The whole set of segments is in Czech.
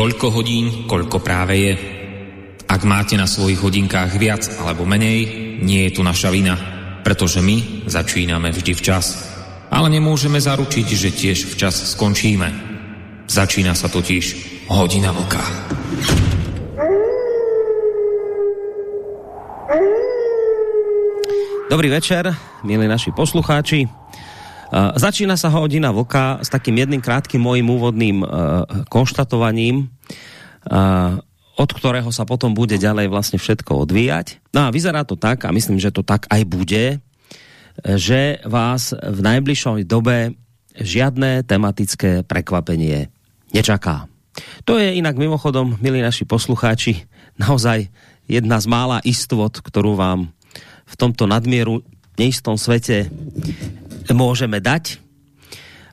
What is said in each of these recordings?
Toľko hodín, koľko práve je. Ak máte na svojich hodinkách viac alebo menej, nie je tu naša vina, pretože my začíname vždy včas. Ale nemôžeme zaručiť, že tiež včas skončíme. Začína sa totiž hodina vlka. Dobrý večer, milí naši poslucháči. Uh, začína sa hodina vlka s takým jedným krátkým mojím úvodným uh, konštatovaním, od ktorého sa potom bude ďalej vlastne všetko odvíjať. No a vyzerá to tak, a myslím, že to tak aj bude, že vás v najbližšej dobe žiadne tematické prekvapenie nečaká. To je inak mimochodom, milí naši poslucháči, naozaj jedna z mála istot, ktorú vám v tomto nadmieru neistom svete môžeme dať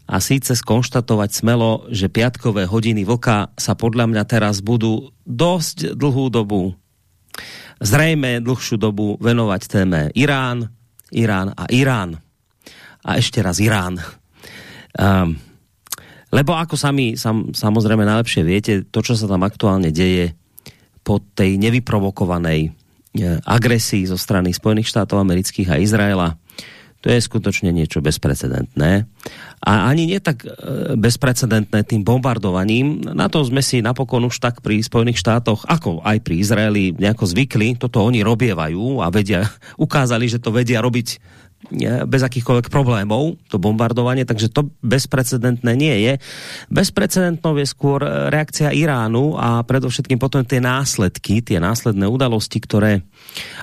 a síce skonštatovať smelo, že piatkové hodiny vlka sa podľa mňa teraz budú dosť dlhú dobu, zrejme dlhšiu dobu venovať téme Irán, Irán a Irán. A ešte raz Irán. Um, lebo ako sami sam, samozrejme najlepšie viete, to, čo sa tam aktuálne deje po tej nevyprovokovanej E, agresí zo strany Spojených štátov amerických a Izraela, to je skutočne niečo bezprecedentné. A ani nie tak e, bezprecedentné tým bombardovaním. Na to sme si napokon už tak pri Spojených štátoch, ako aj pri Izraeli, nejako zvykli. Toto oni robievajú a vedia, ukázali, že to vedia robiť bez akýchkoľvek problémov, to bombardovanie, takže to bezprecedentné nie je. Bezprecedentnou je skôr e, reakcia Iránu a predovšetkým potom tie následky, tie následné udalosti, ktoré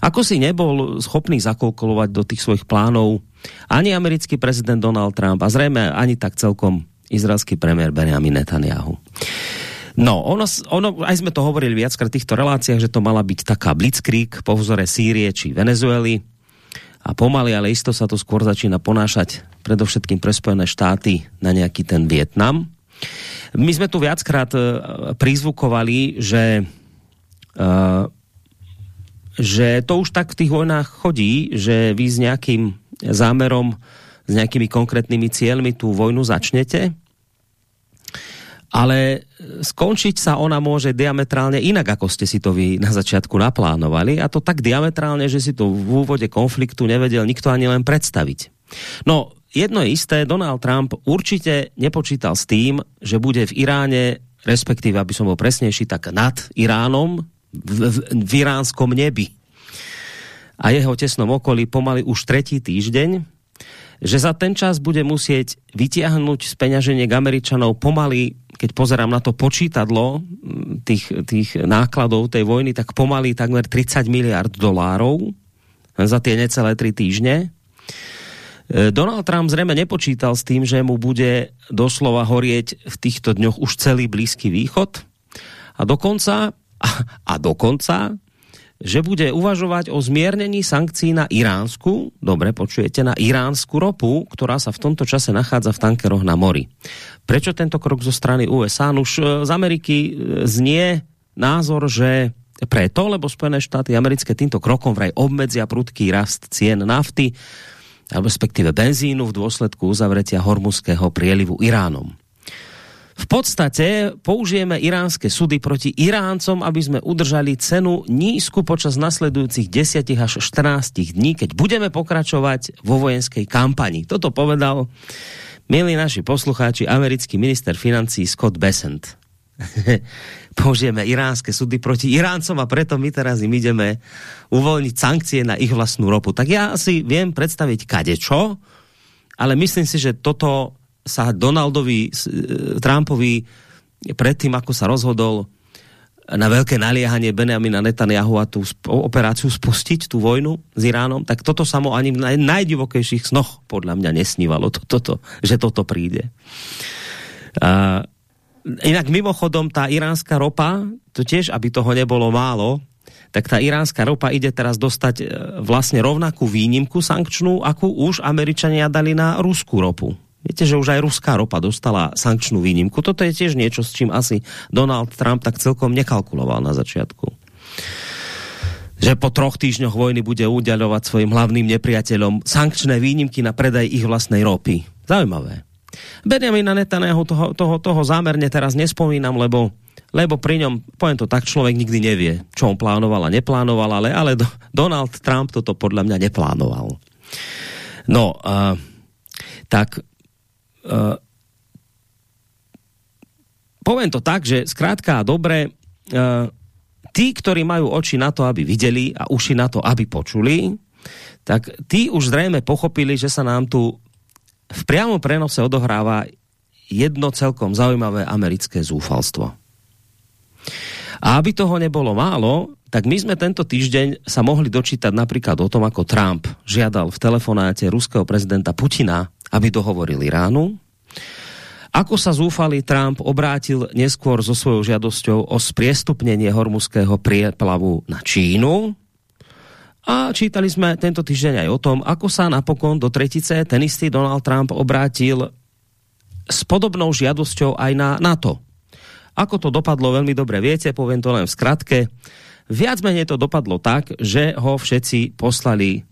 ako si nebol schopný zakolkolovať do tých svojich plánov ani americký prezident Donald Trump a zrejme ani tak celkom izraelský premiér Benjamin Netanyahu. No, ono, ono, aj sme to hovorili viackrát v týchto reláciách, že to mala byť taká blitzkrieg po vzore Sýrie či Venezuely a pomaly, ale isto sa to skôr začína ponášať predovšetkým pre Spojené štáty na nejaký ten Vietnam. My sme tu viackrát uh, prizvukovali, že uh, že to už tak v tých vojnách chodí, že vy s nejakým zámerom, s nejakými konkrétnymi cieľmi tú vojnu začnete ale skončiť sa ona môže diametrálne inak, ako ste si to vy na začiatku naplánovali a to tak diametrálne, že si to v úvode konfliktu nevedel nikto ani len predstaviť. No, jedno je isté, Donald Trump určite nepočítal s tým, že bude v Iráne, respektíve, aby som bol presnejší, tak nad Iránom, v, v, v iránskom nebi a jeho tesnom okolí pomaly už tretí týždeň, že za ten čas bude musieť vytiahnuť z peňaženiek Američanov pomaly keď pozerám na to počítadlo tých, tých nákladov tej vojny, tak pomaly takmer 30 miliard dolárov za tie necelé tri týždne. E, Donald Trump zrejme nepočítal s tým, že mu bude doslova horieť v týchto dňoch už celý Blízky východ a dokonca, a dokonca že bude uvažovať o zmiernení sankcií na iránsku, dobre počujete, na iránsku ropu, ktorá sa v tomto čase nachádza v tankeroch na mori. Prečo tento krok zo strany USA? Už e, z Ameriky e, znie názor, že preto, lebo Spojené štáty americké týmto krokom vraj obmedzia prudký rast cien nafty, respektíve benzínu v dôsledku uzavretia hormuzského prielivu Iránom. V podstate použijeme iránske sudy proti Iráncom, aby sme udržali cenu nízku počas nasledujúcich 10 až 14 dní, keď budeme pokračovať vo vojenskej kampani. Toto povedal, milí naši poslucháči, americký minister financí Scott Bessent. použijeme iránske sudy proti Iráncom a preto my teraz im ideme uvoľniť sankcie na ich vlastnú ropu. Tak ja si viem predstaviť kadečo, ale myslím si, že toto sa Donaldovi, e, Trumpovi predtým, ako sa rozhodol na veľké naliehanie Benjamina Netanyahu a tú operáciu spustiť, tú vojnu s Iránom, tak toto sa mu ani v najdivokejších snoch podľa mňa nesnívalo, to, to, to, že toto príde. A, inak mimochodom tá iránska ropa, to tiež, aby toho nebolo málo, tak tá iránska ropa ide teraz dostať e, vlastne rovnakú výnimku sankčnú, akú už Američania dali na ruskú ropu. Viete, že už aj ruská ropa dostala sankčnú výnimku. Toto je tiež niečo, s čím asi Donald Trump tak celkom nekalkuloval na začiatku. Že po troch týždňoch vojny bude udeľovať svojim hlavným nepriateľom sankčné výnimky na predaj ich vlastnej ropy. Zaujímavé. Benjamina Netanyahu toho, toho, toho zámerne teraz nespomínam, lebo lebo pri ňom, poviem to tak, človek nikdy nevie, čo on plánoval a neplánoval, ale, ale Donald Trump toto podľa mňa neplánoval. No, uh, tak uh, poviem to tak, že zkrátka a dobre, uh, tí, ktorí majú oči na to, aby videli a uši na to, aby počuli, tak tí už zrejme pochopili, že sa nám tu v priamom prenose odohráva jedno celkom zaujímavé americké zúfalstvo. A aby toho nebolo málo, tak my sme tento týždeň sa mohli dočítať napríklad o tom, ako Trump žiadal v telefonáte ruského prezidenta Putina, aby dohovoril Iránu. Ako sa zúfalý Trump obrátil neskôr so svojou žiadosťou o spriestupnenie hormuského prieplavu na Čínu. A čítali sme tento týždeň aj o tom, ako sa napokon do tretice ten istý Donald Trump obrátil s podobnou žiadosťou aj na NATO. Ako to dopadlo, veľmi dobre viete, poviem to len v skratke. Viac menej to dopadlo tak, že ho všetci poslali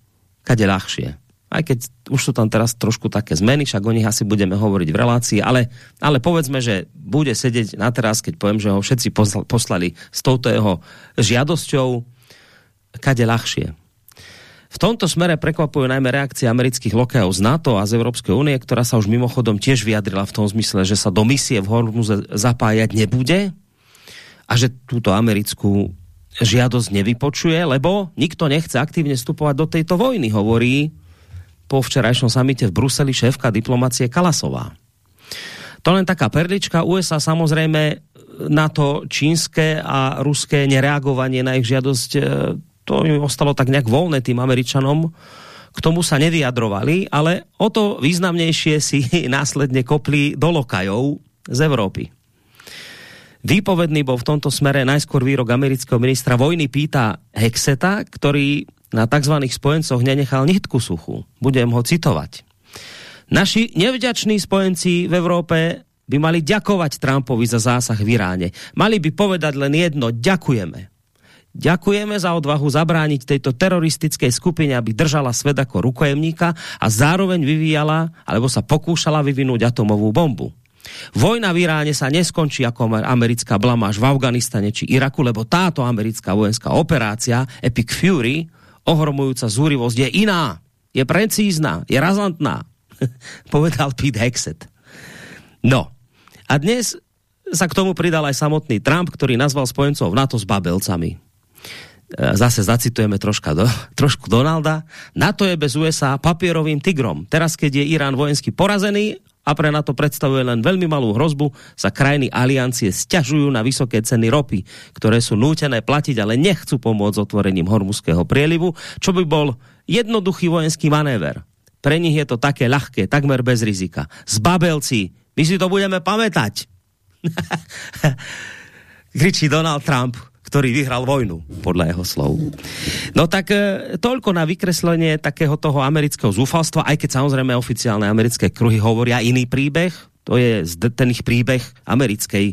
kade ľahšie. Aj keď už sú tam teraz trošku také zmeny, však o nich asi budeme hovoriť v relácii, ale, ale povedzme, že bude sedieť na teraz, keď poviem, že ho všetci poslali s touto jeho žiadosťou kade ľahšie. V tomto smere prekvapujú najmä reakcie amerických lokajov z NATO a z Európskej únie, ktorá sa už mimochodom tiež vyjadrila v tom zmysle, že sa do misie v Hormuze zapájať nebude a že túto americkú žiadosť nevypočuje, lebo nikto nechce aktívne vstupovať do tejto vojny, hovorí po včerajšom samite v Bruseli šéfka diplomacie Kalasová. To len taká perlička. USA samozrejme na to čínske a ruské nereagovanie na ich žiadosť e, to im ostalo tak nejak voľné tým Američanom, k tomu sa nevyjadrovali, ale o to významnejšie si následne kopli do lokajov z Európy. Výpovedný bol v tomto smere najskôr výrok amerického ministra vojny Píta Hexeta, ktorý na tzv. spojencoch nenechal nitku suchu. Budem ho citovať. Naši nevďační spojenci v Európe by mali ďakovať Trumpovi za zásah v Iráne. Mali by povedať len jedno, ďakujeme. Ďakujeme za odvahu zabrániť tejto teroristickej skupine, aby držala svet ako rukojemníka a zároveň vyvíjala, alebo sa pokúšala vyvinúť atomovú bombu. Vojna v Iráne sa neskončí ako americká blamáž v Afganistane či Iraku, lebo táto americká vojenská operácia Epic Fury, ohromujúca zúrivosť, je iná, je precízna, je razantná, povedal Pete Hexet. No, a dnes sa k tomu pridal aj samotný Trump, ktorý nazval spojencov NATO s babelcami. E, zase zacitujeme troška do, trošku Donalda, NATO je bez USA papierovým tigrom. Teraz, keď je Irán vojensky porazený a pre NATO predstavuje len veľmi malú hrozbu, sa krajiny aliancie stiažujú na vysoké ceny ropy, ktoré sú nútené platiť, ale nechcú pomôcť otvorením hormuského prielivu, čo by bol jednoduchý vojenský manéver. Pre nich je to také ľahké, takmer bez rizika. Zbabelci, my si to budeme pamätať. Kričí Donald Trump, ktorý vyhral vojnu, podľa jeho slov. No tak e, toľko na vykreslenie takého toho amerického zúfalstva, aj keď samozrejme oficiálne americké kruhy hovoria iný príbeh, to je ten ich príbeh americkej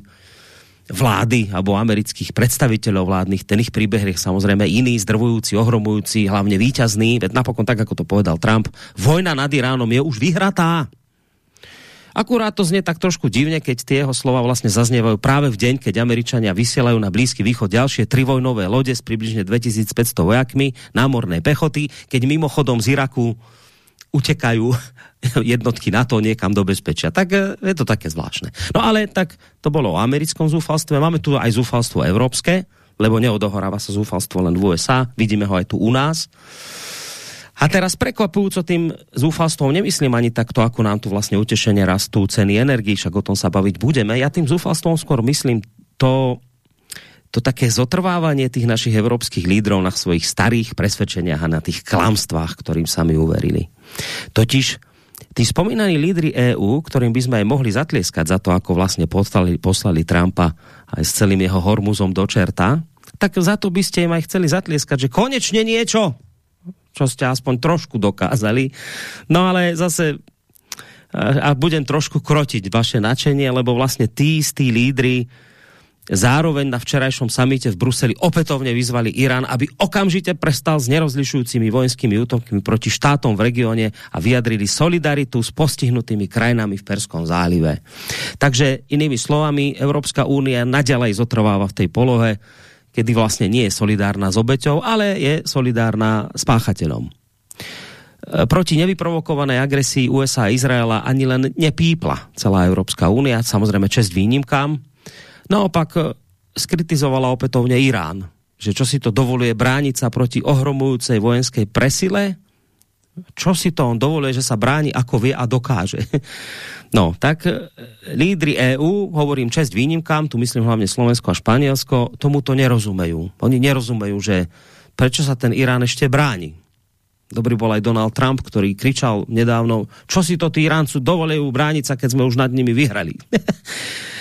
vlády alebo amerických predstaviteľov vládnych, ten ich príbeh je samozrejme iný, zdrvujúci, ohromujúci, hlavne víťazný, veď napokon tak, ako to povedal Trump, vojna nad Iránom je už vyhratá. Akurát to znie tak trošku divne, keď tie jeho slova vlastne zaznievajú práve v deň, keď Američania vysielajú na Blízky východ ďalšie trivojnové lode s približne 2500 vojakmi námornej pechoty, keď mimochodom z Iraku utekajú jednotky NATO niekam do bezpečia. Tak e, je to také zvláštne. No ale tak to bolo o americkom zúfalstve. Máme tu aj zúfalstvo európske, lebo neodohoráva sa zúfalstvo len v USA. Vidíme ho aj tu u nás. A teraz prekvapujúco tým zúfalstvom nemyslím ani takto, ako nám tu vlastne utešenie rastú ceny energii, však o tom sa baviť budeme. Ja tým zúfalstvom skôr myslím to, to také zotrvávanie tých našich európskych lídrov na svojich starých presvedčeniach a na tých klamstvách, ktorým sami uverili. Totiž tí spomínaní lídry EÚ, ktorým by sme aj mohli zatlieskať za to, ako vlastne poslali, poslali Trumpa aj s celým jeho hormuzom do čerta, tak za to by ste im aj chceli zatlieskať, že konečne niečo čo ste aspoň trošku dokázali. No ale zase a budem trošku krotiť vaše načenie, lebo vlastne tí istí lídry Zároveň na včerajšom samite v Bruseli opätovne vyzvali Irán, aby okamžite prestal s nerozlišujúcimi vojenskými útokmi proti štátom v regióne a vyjadrili solidaritu s postihnutými krajinami v Perskom zálive. Takže inými slovami, Európska únia naďalej zotrváva v tej polohe, kedy vlastne nie je solidárna s obeťou, ale je solidárna s páchateľom. E, proti nevyprovokovanej agresii USA a Izraela ani len nepípla celá Európska únia, samozrejme čest výnimkám, Naopak eh, skritizovala opätovne Irán, že čo si to dovoluje brániť sa proti ohromujúcej vojenskej presile, čo si to on dovoluje, že sa bráni ako vie a dokáže. No, tak eh, lídry EÚ, hovorím čest výnimkám, tu myslím hlavne Slovensko a Španielsko, tomu to nerozumejú. Oni nerozumejú, že prečo sa ten Irán ešte bráni. Dobrý bol aj Donald Trump, ktorý kričal nedávno, čo si to tí Iráncu dovolujú brániť sa, keď sme už nad nimi vyhrali.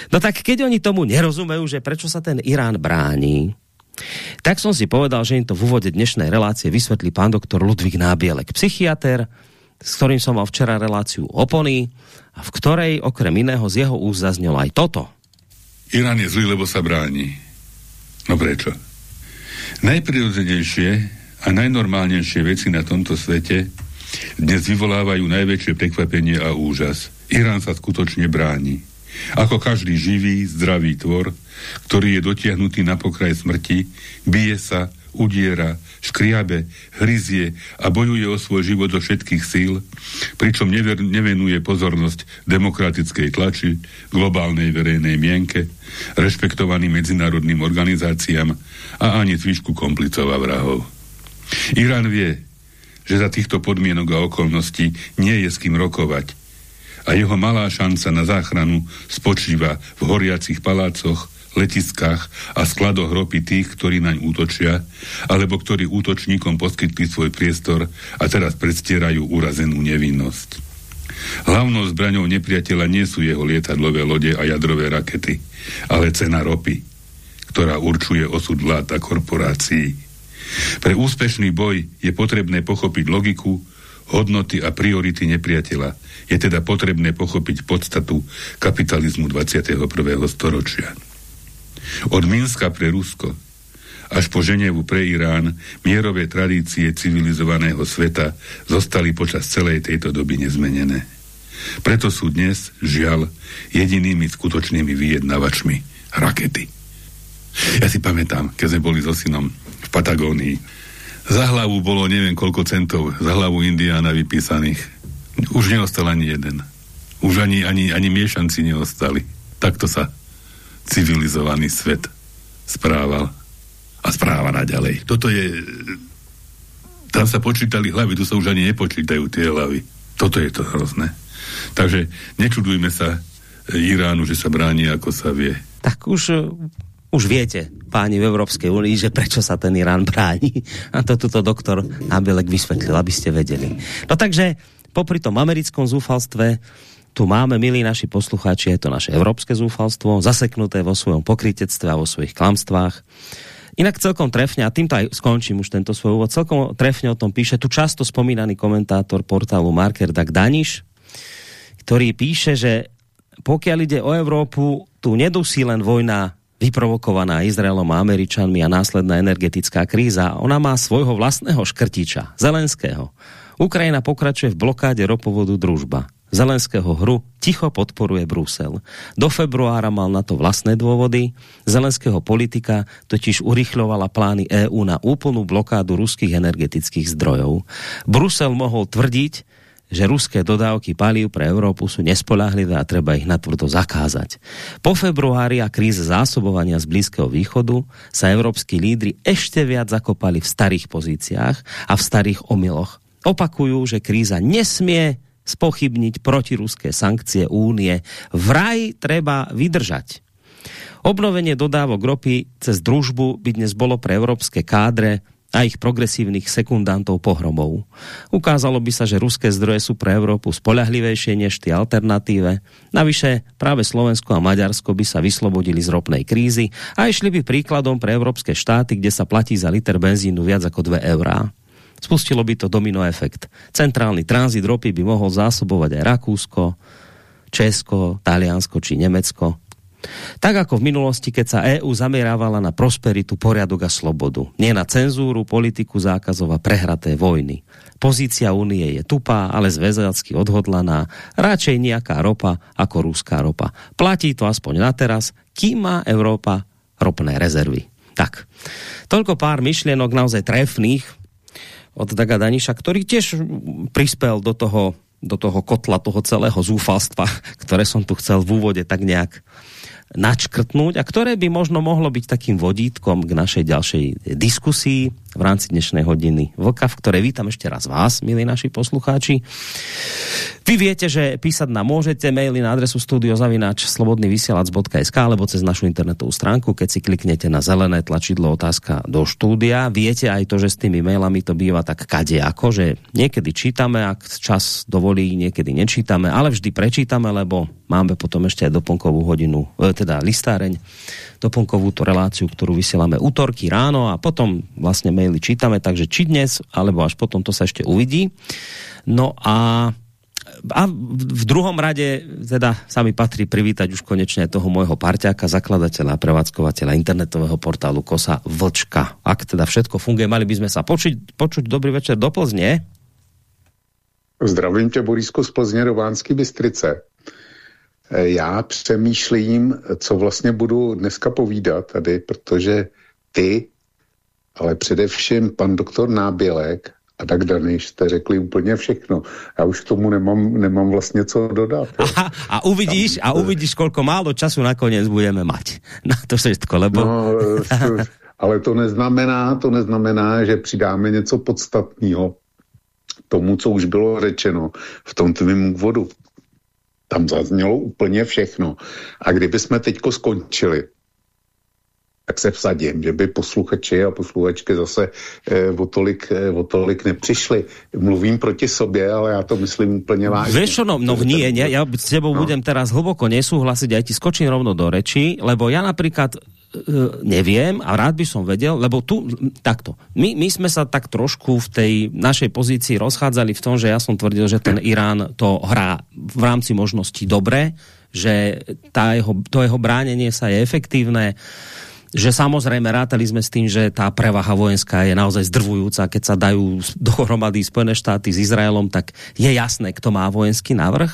No tak keď oni tomu nerozumejú, že prečo sa ten Irán bráni, tak som si povedal, že im to v úvode dnešnej relácie vysvetlí pán doktor Ludvík Nábielek, psychiatr, s ktorým som mal včera reláciu opony a v ktorej okrem iného z jeho úst zaznelo aj toto. Irán je zlý, lebo sa bráni. No prečo? Najprirodzenejšie a najnormálnejšie veci na tomto svete dnes vyvolávajú najväčšie prekvapenie a úžas. Irán sa skutočne bráni. Ako každý živý, zdravý tvor, ktorý je dotiahnutý na pokraj smrti, bije sa, udiera, škriabe, hryzie a bojuje o svoj život do všetkých síl, pričom never, nevenuje pozornosť demokratickej tlači, globálnej verejnej mienke, rešpektovaným medzinárodným organizáciám a ani zvyšku komplicov vrahov. Irán vie, že za týchto podmienok a okolností nie je s kým rokovať, a jeho malá šanca na záchranu spočíva v horiacich palácoch, letiskách a skladoch ropy tých, ktorí naň útočia, alebo ktorí útočníkom poskytli svoj priestor a teraz predstierajú urazenú nevinnosť. Hlavnou zbraňou nepriateľa nie sú jeho lietadlové lode a jadrové rakety, ale cena ropy, ktorá určuje osud vlád a korporácií. Pre úspešný boj je potrebné pochopiť logiku, hodnoty a priority nepriateľa. Je teda potrebné pochopiť podstatu kapitalizmu 21. storočia. Od Minska pre Rusko až po Ženevu pre Irán mierové tradície civilizovaného sveta zostali počas celej tejto doby nezmenené. Preto sú dnes, žiaľ, jedinými skutočnými vyjednavačmi rakety. Ja si pamätám, keď sme boli so synom v Patagónii, za hlavu bolo neviem koľko centov, za hlavu Indiána vypísaných. Už neostal ani jeden. Už ani, ani, ani miešanci neostali. Takto sa civilizovaný svet správal a správa naďalej. Toto je... Tam sa počítali hlavy, tu sa už ani nepočítajú tie hlavy. Toto je to hrozné. Takže nečudujme sa Iránu, že sa bráni, ako sa vie. Tak už už viete, páni v Európskej únii, že prečo sa ten Irán bráni. A to tuto doktor Abelek vysvetlil, aby ste vedeli. No takže, popri tom americkom zúfalstve, tu máme, milí naši poslucháči, je to naše európske zúfalstvo, zaseknuté vo svojom pokrytectve a vo svojich klamstvách. Inak celkom trefne, a týmto aj skončím už tento svoj úvod, celkom trefne o tom píše tu často spomínaný komentátor portálu Marker Dag Daniš, ktorý píše, že pokiaľ ide o Európu, tu nedusí len vojna vyprovokovaná Izraelom a Američanmi a následná energetická kríza, ona má svojho vlastného škrtiča, Zelenského. Ukrajina pokračuje v blokáde ropovodu Družba. Zelenského hru ticho podporuje Brusel. Do februára mal na to vlastné dôvody. Zelenského politika totiž urychľovala plány EÚ na úplnú blokádu ruských energetických zdrojov. Brusel mohol tvrdiť, že ruské dodávky palív pre Európu sú nespolahlivé a treba ich natvrdo zakázať. Po februári a kríze zásobovania z Blízkeho východu sa európsky lídry ešte viac zakopali v starých pozíciách a v starých omyloch. Opakujú, že kríza nesmie spochybniť protiruské sankcie únie. Vraj treba vydržať. Obnovenie dodávok ropy cez družbu by dnes bolo pre európske kádre a ich progresívnych sekundantov pohromou. Ukázalo by sa, že ruské zdroje sú pre Európu spolahlivejšie než tie alternatíve. Navyše práve Slovensko a Maďarsko by sa vyslobodili z ropnej krízy a išli by príkladom pre európske štáty, kde sa platí za liter benzínu viac ako 2 eurá. Spustilo by to domino efekt. Centrálny tranzit ropy by mohol zásobovať aj Rakúsko, Česko, Taliansko či Nemecko. Tak ako v minulosti, keď sa EÚ zamierávala na prosperitu, poriadok a slobodu. Nie na cenzúru, politiku zákazov a prehraté vojny. Pozícia únie je tupá, ale zväzacky odhodlaná. Radšej nejaká ropa ako ruská ropa. Platí to aspoň na teraz, kým má Európa ropné rezervy. Tak, toľko pár myšlienok naozaj trefných od Daga Daniša, ktorý tiež prispel do toho, do toho kotla toho celého zúfalstva, ktoré som tu chcel v úvode tak nejak načkrtnúť a ktoré by možno mohlo byť takým vodítkom k našej ďalšej diskusii v rámci dnešnej hodiny Vlka, v ktorej vítam ešte raz vás, milí naši poslucháči. Vy viete, že písať nám môžete maily na adresu studiozavináč slobodnyvysielac.sk alebo cez našu internetovú stránku, keď si kliknete na zelené tlačidlo otázka do štúdia. Viete aj to, že s tými mailami to býva tak kade ako, že niekedy čítame, ak čas dovolí, niekedy nečítame, ale vždy prečítame, lebo máme potom ešte aj doplnkovú hodinu, e, teda listáreň, doplnkovú tú reláciu, ktorú vysielame útorky ráno a potom vlastne maily čítame, takže či dnes, alebo až potom to sa ešte uvidí. No a a v druhom rade teda sa mi patrí privítať už konečne toho môjho parťáka, zakladateľa a prevádzkovateľa internetového portálu Kosa Vlčka. Ak teda všetko funguje, mali by sme sa počuť, počuť dobrý večer do Plzně. Zdravím tě, Borísko, z Plzně do Bystrice. Eh, já přemýšlím, co vlastně budu dneska povídat tady, protože ty, ale především pan doktor Nábělek a tak Daniš jste řekli úplně všechno. Já už k tomu nemám, nemám vlastně co dodat. Aha, a uvidíš, Tam, a uvidíš, kolko málo času nakonec budeme mať na to všetko, lebo... No, ale to neznamená, to neznamená, že přidáme něco podstatného tomu, co už bylo řečeno v tom tvým úvodu. Tam zaznělo úplně všechno. A kdyby jsme teďko skončili, tak se vsadím, že by posluchači a posluchačky zase e, o, tolik, e, o tolik nepřišli. Mluvím proti sobě, ale já to myslím úplně vážně. Víš no, no nie, nie, já s tebou no. budem teraz hluboko nesúhlasiť, aj ti skočím rovno do reči, lebo ja napríklad E, neviem a rád by som vedel, lebo tu takto. My, my sme sa tak trošku v tej našej pozícii rozchádzali v tom, že ja som tvrdil, že ten Irán to hrá v rámci možností dobre, že tá jeho, to jeho bránenie sa je efektívne, že samozrejme rátali sme s tým, že tá prevaha vojenská je naozaj zdrvujúca. Keď sa dajú dohromady Spojené štáty s Izraelom, tak je jasné, kto má vojenský návrh.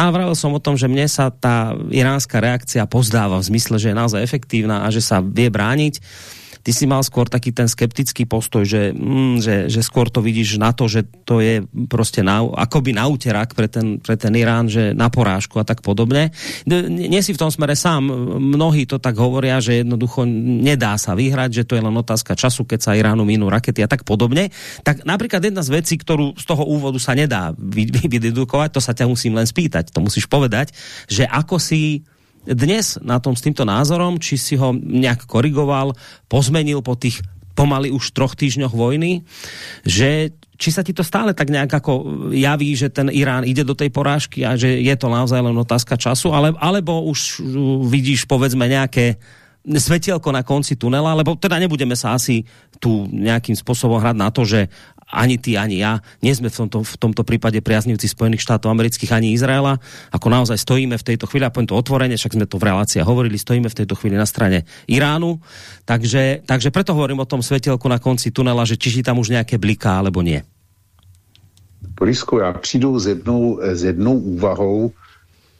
A vravil som o tom, že mne sa tá iránska reakcia pozdáva v zmysle, že je naozaj efektívna a že sa vie brániť Ty si mal skôr taký ten skeptický postoj, že, mm, že, že skôr to vidíš na to, že to je prostě na, akoby na úterák pre ten, pre ten Irán, že na porážku a tak podobne. Nie si v tom smere sám. Mnohí to tak hovoria, že jednoducho nedá sa vyhrať, že to je len otázka času, keď sa Iránu minú rakety a tak podobne. Tak napríklad jedna z vecí, ktorú z toho úvodu sa nedá vydedukovať, to sa ťa musím len spýtať, to musíš povedať, že ako si dnes na tom s týmto názorom, či si ho nějak korigoval, pozmenil po tých pomaly už troch týždňoch vojny, že či sa ti to stále tak nějak jako javí, že ten Irán ide do tej porážky a že je to naozaj len otázka času, ale, alebo už vidíš povedzme nějaké svetielko na konci tunela, lebo teda nebudeme sa asi tu nejakým spôsobom hrať na to, že ani ty, ani ja nie sme v tomto, v tomto prípade priaznivci Spojených štátov amerických, ani Izraela. Ako naozaj stojíme v tejto chvíli, a poviem to otvorene, však sme to v relácii hovorili, stojíme v tejto chvíli na strane Iránu. Takže, takže preto hovorím o tom svetelku na konci tunela, že či tam už nejaké bliká, alebo nie. Borisku, já přijdu s jednou, s jednou úvahou,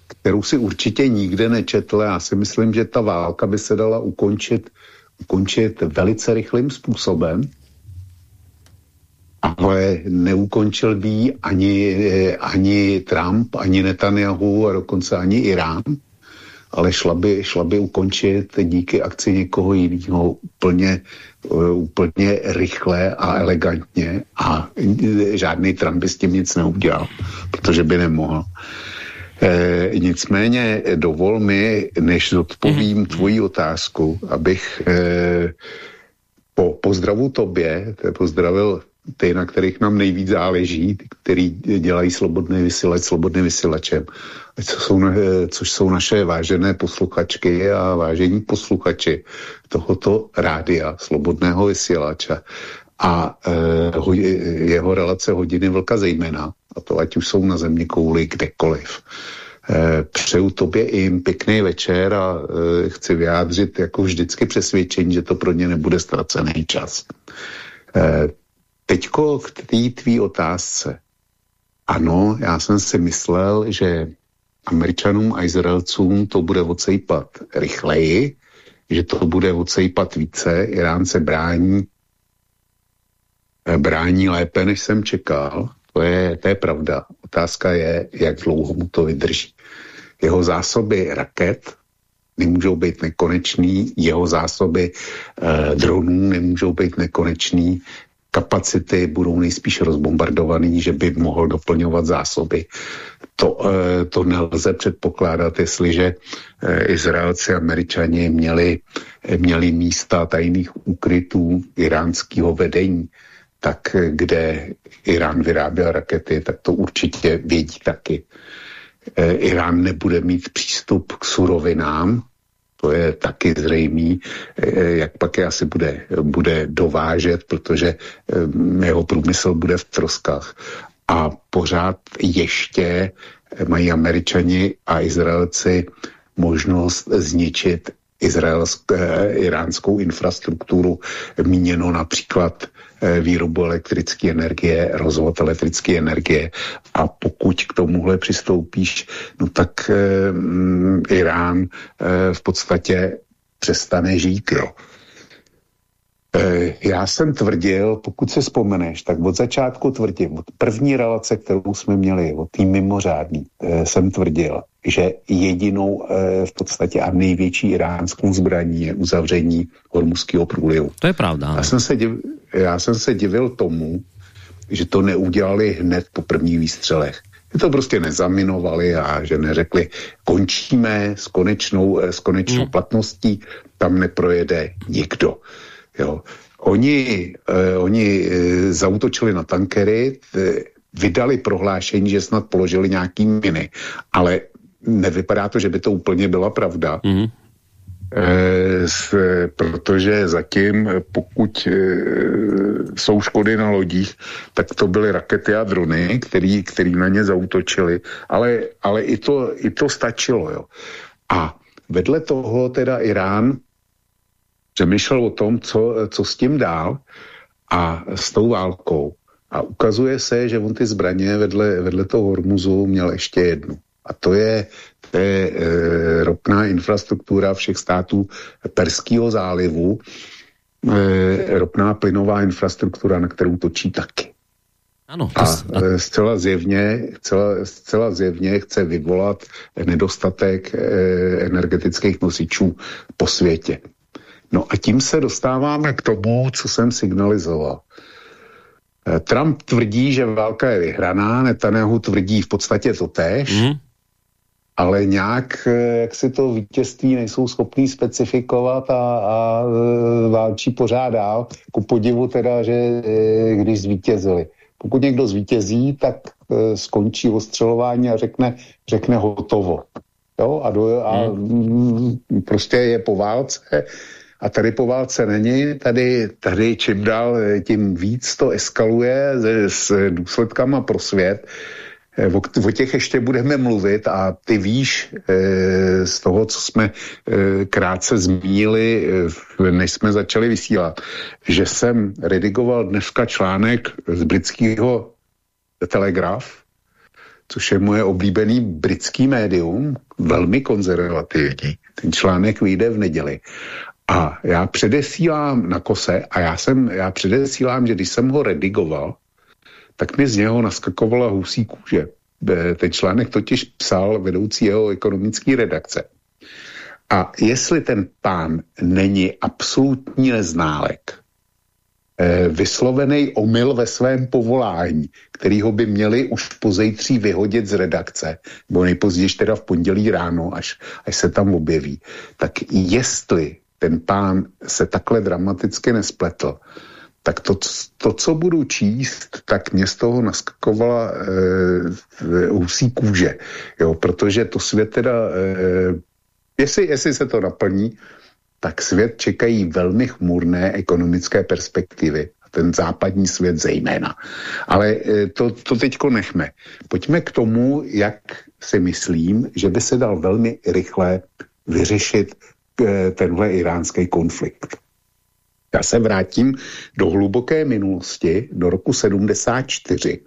kterou si určitě nikde nečetl. Já si myslím, že ta válka by se dala ukončit, ukončit velice rychlým způsobem ale neukončil by ani, ani Trump, ani Netanyahu a dokonce ani Irán, ale šla by, šla by ukončit díky akci někoho jiného úplně, úplně rychle a elegantně a žádný Trump by s tím nic neudělal, protože by nemohl. E, nicméně dovol mi, než odpovím mm. tvoji otázku, abych e, po pozdravu tobě, pozdravil ty, na kterých nám nejvíc záleží, ty, který dělají slobodný vysílač slobodným vysílačem, co jsou, což jsou naše vážené posluchačky a vážení posluchači tohoto rádia, slobodného vysílača a e, jeho relace hodiny vlka zejména, a to ať už jsou na země kouli kdekoliv. E, přeju tobě i pěkný večer a e, chci vyjádřit jako vždycky přesvědčení, že to pro ně nebude ztracený čas. Teďko k té tvý otázce. Ano, já jsem si myslel, že Američanům a Izraelcům to bude odsejpat rychleji, že to bude odsejpat více. Irán se brání, e, brání lépe, než jsem čekal. To je, to je pravda. Otázka je, jak dlouho mu to vydrží. Jeho zásoby raket nemůžou být nekonečný, jeho zásoby eh, dronů nemůžou být nekonečný, kapacity budou nejspíš rozbombardovaný, že by mohl doplňovat zásoby. To, eh, to nelze předpokládat, jestliže eh, Izraelci a Američani měli, měli místa tajných úkrytů iránského vedení, tak kde Irán vyráběl rakety, tak to určitě vědí taky. Irán nebude mít přístup k surovinám, to je taky zřejmý, e, jak pak je asi bude, bude dovážet, protože e, jeho průmysl bude v troskách. A pořád ještě mají američani a Izraelci možnost zničit izraelské, iránskou infrastrukturu, míněno například Eh, výrobu elektrické energie, rozvod elektrické energie a pokud k tomuhle přistoupíš, no tak eh, mm, Irán eh, v podstatě přestane žít, jo. Eh, já jsem tvrdil, pokud se vzpomeneš, tak od začátku tvrdím, od první relace, kterou jsme měli, od tým mimořádný, eh, jsem tvrdil, že jedinou eh, v podstatě a největší iránskou zbraní je uzavření hormuzského průlivu. To je pravda. Já jsem, se div, já jsem se divil tomu, že to neudělali hned po prvních výstřelech. Že to prostě nezaminovali a že neřekli, končíme s konečnou, s konečnou hmm. platností, tam neprojede nikdo. Jo. Oni, eh, oni eh, zautočili na tankery, eh, vydali prohlášení, že snad položili nějaký miny, ale nevypadá to, že by to úplně byla pravda. Mm -hmm. E, s, protože zatím, pokud e, jsou škody na lodích, tak to byly rakety a drony, který, který na ně zautočili, ale, ale i, to, i to stačilo. Jo. A vedle toho teda Irán přemýšlel o tom, co, co s tím dál a s tou válkou. A ukazuje se, že on ty zbraně vedle, vedle toho Hormuzu měl ještě jednu. A to je, to je e, ropná infrastruktura všech států Perského zálivu, e, ropná plynová infrastruktura, na kterou točí taky. Ano, to... A e, zcela zjevně, zcela, zcela zjevně chce vyvolat nedostatek e, energetických nosičů po světě. No a tím se dostáváme k tomu, co jsem signalizoval. Eh, Trump tvrdí, že válka je vyhraná, Netanyahu tvrdí v podstatě to tež, mm. Ale nějak, eh, jak si to vítězství nejsou schopní specifikovat a, a eh, válčí pořád dál. Ku podivu teda, že když zvítězili. Pokud někdo zvítězí, tak skončí ostřelování a řekne, řekne hotovo. Jo? A, do, a mm. prostě je po válce a tady po válce není, tady, tady čím dál tím víc to eskaluje s, s důsledkama pro svět. Eh, o, těch ještě budeme mluvit a ty víš e, z toho, co jsme e, krátce zmínili, než jsme začali vysílat, že jsem redigoval dneska článek z britského Telegraf, což je moje oblíbený britský médium, velmi konzervativní. Ten článek vyjde v neděli. A já předesílám na kose a já, jsem, já předesílám, že když jsem ho redigoval, tak mi z něho naskakovala husí kůže. E, ten článek totiž psal vedoucí jeho ekonomické redakce. A jestli ten pán není absolutní neználek, e, vyslovený omyl ve svém povolání, kterýho by měli už pozejtří vyhodit z redakce, nebo nejpozději teda v pondělí ráno, až, až se tam objeví, tak jestli ten pán se takhle dramaticky nespletl, tak to, to co budu číst, tak mě z toho naskakovala e, kůže, jo, protože to svět teda, e, jestli, jestli se to naplní, tak svět čekají velmi chmurné ekonomické perspektivy. Ten západní svět zejména. Ale to, to teďko nechme. Pojďme k tomu, jak si myslím, že by se dal velmi rychle vyřešit tenhle iránský konflikt. Já se vrátím do hluboké minulosti, do roku 74.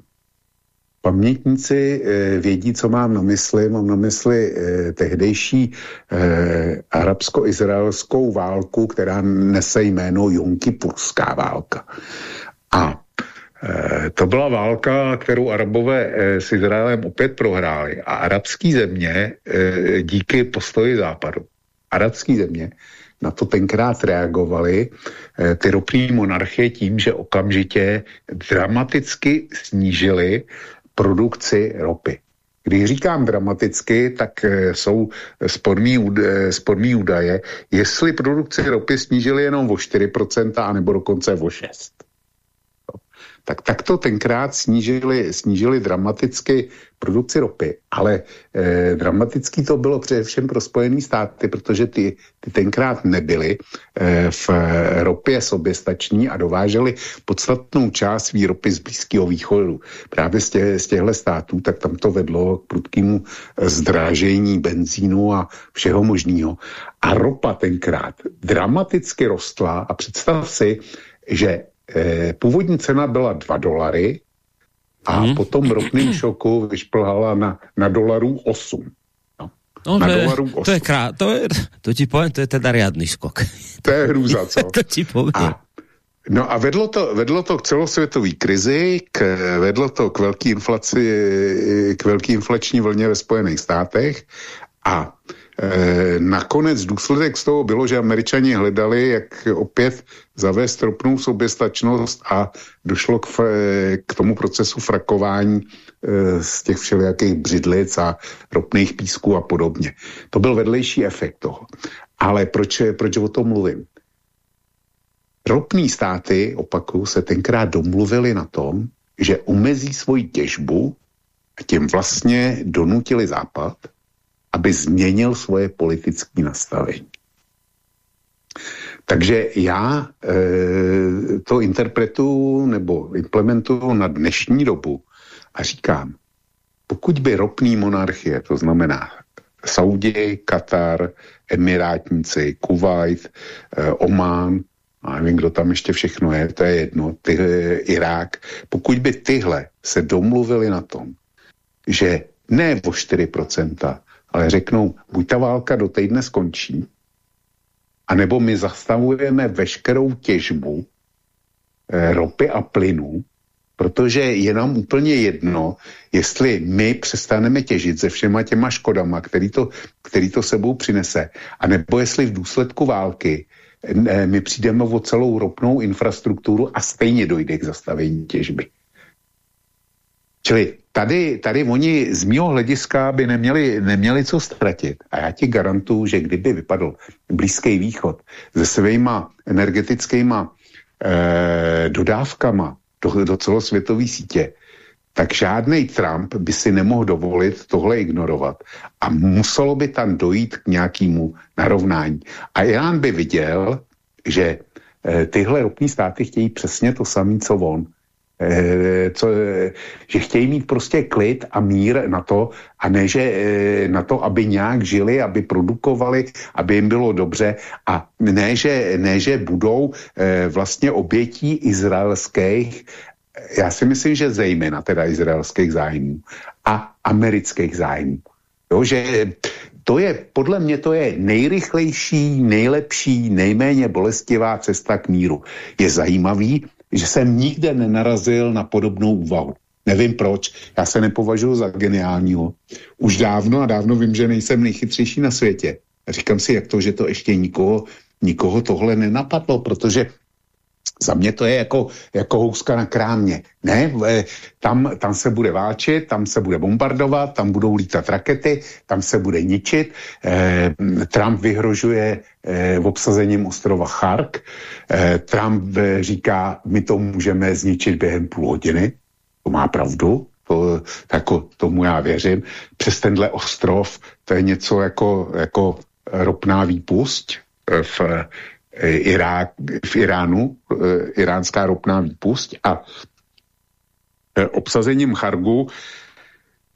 Pamětníci eh, vědí, co mám na mysli. Mám na mysli eh, tehdejší eh, arabsko-izraelskou válku, která nese jméno Jonkipurská válka. A to byla válka, kterou Arabové s Izraelem opět prohráli. A arabské země díky postoji západu. Arabské země na to tenkrát reagovali eh, ty ropní monarchie tím, že okamžitě dramaticky snížili produkci ropy. Když říkám dramaticky, tak eh, jsou eh, sporný údaje, jestli produkci ropy snížili jenom o 4%, anebo dokonce o 6% tak takto tenkrát snížili, snížili dramaticky produkci ropy, ale eh, dramatický to bylo především pro Spojené státy, protože ty, ty tenkrát nebyly eh, v ropě soběstační a dováželi podstatnou část svý ropy z Blízkého východu. Právě z, tě, z těchto států, tak tam to vedlo k prudkému zdrážení benzínu a všeho možného. A ropa tenkrát dramaticky rostla a představ si, že eh, původní cena byla 2 dolary a hmm. po tom ropným šoku vyšplhala na, na dolarů 8. No, no na to, dolarů 8. to je krá, to, je, to ti povím, to je teda riadný skok. To je hrůza, co? to ti povím. A, No a vedlo to, vedlo to k celosvětové krizi, k, vedlo to k velký inflaci, k velký inflační vlně ve Spojených státech a Eh, nakonec důsledek z toho bylo, že američani hledali, jak opět zavést ropnou soběstačnost a došlo k, k tomu procesu frakování e, z těch všelijakých břidlic a ropných písků a podobně. To byl vedlejší efekt toho. Ale proč, proč o tom mluvím? Ropní státy, opakuju, se tenkrát domluvili na tom, že omezí svoji těžbu a tím vlastně donutili Západ, aby změnil svoje politické nastavení. Takže já e, to interpretuju nebo implementuju na dnešní dobu a říkám, pokud by ropný monarchie, to znamená Saudi, Katar, Emirátníci, Kuwait, e, Oman, a nevím, kdo tam ještě všechno je, to je jedno, ty, e, Irák, pokud by tyhle se domluvili na tom, že ne o 4%, ale řeknou, buď ta válka do týdne skončí, anebo my zastavujeme veškerou těžbu e, ropy a plynu, protože je nám úplně jedno, jestli my přestaneme těžit se všema těma škodama, který to, který to sebou přinese, anebo jestli v důsledku války e, my přijdeme o celou ropnou infrastrukturu a stejně dojde k zastavení těžby. Čili tady, tady oni z mého hlediska by neměli, neměli co ztratit. A já ti garantuju, že kdyby vypadl Blízký východ se svýma energetickýma eh, dodávkama do, do celosvětové sítě, tak žádný Trump by si nemohl dovolit tohle ignorovat. A muselo by tam dojít k nějakému narovnání. A Irán by viděl, že eh, tyhle ropní státy chtějí přesně to samé, co on. Eh, co, že chtějí mít prostě klid a mír na to a ne, že eh, na to, aby nějak žili, aby produkovali, aby jim bylo dobře a ne, že, ne, že budou eh, vlastně obětí izraelských já si myslím, že zejména teda izraelských zájmů a amerických zájmů. Jo, že to je, podle mě to je nejrychlejší, nejlepší, nejméně bolestivá cesta k míru. Je zajímavý, že jsem nikde nenarazil na podobnou úvahu. Nevím proč, já se nepovažuji za geniálního. Už dávno a dávno vím, že nejsem nejchytřejší na světě. A říkám si, jak to, že to ještě nikoho, nikoho tohle nenapadlo, protože za mě to je jako, jako houska na krámě. Ne, tam, tam se bude váčet, tam se bude bombardovat, tam budou lítat rakety, tam se bude ničit. Eh, Trump vyhrožuje eh, obsazením ostrova Chark. Eh, Trump eh, říká, my to můžeme zničit během půl hodiny. To má pravdu, to, jako tomu já věřím. Přes tenhle ostrov to je něco jako, jako ropná výpust v Irák, v Iránu, iránská ropná výpust a obsazením Chargu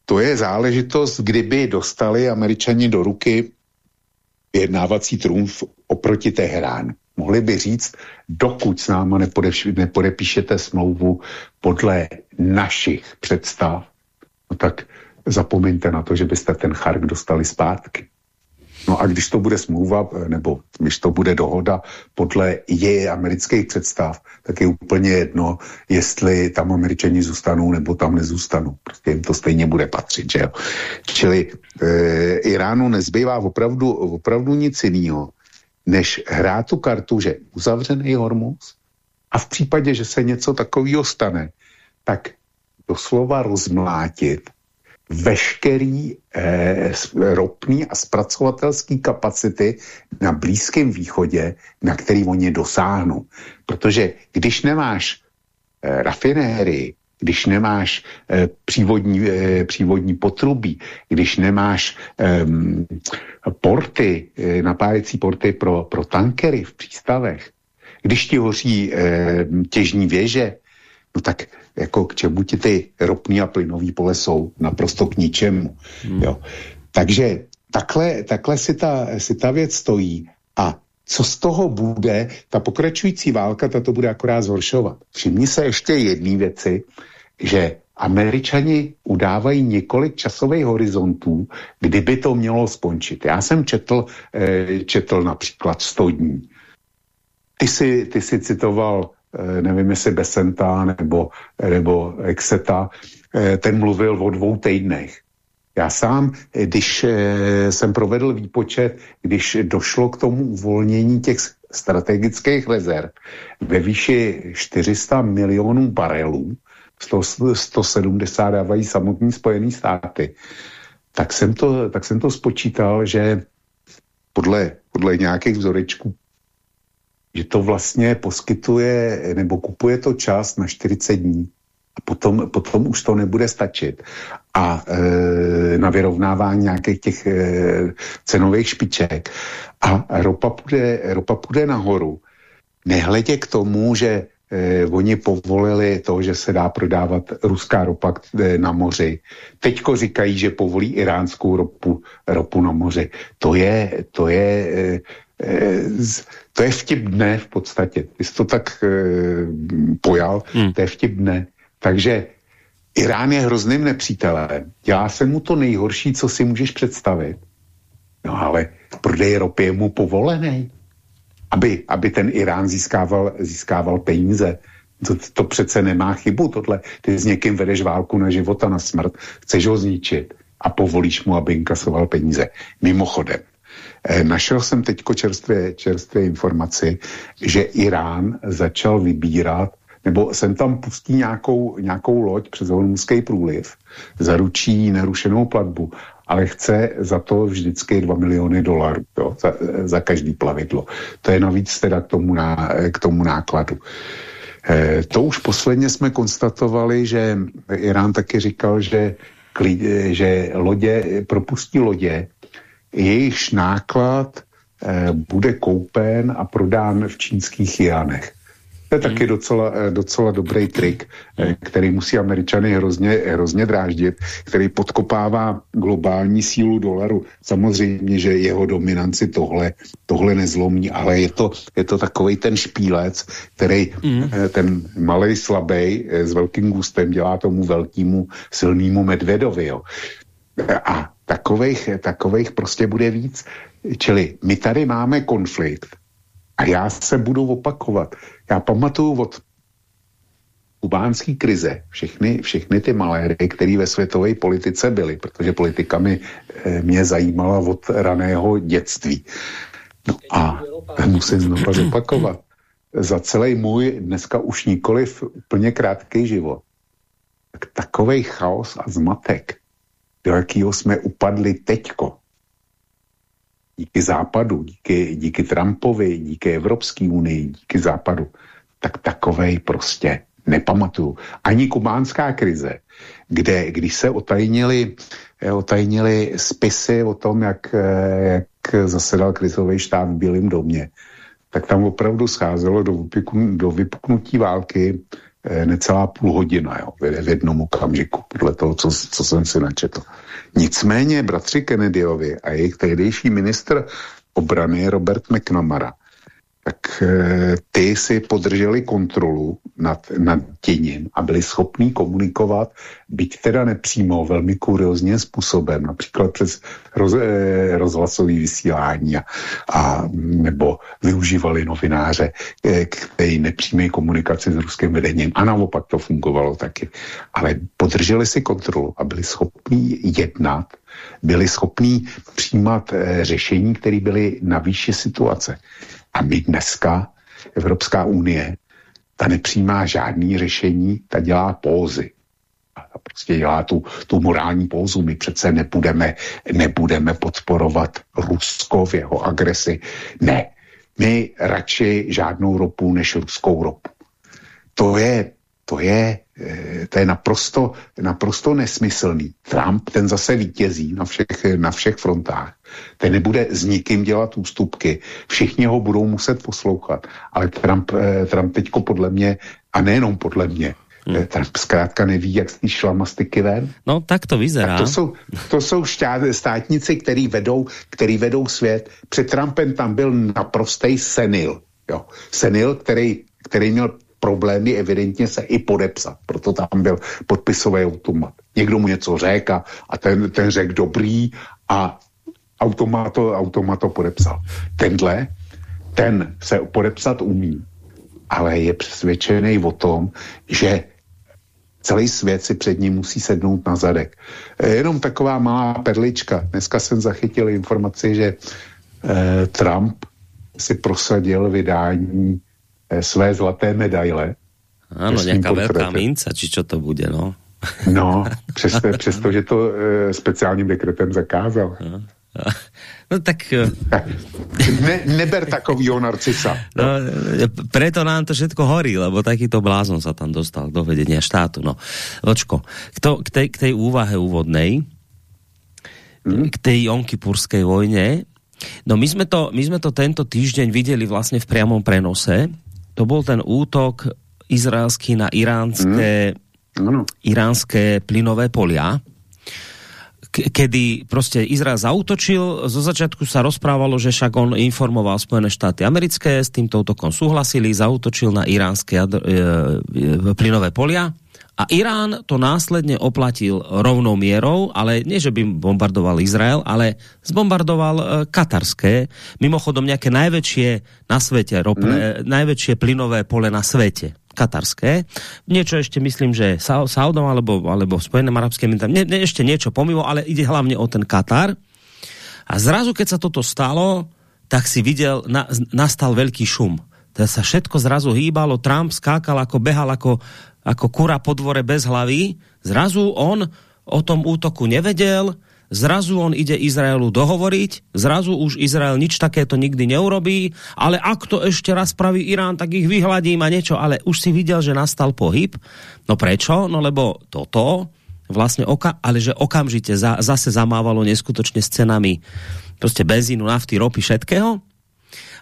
to je záležitost, kdyby dostali američani do ruky vyjednávací trumf oproti Teheránu. Mohli by říct, dokud s náma nepodepíšete smlouvu podle našich představ, no tak zapomeňte na to, že byste ten chark dostali zpátky. No a když to bude smlouva, nebo když to bude dohoda podle její amerických představ, tak je úplně jedno, jestli tam američani zůstanou nebo tam nezůstanou. Prostě jim to stejně bude patřit, že jo. Čili e, Iránu nezbývá opravdu, opravdu nic jiného, než hrát tu kartu, že uzavřený hormuz a v případě, že se něco takového stane, tak doslova rozmlátit veškerý eh, ropný a zpracovatelský kapacity na Blízkém východě, na který oni dosáhnou. Protože když nemáš eh, rafinérii, když nemáš eh, přívodní, eh, přívodní potrubí, když nemáš eh, porty, eh, napájecí porty pro, pro tankery v přístavech, když ti hoří eh, těžní věže, no tak jako k čemu ti ty ropný a plynový pole jsou? Naprosto k ničemu. Hmm. Jo. Takže takhle, takhle si, ta, si ta věc stojí a co z toho bude, ta pokračující válka, ta to bude akorát zhoršovat. Všimni se ještě jedné věci, že Američani udávají několik časových horizontů, kdyby to mělo skončit. Já jsem četl, eh, četl například 100 dní. Ty jsi, ty jsi citoval nevím jestli Besenta nebo, nebo Exeta, eh, ten mluvil o dvou týdnech. Já sám, eh, když jsem provedl výpočet, když došlo k tomu uvolnění těch strategických rezerv ve výši 400 milionů barelů, 100, 170 dávají samotní Spojené státy, tak jsem, to, tak jsem to spočítal, že podle, podle nějakých vzorečků že to vlastně poskytuje nebo kupuje to čas na 40 dní. A potom, potom už to nebude stačit. A e, na vyrovnávání nějakých těch e, cenových špiček. A ropa půjde, ropa půjde nahoru. Nehledě k tomu, že eh, oni povolili to, že se dá prodávat ruská ropa eh, na moři. Teďko říkají, že povolí iránskou ropu, ropu na moři. To je, to je Eh, to je vtipné v podstatě. Ty jsi to tak e, pojal, hmm. to je vtipné. Takže Irán je hrozným nepřítelem. Dělá se mu to nejhorší, co si můžeš představit. No ale prodej ropy je mu povolený. Aby, aby ten Irán získával, získával peníze. To, to přece nemá chybu, tohle. Ty s někým vedeš válku na život a na smrt, chceš ho zničit a povolíš mu, aby inkasoval peníze. Mimochodem, Eh, našel jsem teď čerstvé, čerstvé informaci, že Irán začal vybírat nebo sem tam pustí nějakou, nějakou loď přes Hormuzský průliv, zaručí nerušenou platbu, ale chce za to vždycky 2 miliony dolarů jo, za, za každý plavidlo. To je navíc teda k tomu, ná, k tomu nákladu. E, to už posledně jsme konstatovali, že Irán taky říkal, že, že lodě, propustí lodě, jejichž náklad eh, bude koupen a prodán v čínských jánech. To je taky hmm. docela, eh, docela dobrý trik, eh, který musí američany hrozně, hrozně dráždit, který podkopává globální sílu dolaru. Samozřejmě, že jeho dominanci tohle, tohle nezlomí, ale je to, je to takový ten špílec, který mm. ten malej slabý s velkým gustem dělá tomu velkému silnému medvedovi. Jo. A takových, takových prostě bude víc. Čili my tady máme konflikt a já se budu opakovat. Já pamatuju od kubánské krize všechny, všechny ty maléry, které ve světové politice byly, protože politika mi, eh, mě zajímala od raného dětství. No a musím znovu zopakovat. Za celý můj dneska už nikoliv úplně krátký život. Tak takovej chaos a zmatek do jakého jsme upadli teďko. Díky západu, díky, díky Trumpovi, díky Evropské unii, díky západu, tak takovej prostě nepamatuju. Ani kubánská krize, kde, když se otajnili, otajnili spisy o tom, jak, jak zasedal krizový štáb v Bílém domě, tak tam opravdu scházelo do, do vypuknutí války eh, necelá půl hodina jo, v jednom okamžiku, podle toho, co, co jsem si načetl. Nicméně bratři Kennedyovi a jejich tehdejší ministr obrany Robert McNamara tak eh, ty si podrželi kontrolu nad, nad děním a byli schopní komunikovat, byť teda nepřímo, velmi kuriozním způsobem, například přes roz, eh, rozhlasový vysílání a, a nebo využívali novináře k té nepřímé komunikaci s ruským vedením a naopak to fungovalo taky. Ale podrželi si kontrolu a byli schopní jednat, byli schopní přijímat řešení, které byly na výši situace. A my dneska, Evropská unie, ta nepřijímá žádný řešení, ta dělá pózy. A prostě dělá tu, tu morální pózu. My přece nebudeme, nebudeme podporovat Rusko v jeho agresi. Ne, my radši žádnou ropu než ruskou ropu. To je, to je Eh, to je naprosto, naprosto nesmyslný. Trump ten zase vítězí na všech, na všech frontách. Ten nebude s nikým dělat ústupky. Všichni ho budou muset poslouchat. Ale Trump, eh, Trump teďko podle mě, a nejenom podle mě, Hmm. Trump zkrátka neví, jak z té šlamastiky ven. No, tak to vyzerá. To jsou, to jsou štát, státníci, který vedou, který vedou svět. Před Trumpem tam byl naprostý senil. Jo. Senil, který, který měl problémy evidentně se i podepsat. Proto tam byl podpisový automat. Někdo mu něco řekl a ten, ten řekl dobrý a automat to, automat to podepsal. Tenhle, ten se podepsat umí, ale je přesvědčený o tom, že celý svět si před ním musí sednout na zadek. E, jenom taková malá perlička. Dneska jsem zachytil informaci, že eh, Trump si prosadil vydání Eh, své zlaté medaile. Ano, nějaká velká minca, či čo to bude, no. No, přesto, přesto že to e, speciálním dekretem zakázal. No, no tak... Eh, ne, neber takovýho narcisa. No, preto nám to všetko horí, lebo takýto blázon sa tam dostal do vedenia štátu. No, Očko, k, to, k, tej, k tej úvahe úvodnej, hmm? k tej Jonkipurskej vojne, no my sme, to, my sme to tento týždeň videli vlastne v priamom prenose, to bol ten útok izraelský na iránské, mm. iránské plynové polia, kedy prostě Izrael zautočil, zo začiatku sa rozprávalo, že však on informoval Spojené štáty americké, s týmto útokom súhlasili, zautočil na iránske e, e, plynové polia, a Irán to následně oplatil rovnou mierou, ale nie, že by bombardoval Izrael, ale zbombardoval e, katarské, mimochodom nějaké najväčšie na svete, ropné, mm. najväčšie plynové pole na svete katarské. Niečo ešte myslím, že Saudom alebo, alebo Spojeným arabským, ne, ne, ešte niečo pomimo, ale ide hlavne o ten Katar. A zrazu, keď sa toto stalo, tak si videl, na, nastal veľký šum. To sa všetko zrazu hýbalo, Trump skákal, ako behal, ako ako kura po dvore bez hlavy, zrazu on o tom útoku nevedel, zrazu on ide Izraelu dohovoriť, zrazu už Izrael nič takéto nikdy neurobí, ale ak to ešte raz praví Irán, tak ich vyhladím a niečo, ale už si videl, že nastal pohyb. No prečo? No lebo toto vlastne oka, ale že okamžite za, zase zamávalo neskutočne s cenami prostě benzínu, nafty, ropy, všetkého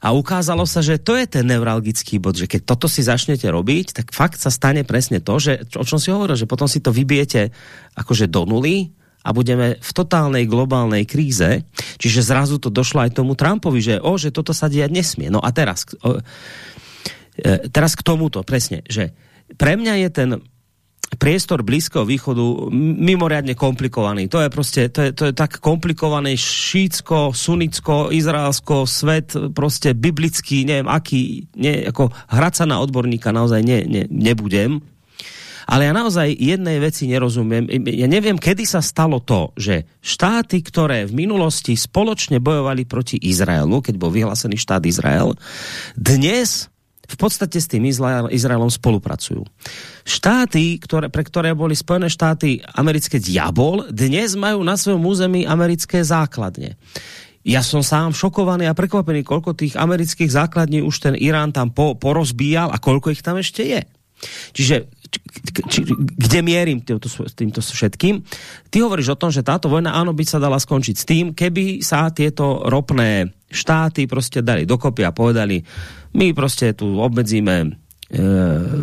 a ukázalo sa, že to je ten neuralgický bod, že keď toto si začnete robiť, tak fakt sa stane presne to, že o čom si hovoril, že potom si to vybijete akože do nuly a budeme v totálnej globálnej kríze. Čiže zrazu to došlo aj tomu Trumpovi, že o, že toto sa diať nesmie. No a teraz, o, e, teraz k tomuto, presne, že pre mňa je ten priestor Blízkého východu mimoriadne komplikovaný. To je prostě, to je, to je tak komplikované šítsko, sunicko, izraelsko, svet prostě biblický, nevím aký, ne, jako hrať sa na odborníka naozaj ne, ne, nebudem. Ale ja naozaj jednej veci nerozumiem. Ja neviem, kedy sa stalo to, že štáty, ktoré v minulosti spoločne bojovali proti Izraelu, keď bol vyhlásený štát Izrael, dnes v podstate s tým Izraelom spolupracujú. Štáty, ktoré, pre ktoré boli Spojené štáty americké diabol, dnes majú na svojom území americké základne. Ja som sám šokovaný a prekvapený, koľko tých amerických základní už ten Irán tam po, porozbíjal a koľko ich tam ešte je. Čiže či, kde mierim týmto, týmto všetkým? Ty hovoríš o tom, že táto vojna áno by sa dala skončiť s tým, keby sa tieto ropné štáty prostě dali dokopy a povedali, my prostě tu obmedzíme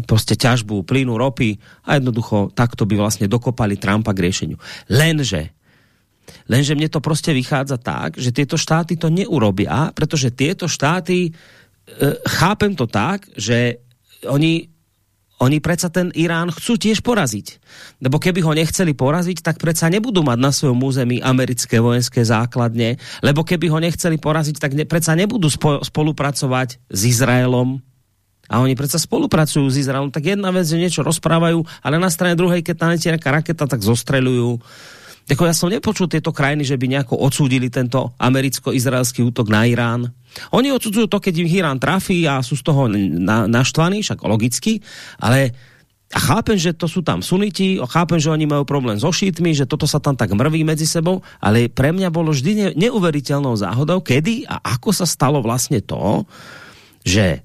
prostě ťažbu plynu, ropy a jednoducho takto by vlastně dokopali Trumpa k riešeniu. Lenže Lenže mne to prostě vychádza tak, že tieto štáty to neurobia, pretože tieto štáty, e, chápem to tak, že oni oni predsa ten Irán chcú tiež poraziť. Lebo keby ho nechceli poraziť, tak predsa nebudú mať na svojom území americké vojenské základne, lebo keby ho nechceli poraziť, tak ne, predsa nebudú spo, spolupracovať s Izraelom. A oni predsa spolupracujú s Izraelom. Tak jedna vec, že niečo rozprávajú, ale na strane druhej, keď tam nejaká raketa, tak zostrelujú. Jako ja som nepočul tieto krajiny, že by nejako odsúdili tento americko-izraelský útok na Irán. Oni odsudzujú to, keď im Irán trafí a sú z toho na, naštvaní, však logicky, ale a chápem, že to sú tam suniti, chápem, že oni majú problém so šítmi, že toto sa tam tak mrví medzi sebou, ale pre mňa bolo vždy ne, neuveriteľnou záhodou, kedy a ako sa stalo vlastne to, že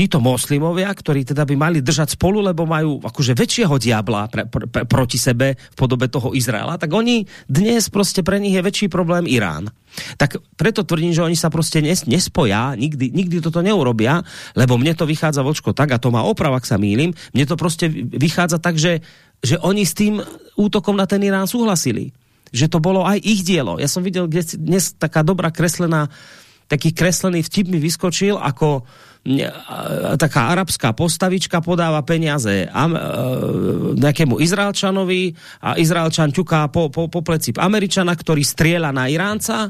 títo moslimovia, ktorí teda by mali držať spolu, lebo majú akože väčšieho diabla pre, pre, pre, proti sebe v podobe toho Izraela, tak oni dnes prostě pre nich je väčší problém Irán. Tak preto tvrdím, že oni sa prostě nes, nespoja, nikdy, nikdy toto neurobia, lebo mne to vychádza vočko tak, a to má oprav, ak sa mýlim, mne to prostě vychádza tak, že, že oni s tým útokom na ten Irán súhlasili. Že to bolo aj ich dielo. Ja som videl kde dnes taká dobrá kreslená, taký kreslený vtip mi vyskočil, ako taká arabská postavička podáva peniaze nejakému Izraelčanovi a Izraelčan ťuká po, po, po pleci Američana, ktorý striela na Iránca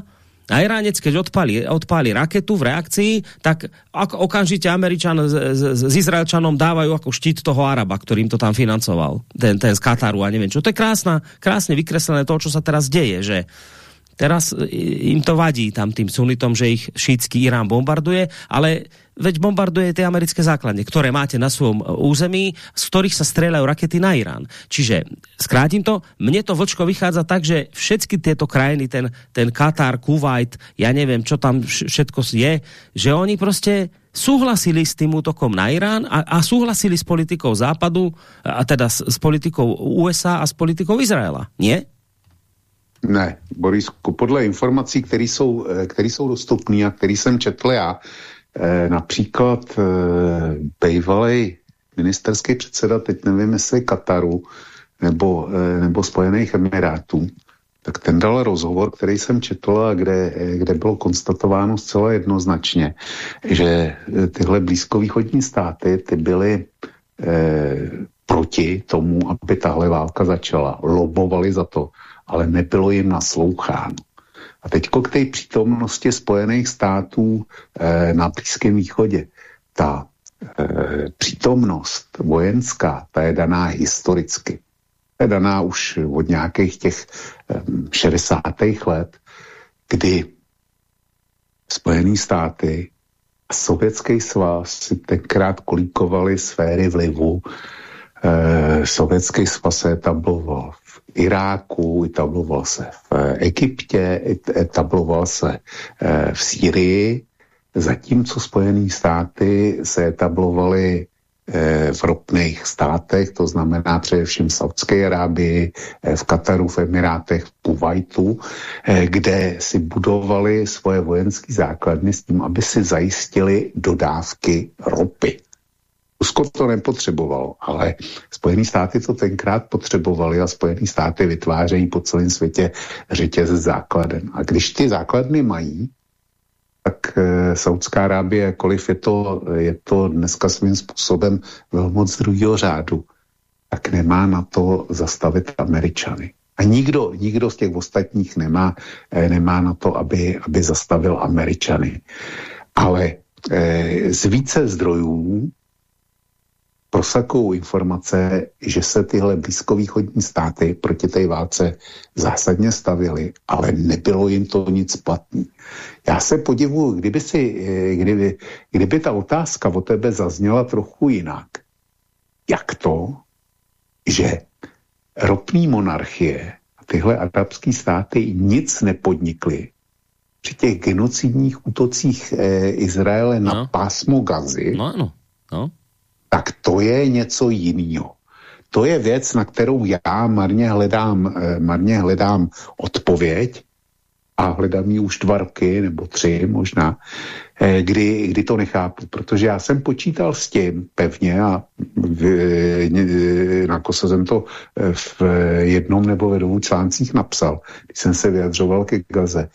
a Iránec, keď odpali, odpali raketu v reakcii, tak ako okamžite Američan s, s, s Izraelčanom dávajú ako štít toho Araba, ktorým to tam financoval. Ten, ten z Kataru a neviem čo. To je krásna, krásne vykreslené to, čo sa teraz deje, že teraz im to vadí tam tým sunitom, že ich šítsky Irán bombarduje, ale veď bombarduje tie americké základne, ktoré máte na svojom e, území, z ktorých sa strelajú rakety na Irán. Čiže, skrátim to, mne to vlčko vychádza tak, že všetky tieto krajiny, ten, ten Katar, Kuwait, ja neviem, čo tam všetko je, že oni prostě súhlasili s tým útokom na Irán a, a súhlasili s politikou Západu, a teda s, s politikou USA a s politikou Izraela. Nie? Ne, Borisku, podle informací, které jsou, e, jsou dostupné a které jsem četl já, Eh, například eh, bývalý ministerský předseda, teď nevím, jestli Kataru nebo, eh, nebo Spojených Emirátů, tak ten dal rozhovor, který jsem četl a kde, kde bylo konstatováno zcela jednoznačně, že tyhle blízkovýchodní státy ty byly eh, proti tomu, aby tahle válka začala. Lobovali za to, ale nebylo jim nasloucháno. A teď k té přítomnosti Spojených států eh, na Blízkém východě. Ta eh, přítomnost vojenská, ta je daná historicky. Ta je daná už od nějakých těch eh, 60. let, kdy Spojené státy a Sovětský svaz si tenkrát kolíkovali sféry vlivu. Eh, Sovětský svaz se etabloval Iráku, etabloval se v Egyptě, etabloval se eh, v Sýrii, zatímco Spojené státy se etablovaly eh, v ropných státech, to znamená především v Saudské Arábii, eh, v Kataru, v Emirátech, v Kuwaitu, kde si budovali svoje vojenské základny s tím, aby si zajistili dodávky ropy. Rusko to nepotřebovalo, ale Spojené státy to tenkrát potřebovali a Spojené státy vytvářejí po celém světě řetěz základen. A když ty základny mají, tak e, Saudská Arábie, jakkoliv je to, je to dneska svým způsobem velmoc druhého řádu, tak nemá na to zastavit Američany. A nikdo, nikdo z těch ostatních nemá, e, nemá na to, aby, aby zastavil Američany. Ale e, z více zdrojů prosakují informace, že se tyhle blízkovýchodní státy proti té válce zásadně stavily, ale nebylo jim to nic platný. Já se podivuju, kdyby, si, eh, kdyby, kdyby ta otázka o tebe zazněla trochu jinak. Jak to, že ropný monarchie a tyhle arabské státy nic nepodnikly při těch genocidních útocích eh, Izraele na no. pásmo Gazy, no, no. No tak to je něco jiného. To je věc, na kterou já marně hledám, eh, marně hledám odpověď a hledám ji už dva roky, nebo tři možná, eh, kdy, kdy to nechápu, protože já jsem počítal s tím pevně a eh, na kose jsem to v jednom nebo ve dvou článcích napsal, když jsem se vyjadřoval ke Gaze,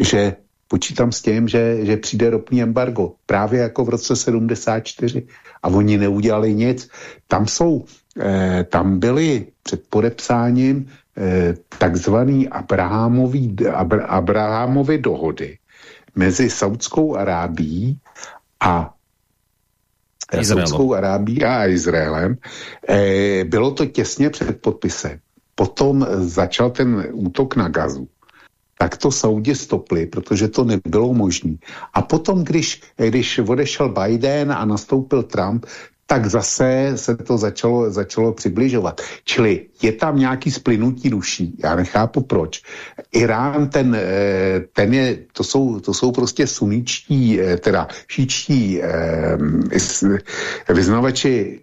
že počítám s tím, že, že přijde ropní embargo, právě jako v roce 74 a oni neudělali nic. Tam jsou, eh, tam byli před podepsáním eh, takzvaný Abrahamový, Abra, Abrahamovy dohody mezi Saudskou Arábí a. Saudskou Arábí a Izraelem. Eh, bylo to těsně před podpisem. Potom začal ten útok na Gazu tak to Saudi stopli, protože to nebylo možné. A potom, když, když odešel Biden a nastoupil Trump, tak zase se to začalo, začalo přibližovat. Čili je tam nějaký splynutí duší. Já nechápu proč. Irán, ten, eh, ten je, to jsou, to jsou prostě suničtí, eh, teda šíčtí eh, vyznavači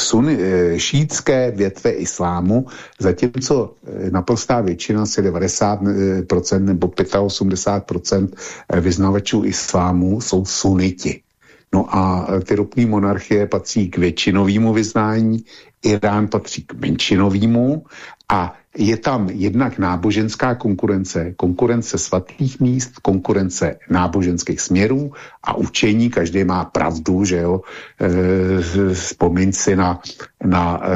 suni, eh, šítské větve islámu, zatímco eh, naprostá většina, asi 90% eh, nebo 85% vyznavačů islámu jsou suniti. No a ty ropní monarchie patří k většinovému vyznání, Irán patří k menšinovému a je tam jednak náboženská konkurence, konkurence svatých míst, konkurence náboženských směrů a učení, každý má pravdu, že jo, e, si na, na e,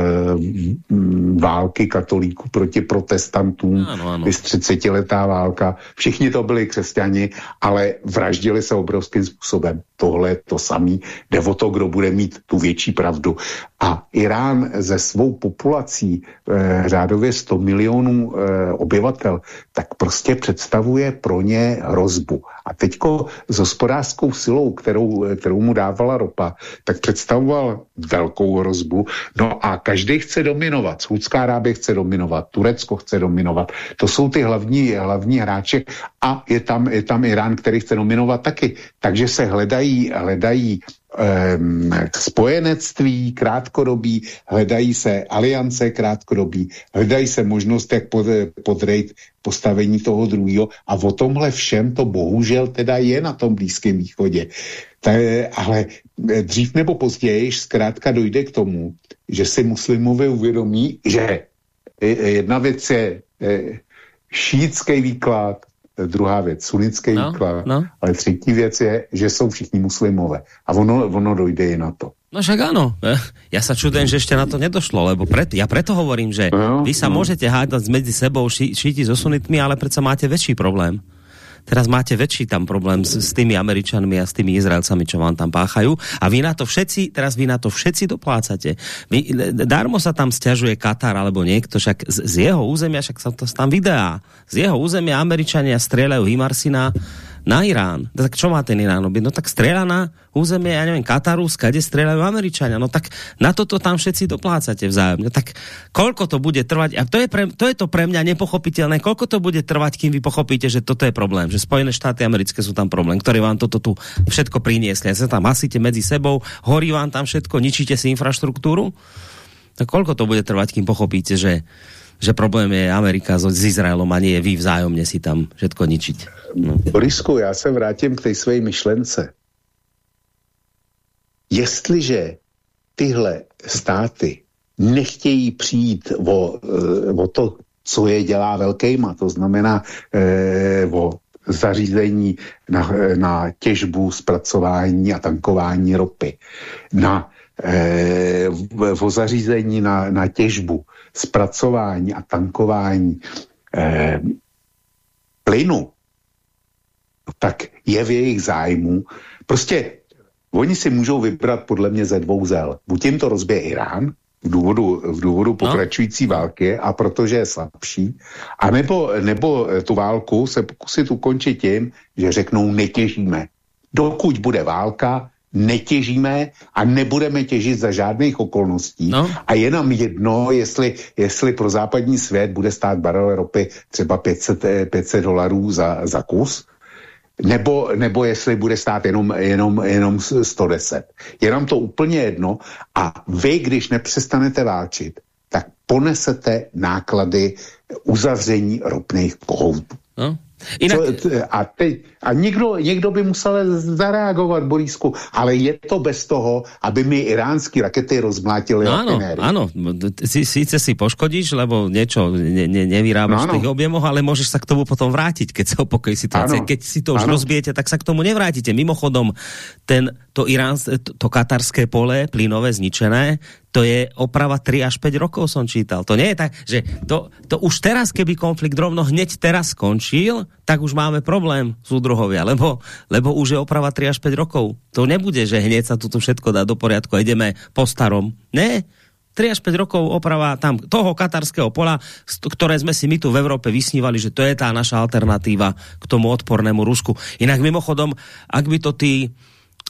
války katolíků proti protestantům, ano, ano. 30 letá válka, všichni to byli křesťani, ale vraždili se obrovským způsobem. Tohle je to samý, jde o to, kdo bude mít tu větší pravdu. A Irán ze svou populací e, řádově 100 milionů e, obyvatel, tak prostě představuje pro ně hrozbu. A teďko s hospodářskou silou, kterou, kterou mu dávala ropa, tak představoval velkou hrozbu. No a každý chce dominovat. Saudská Arábie chce dominovat, Turecko chce dominovat. To jsou ty hlavní, hlavní hráče a je tam, je tam Irán, který chce dominovat taky. Takže se hledají, hledají spojenectví krátkodobí, hledají se aliance krátkodobí, hledají se možnost, jak pod, podrejt postavení toho druhého a o tomhle všem to bohužel teda je na tom Blízkém východě. Tak, ale dřív nebo později zkrátka dojde k tomu, že si muslimové uvědomí, že jedna věc je šítský výklad, druhá věc, sunnický no, výklad, no. ale třetí věc je, že jsou všichni muslimové. A ono, ono dojde i na to. No však áno. Ja sa čudujem, že ešte na to nedošlo, lebo pret, ja preto hovorím, že no, vy sa no. môžete hádať medzi sebou ši, šíti so sunitmi, ale predsa máte väčší problém. Teraz máte väčší tam problém s, s tými Američanmi a s tými Izraelcami, čo vám tam páchajú. A vy na to všetci, teraz vy na to všetci doplácate. Vy, darmo sa tam stiažuje Katar alebo niekto, však z, z jeho územia, však sa to tam videá, z jeho územia Američania strieľajú Himarsina na Irán. No tak čo má ten Irán robiť? No tak strieľa na územie, ja neviem, Kataru, skade strieľajú Američania. No tak na toto tam všetci doplácate vzájomne. Tak koľko to bude trvať? A to je, pre, to je to pre mňa nepochopiteľné. Koľko to bude trvať, kým vy pochopíte, že toto je problém? Že Spojené štáty americké sú tam problém, ktoré vám toto tu všetko priniesli. A sa tam hasíte medzi sebou, horí vám tam všetko, ničíte si infraštruktúru? Tak koľko to bude trvať, kým pochopíte, že že problém je Amerika s Izraelom a nie je vy vzájomně si tam všetko ničiť. No. Borisku, já se vrátím k té své myšlence. Jestliže tyhle státy nechtějí přijít o, eh, o to, co je dělá velkýma, to znamená e, o zařízení na, na těžbu, zpracování a tankování ropy, na o zařízení na, na těžbu, zpracování a tankování e, plynu, tak je v jejich zájmu. Prostě oni si můžou vybrat podle mě ze dvou zel. Buď jim to rozbije Irán, v důvodu, v důvodu no. pokračující no. války a protože je slabší, a nebo, nebo tu válku se pokusit ukončit tím, že řeknou netěžíme. Dokud bude válka, netěžíme a nebudeme těžit za žádných okolností. No. A je nám jedno, jestli, jestli pro západní svět bude stát barel ropy třeba 500, 500 dolarů za, za kus, nebo, nebo jestli bude stát jenom, jenom, jenom 110. Je nám to úplně jedno a vy, když nepřestanete válčit, tak ponesete náklady uzavření ropných kohoutů. No. Inak... Co, a, teď, a někdo, někdo by musel zareagovat, Borisku, ale je to bez toho, aby mi iránský rakety rozmlátili no, áno, áno, si, síce si poškodíš, lebo niečo ne, ne, nevyrábaš no, v tých objemoch, ale môžeš sa k tomu potom vrátiť, keď sa opokojí situácia. Ano. Keď si to už ano. rozbijete, tak sa k tomu nevrátite. Mimochodom, ten, to, irán, to, to katarské pole plynové zničené, to je oprava 3 až 5 rokov som čítal. To nie je tak, že to, to už teraz, keby konflikt rovno hneď teraz skončil, tak už máme problém, súdruhovia, lebo, lebo už je oprava 3 až 5 rokov. To nebude, že hneď sa tu všetko dá do poriadku a ideme po starom. Ne, 3 až 5 rokov oprava tam toho katarského pola, ktoré sme si my tu v Európe vysnívali, že to je tá naša alternatíva k tomu odpornému Rusku. Inak mimochodom, ak by to tí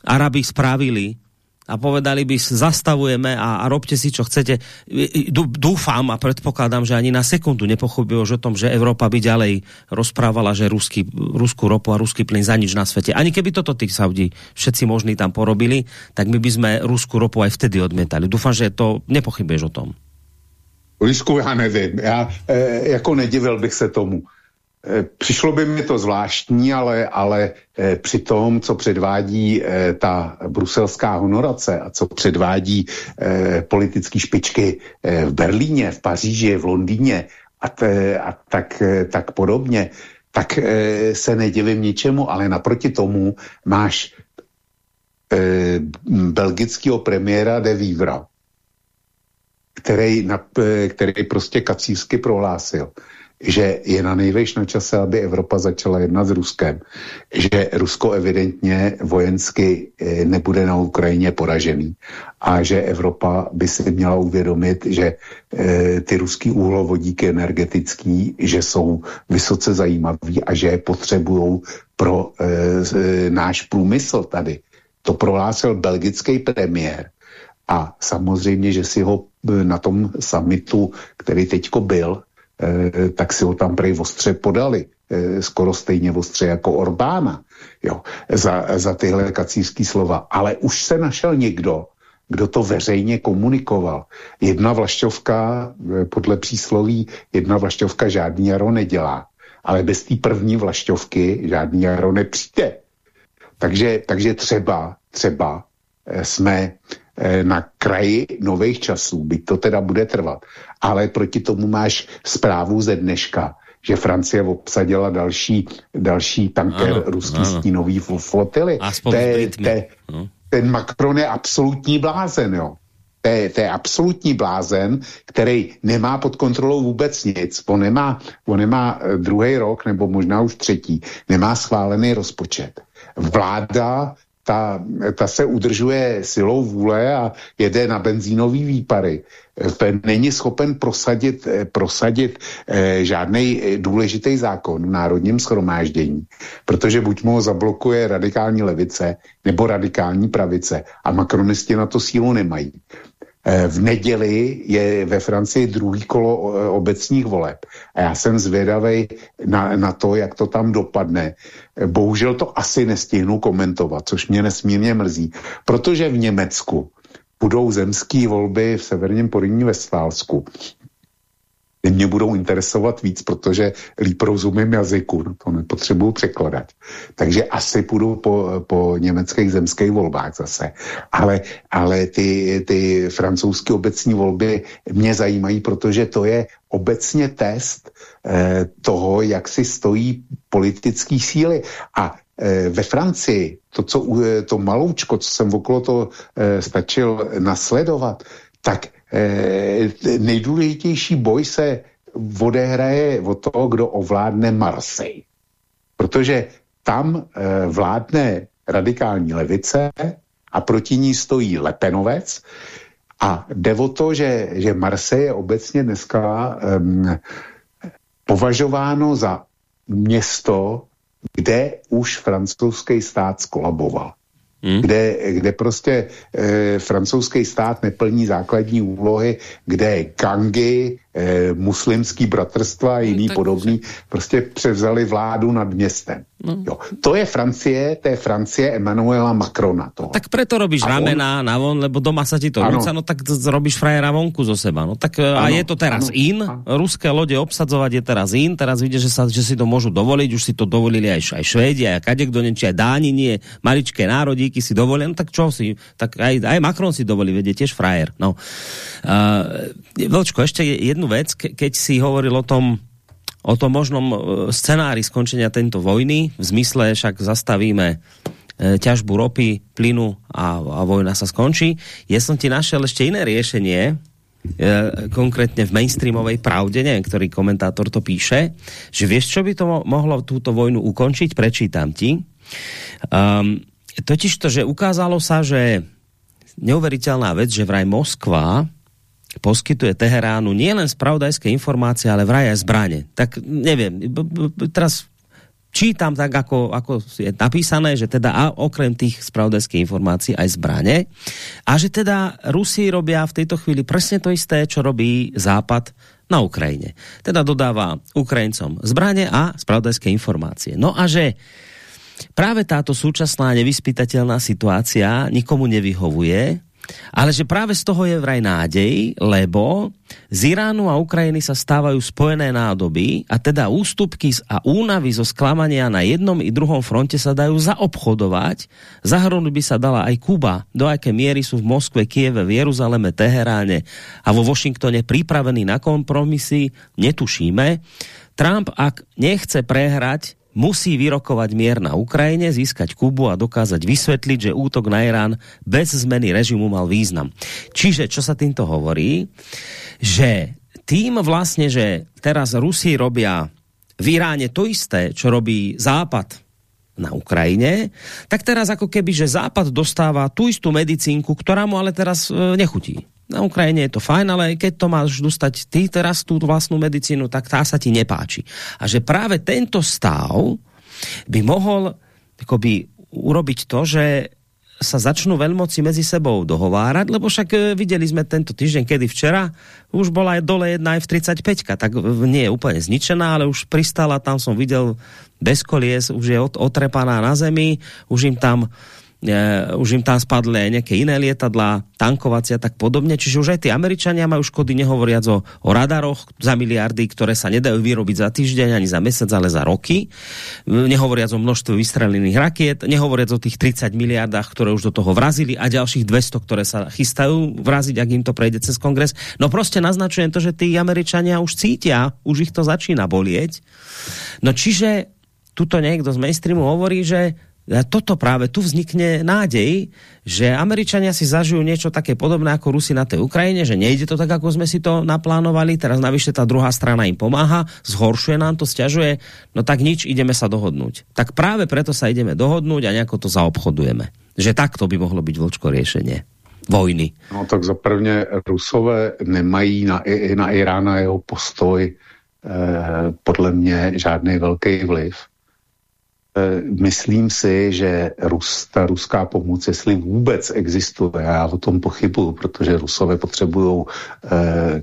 Arabi spravili, a povedali by, zastavujeme a, a robte si, čo chcete. Dúfam a predpokladám, že ani na sekundu nepochopil o tom, že Európa by ďalej rozprávala, že ruský, ruskú ropu a ruský plyn za nič na svete. Ani keby toto tí Saudi všetci možní tam porobili, tak my by sme ruskú ropu aj vtedy odmietali. Dúfam, že to nepochybuješ o tom. Lisku, já nevím. Já e, jako nedivil bych se tomu. Eh, přišlo by mi to zvláštní, ale, ale eh, při tom, co předvádí eh, ta bruselská honorace a co předvádí politické špičky v Berlíně, v Paříži, v Londýně a, te, a tak, tak podobně, tak se nedivím ničemu, ale naproti tomu máš belgického premiéra de Vivra, který, který prostě kacířsky prohlásil, že je na nejvejš na čase, aby Evropa začala jednat s Ruskem. Že Rusko evidentně vojensky eh, nebude na Ukrajině poražený a že Evropa by si měla uvědomit, že e, ty ruský úhlovodíky energetický, že jsou vysoce zajímavý a že je potřebují pro e, e, náš průmysl tady. To prohlásil belgický premiér. A samozřejmě, že si ho na tom summitu, který teďko byl, Eh, tak si ho tam prej ostře podali. Eh, skoro stejně ostře jako Orbána jo, za, za tyhle kacířský slova. Ale už se našel někdo, kdo to veřejně komunikoval. Jedna vlašťovka, eh, podle přísloví, jedna vlašťovka žádný jaro nedělá. Ale bez té první vlašťovky žádný jaro nepřijde. Takže, takže třeba, třeba jsme Eh, na kraji nových časů, byť to teda bude trvat. Ale proti tomu máš zprávu ze dneška, že Francie obsadila další, další tanker ano, ruský ano. stínový flotily. To je, no. ten Macron je absolutní blázen, jo. To je, to je absolutní blázen, který nemá pod kontrolou vůbec nic. On nemá, on nemá eh, druhý rok, nebo možná už třetí, nemá schválený rozpočet. Vláda ta, ta se udržuje silou vůle a jede na benzínový výpary. Není schopen prosadit, prosadit eh, žádný důležitý zákon v národním schromáždění, protože buď mu ho zablokuje radikální levice nebo radikální pravice a makronisti na to sílu nemají. Eh, v neděli je ve Francii druhý kolo eh, obecních voleb a já jsem zvědavý na, na to, jak to tam dopadne. Eh, bohužel to asi nestihnu komentovat, což mě nesmírně mrzí, protože v Německu budou zemské volby v severním Poryní ve Sválsku ty mě budou interesovat víc, protože líp rozumím jazyku, no to nepotřebuju překladat. Takže asi půjdu po, po německých zemských volbách zase. Ale, ale ty, ty francouzské obecní volby mě zajímají, protože to je obecně test eh, toho, jak si stojí politické síly. A eh, ve Francii, to, co, eh, to maloučko, co jsem okolo toho eh, stačil nasledovat, tak nejdůležitější boj se odehraje o to, kdo ovládne Marseille. Protože tam eh, vládne radikální levice a proti ní stojí Lepenovec a jde o to, že, že Marseille je obecně dneska um, považováno za město, kde už francouzský stát skolaboval hmm. kde, kde prostě e, francouzský stát neplní základní úlohy, kde gangy eh, muslimský bratrstva a jiný no, podobný, prostě převzali vládu nad městem. No. Jo. To je Francie, to je Francie Emanuela Macrona. Toho. Tak preto robíš a ramena on... na von, lebo doma sa ti to rúca, no tak robíš frajera vonku zo seba. No tak ano, a je to teraz ano, in, ano. ruské lode obsadzovať je teraz in, teraz vidíš, že, sa, že si to môžu dovoliť, už si to dovolili aj, aj Švédi, aj kadek do Nemči, aj Dáni, nie, maličké národíky si dovolia, no tak čo si, tak aj, aj Macron si dovolí, vedie tiež frajer. No. Uh, Vlčko, ešte jednu vec, ke, keď si hovoril o tom, o tom možnom e, scenári skončenia tento vojny, v zmysle však zastavíme e, ťažbu ropy, plynu a, a vojna sa skončí. Ja som ti našiel ešte iné riešenie, e, konkrétne v mainstreamovej pravde, neviem, ktorý komentátor to píše, že vieš, čo by to mo mohlo túto vojnu ukončiť? Prečítam ti. Um, totiž to, že ukázalo sa, že neuveriteľná vec, že vraj Moskva poskytuje Teheránu nielen spravodajské informácie, ale vraj aj zbranie. Tak neviem, teraz čítam tak, ako, ako je napísané, že teda a okrem tých spravodajských informácií aj zbranie a že teda Rusi robia v tejto chvíli presne to isté, čo robí Západ na Ukrajine. Teda dodáva Ukrajincom zbranie a spravodajské informácie. No a že práve táto súčasná nevyspytateľná situácia nikomu nevyhovuje, ale že práve z toho je vraj nádej, lebo z Iránu a Ukrajiny sa stávajú spojené nádoby a teda ústupky a únavy zo sklamania na jednom i druhom fronte sa dajú zaobchodovať. Zahrnúť by sa dala aj Kuba, do aké miery sú v Moskve, Kieve, v Jeruzaleme, Teheráne a vo Washingtone pripravení na kompromisy, netušíme. Trump, ak nechce prehrať, musí vyrokovať mier na Ukrajine, získať Kubu a dokázať vysvetliť, že útok na Irán bez zmeny režimu mal význam. Čiže, čo sa týmto hovorí, že tým vlastne, že teraz Rusi robia v Iráne to isté, čo robí Západ na Ukrajine, tak teraz ako keby, že Západ dostáva tú istú medicínku, ktorá mu ale teraz e, nechutí na Ukrajine je to fajn, ale keď to máš dostať ty teraz tú vlastnú medicínu, tak tá sa ti nepáči. A že práve tento stav by mohol akoby urobiť to, že sa začnú veľmoci medzi sebou dohovárať, lebo však e, videli sme tento týždeň, kedy včera už bola dole jedna F-35, tak nie je úplne zničená, ale už pristala, tam som videl bez kolies, už je otrepaná na zemi, už im tam už im tam spadli aj nejaké iné lietadla, tankovacia tak podobne. Čiže už aj tí Američania majú škody, nehovoriac o, o radaroch za miliardy, ktoré sa nedajú vyrobiť za týždeň ani za mesiac, ale za roky. Nehovoriac o množstve vystrelených rakiet, nehovoriac o tých 30 miliardách, ktoré už do toho vrazili a ďalších 200, ktoré sa chystajú vraziť, ak im to prejde cez kongres. No prostě naznačujem to, že tí Američania už cítia, už ich to začína bolieť. No čiže tuto niekto z mainstreamu hovorí, že toto práve tu vznikne nádej, že Američania si zažijú niečo také podobné ako Rusi na tej Ukrajine, že nejde to tak, ako sme si to naplánovali, teraz navyše tá druhá strana im pomáha, zhoršuje nám to, stiažuje, no tak nič, ideme sa dohodnúť. Tak práve preto sa ideme dohodnúť a nejako to zaobchodujeme. Že takto by mohlo byť vlčko riešenie vojny. No tak za prvně Rusové nemají na, na Irán a jeho postoj eh, podle mě žádný velký vliv myslím si, že Rus, ta ruská pomoc, jestli vůbec existuje, já o tom pochybuju, protože Rusové potřebují eh,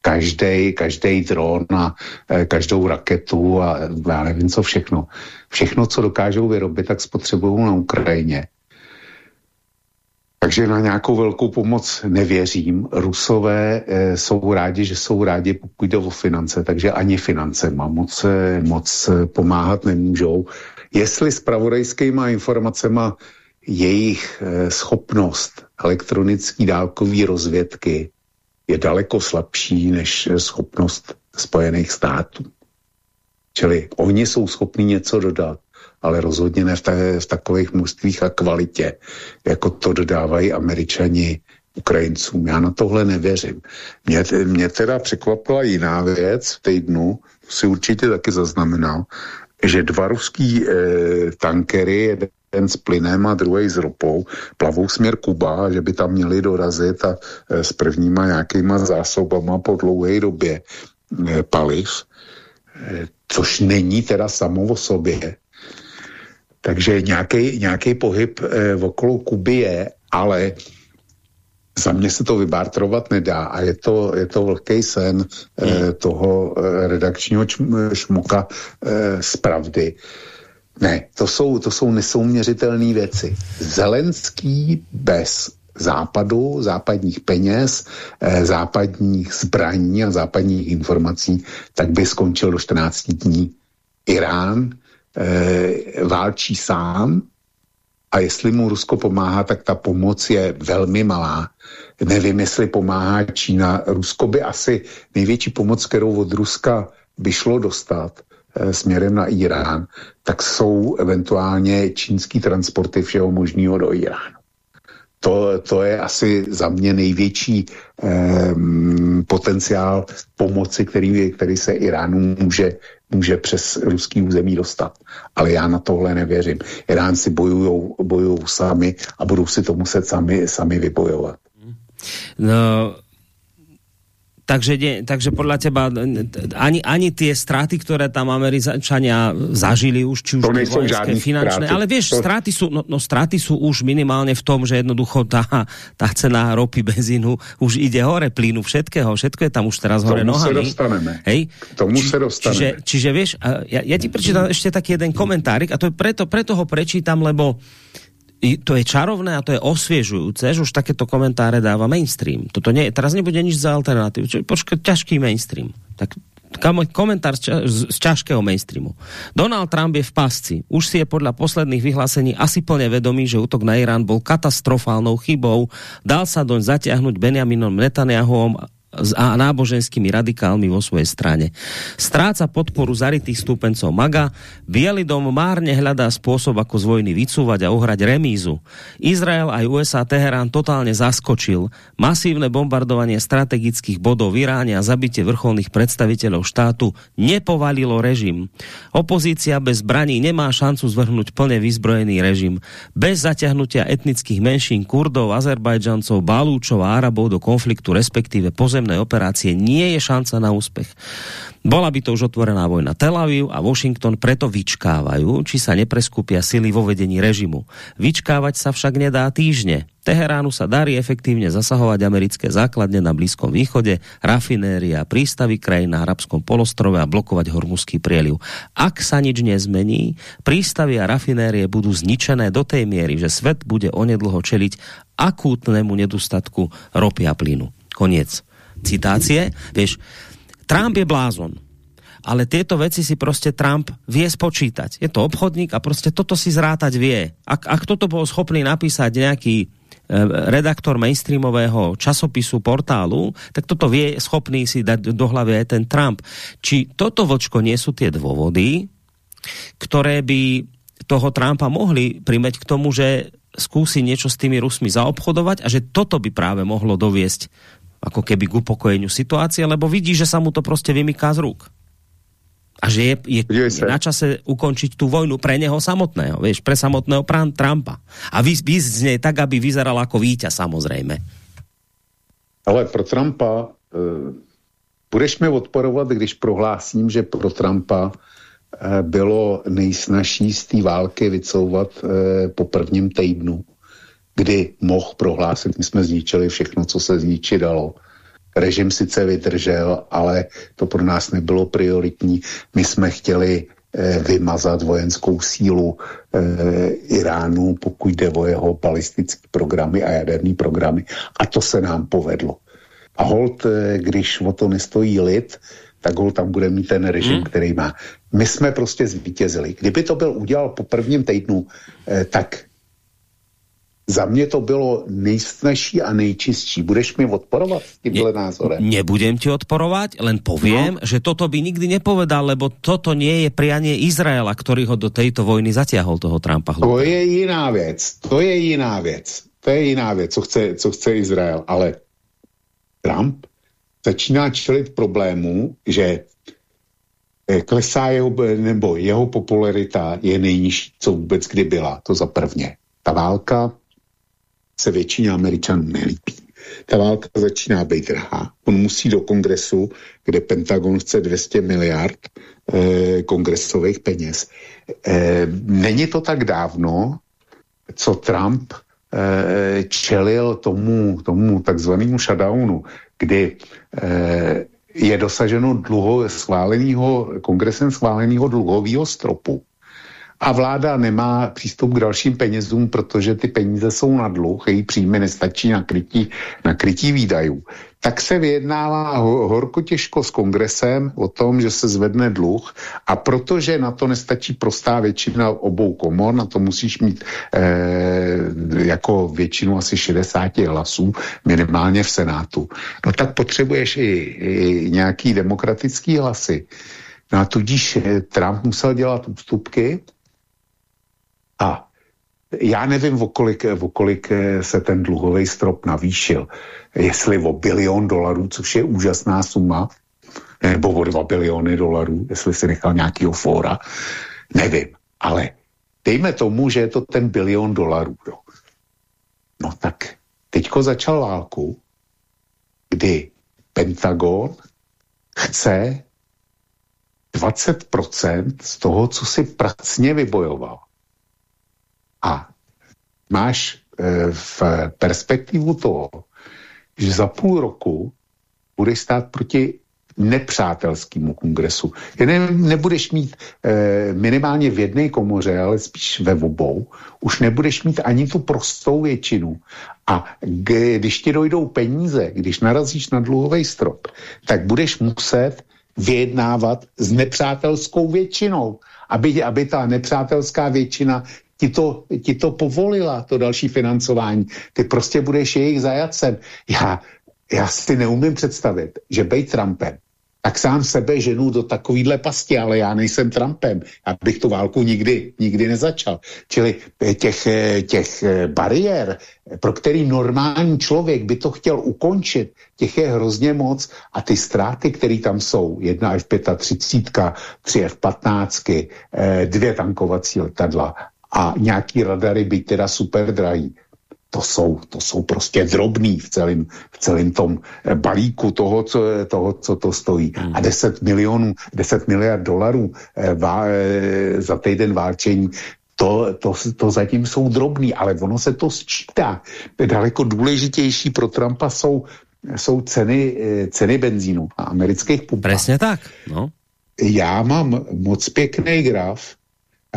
každý, každý dron a eh, každou raketu a já nevím co všechno. Všechno, co dokážou vyrobit, tak spotřebují na Ukrajině. Takže na nějakou velkou pomoc nevěřím. Rusové e, jsou rádi, že jsou rádi, pokud jde o finance, takže ani finance má moc, eh, moc eh, pomáhat nemůžou. Jestli s pravodajskýma informacema jejich e, schopnost elektronické dálkové rozvědky je daleko slabší než schopnost Spojených států. Čili oni jsou schopni něco dodat, ale rozhodně ne v, ta, v takových množstvích a kvalitě, jako to dodávají američani Ukrajincům. Já na tohle nevěřím. Mě, mě teda překvapila jiná věc v týdnu, si určitě taky zaznamenal, že dva ruský e, tankery, jeden s plynem a druhý s ropou, plavou směr Kuba, že by tam měli dorazit a e, s prvníma nějakýma zásobama po dlouhé době e, paliv, e, což není teda samo o sobě takže nějaký, nějaký pohyb eh, okolo Kuby je, ale za mě se to vybártrovat nedá a je to, je to velký sen eh, hmm. eh, toho eh, redakčního čm, šmuka eh, z pravdy. Ne, to jsou, to jsou nesouměřitelné věci. Zelenský bez západu, západních peněz, eh, západních zbraní a západních informací, tak by skončil do 14 dní. Irán eh, válčí sám a jestli mu Rusko pomáhá, tak ta pomoc je velmi malá. Nevím, jestli pomáhá Čína. Rusko by asi největší pomoc, kterou od Ruska by šlo dostat eh, směrem na Irán, tak jsou eventuálně čínský transporty všeho možného do Iránu. To, to je asi za mě největší eh, potenciál pomoci, který, který se Iránu může, může přes ruský území dostat. Ale já na tohle nevěřím. Iránci bojují bojujou sami a budou si to muset sami, sami vybojovat. No, takže, ne, takže podľa teba ani, ani tie straty, ktoré tam Američania zažili už, či už to vojenské, finančné, ale vieš, to... straty, sú, no, no, straty sú už minimálne v tom, že jednoducho tá, tá cena ropy, benzínu už ide hore, plynu, všetkého, všetko je tam už teraz hore nohami. Tomu sa dostaneme. Hej? K tomu Či, sa dostaneme. Čiže, čiže vieš, ja, ja ti prečítam ešte taký jeden komentárik a to je preto, preto ho prečítam, lebo to je čarovné a to je osviežujúce, že už takéto komentáre dáva mainstream. Toto nie, teraz nebude nič za alternatívu. Čo, počkaj, ťažký mainstream. Tak komentár z, z ťažkého mainstreamu. Donald Trump je v pasci. Už si je podľa posledných vyhlásení asi plne vedomý, že útok na Irán bol katastrofálnou chybou. Dal sa doň zatiahnuť Benjaminom Netanyahuom a náboženskými radikálmi vo svojej strane. Stráca podporu zaritých stúpencov MAGA, Bielý dom márne hľadá spôsob, ako z vojny vycúvať a uhrať remízu. Izrael aj USA Teherán totálne zaskočil. Masívne bombardovanie strategických bodov v Iráne a zabitie vrcholných predstaviteľov štátu nepovalilo režim. Opozícia bez zbraní nemá šancu zvrhnúť plne vyzbrojený režim. Bez zaťahnutia etnických menšín Kurdov, Azerbajdžancov, Balúčov a Arabov do konfliktu, respektíve pozemných pozemné operácie nie je šanca na úspech. Bola by to už otvorená vojna. Tel Aviv a Washington preto vyčkávajú, či sa nepreskupia sily vo vedení režimu. Vyčkávať sa však nedá týždne. Teheránu sa darí efektívne zasahovať americké základne na Blízkom východe, rafinéria, prístavy krajín na arabskom polostrove a blokovať hormuzský prieliv. Ak sa nič nezmení, prístavy a rafinérie budú zničené do tej miery, že svet bude onedlho čeliť akútnemu nedostatku ropy a plynu. Koniec citácie, vieš, Trump je blázon, ale tieto veci si prostě Trump vie spočítať. Je to obchodník a prostě toto si zrátať vie. Ak, ak toto bol schopný napísať nejaký e, redaktor mainstreamového časopisu, portálu, tak toto vie schopný si dať do hlavy aj ten Trump. Či toto, vočko, nie sú tie dôvody, ktoré by toho Trumpa mohli primeť k tomu, že skúsi niečo s tými Rusmi zaobchodovať a že toto by práve mohlo doviesť ako keby k upokojeniu situácie, lebo vidí, že sa mu to prostě vymyká z rúk. A že je, je, je na čase ukončiť tú vojnu pre neho samotného, vieš, pre samotného Trumpa. A vy, vy z nej tak, aby vyzeral ako víťaz, samozrejme. Ale pro Trumpa e, budeš mi odporovat, když prohlásím, že pro Trumpa e, bylo nejsnažší z té války vycouvat e, po prvním týdnu kdy mohl prohlásit, my jsme zničili všechno, co se zničit dalo. Režim sice vydržel, ale to pro nás nebylo prioritní. My jsme chtěli eh, vymazat vojenskou sílu eh, Iránu, pokud jde o jeho balistické programy a jaderní programy. A to se nám povedlo. A hold, eh, když o to nestojí lid, tak hold tam bude mít ten režim, hmm. který má. My jsme prostě zvítězili. Kdyby to byl udělal po prvním týdnu, eh, tak za mě to bylo nejsnažší a nejčistší. Budeš mi odporovat s tímhle ne, názorem? Nebudem ti odporovat, len povím, no. že toto by nikdy nepovedal, lebo toto nie je prianie Izraela, který ho do této vojny zatiahol, toho Trumpa. To je jiná věc. To je jiná věc. To je jiná věc, co chce, co chce Izrael. Ale Trump začíná čelit problému, že eh, klesá jeho, nebo jeho popularita je nejnižší, co vůbec kdy byla. To za prvně. Ta válka se většině Američanů nelíbí. Ta válka začíná být drahá. On musí do kongresu, kde Pentagon chce 200 miliard eh, kongresových peněz. Eh, není to tak dávno, co Trump eh, čelil tomu, tomu takzvanému shutdownu, kdy eh, je dosaženo dluho schváleného, kongresem schváleného dluhového stropu, a vláda nemá přístup k dalším penězům, protože ty peníze jsou na dluh, její příjmy nestačí na krytí, na krytí výdajů, tak se vyjednává horko těžko s kongresem o tom, že se zvedne dluh a protože na to nestačí prostá většina obou komor, na to musíš mít eh, jako většinu asi 60 hlasů, minimálně v Senátu, no tak potřebuješ i, i nějaký demokratický hlasy. No a tudíž eh, Trump musel dělat ústupky, a já nevím, o kolik, o kolik se ten dluhový strop navýšil. Jestli o bilion dolarů, což je úžasná suma, nebo o dva biliony dolarů, jestli si nechal nějakýho fóra, nevím. Ale dejme tomu, že je to ten bilion dolarů. Jo. No tak teďko začal válku, kdy Pentagon chce 20% z toho, co si pracně vybojoval a máš e, v perspektivu toho, že za půl roku budeš stát proti nepřátelskému kongresu. Ne, nebudeš mít e, minimálně v jedné komoře, ale spíš ve obou. Už nebudeš mít ani tu prostou většinu. A když ti dojdou peníze, když narazíš na dluhový strop, tak budeš muset vyjednávat s nepřátelskou většinou, aby, aby ta nepřátelská většina ti to, ti to povolila, to další financování. Ty prostě budeš jejich zajacem. Já, já si neumím představit, že bej Trumpem, tak sám sebe ženu do takovýhle pasti, ale já nejsem Trumpem, abych tu válku nikdy, nikdy nezačal. Čili těch, těch bariér, pro který normální člověk by to chtěl ukončit, těch je hrozně moc a ty ztráty, které tam jsou, jedna F-35, tři F-15, eh, dvě tankovací letadla a nějaký radary by teda super drahý. To jsou, to jsou prostě drobný v celém, v celém tom eh, balíku toho, co, toho, co to stojí. Hmm. A 10 milionů, 10 miliard dolarů eh, vá, eh, za týden válčení, to, to, to zatím jsou drobný, ale ono se to sčítá. Daleko důležitější pro Trumpa jsou, jsou ceny, eh, ceny benzínu a amerických pumpách. Přesně tak. No. Já mám moc pěkný graf,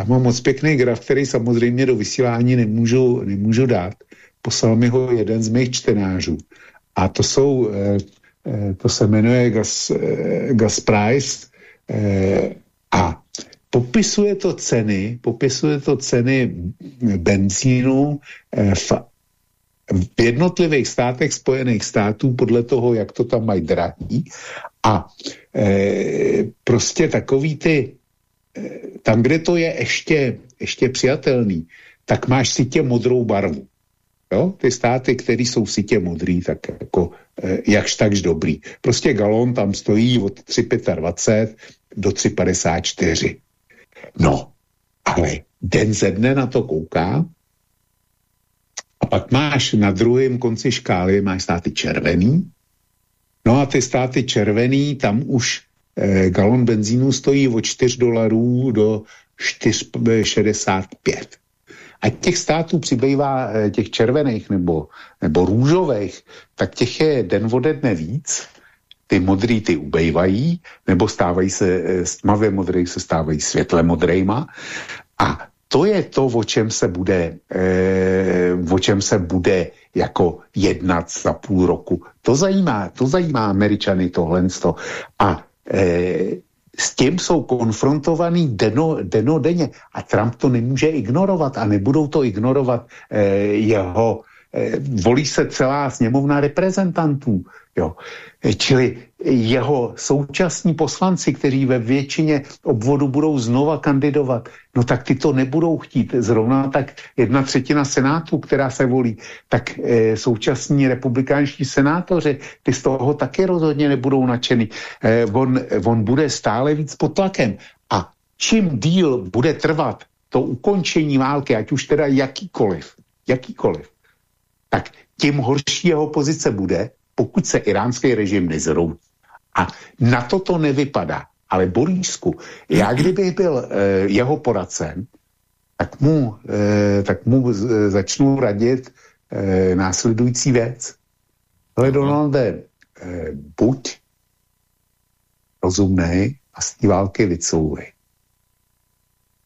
já mám moc pěkný graf, který samozřejmě do vysílání nemůžu, nemůžu dát. Poslal mi ho jeden z mých čtenářů. A to jsou, eh, eh, to se jmenuje Gas, eh, Gas Price a popisuje to ceny, popisuje to ceny benzínu v v jednotlivých státech Spojených států podle toho, jak to tam mají drahý a e, prostě takový ty tam, kde to je ještě, ještě přijatelný, tak máš sitě modrou barvu. Jo? Ty státy, které jsou sitě modrý, tak jako eh, jakž takž dobrý. Prostě galon tam stojí od 3,25 do 3,54. No, ale den ze dne na to kouká a pak máš na druhém konci škály máš státy červený. No a ty státy červený, tam už galon benzínu stojí od 4 dolarů do 4,65. A těch států přibývá eh, těch červených nebo, nebo růžových, tak těch je den ode dne víc. Ty modrý ty ubejvají, nebo stávají se, eh, tmavě modrý se stávají světle modrejma. A to je to, o čem se bude, eh, o čem se bude jako jednat za půl roku. To zajímá, to zajímá Američany tohle. A eh, s tím jsou konfrontovaný deno, denodenně a Trump to nemůže ignorovat a nebudou to ignorovat eh, jeho, eh, volí se celá sněmovna reprezentantů, jo. Čili jeho současní poslanci, kteří ve většině obvodu budou znova kandidovat, no tak ty to nebudou chtít. Zrovna tak jedna třetina senátu, která se volí, tak e, současní republikánští senátoři, ty z toho taky rozhodně nebudou nadšený. E, on, on bude stále víc pod tlakem. A čím díl bude trvat to ukončení války, ať už teda jakýkoliv, jakýkoliv, tak tím horší jeho pozice bude, pokud se iránský režim nezroutí. A na to to nevypadá. Ale Borísku, já kdybych byl e, jeho poradcem, tak mu, eh, tak mu z, začnu radit eh, následující věc. Ale Donalde, eh, buď rozumnej a z té války vycouvej.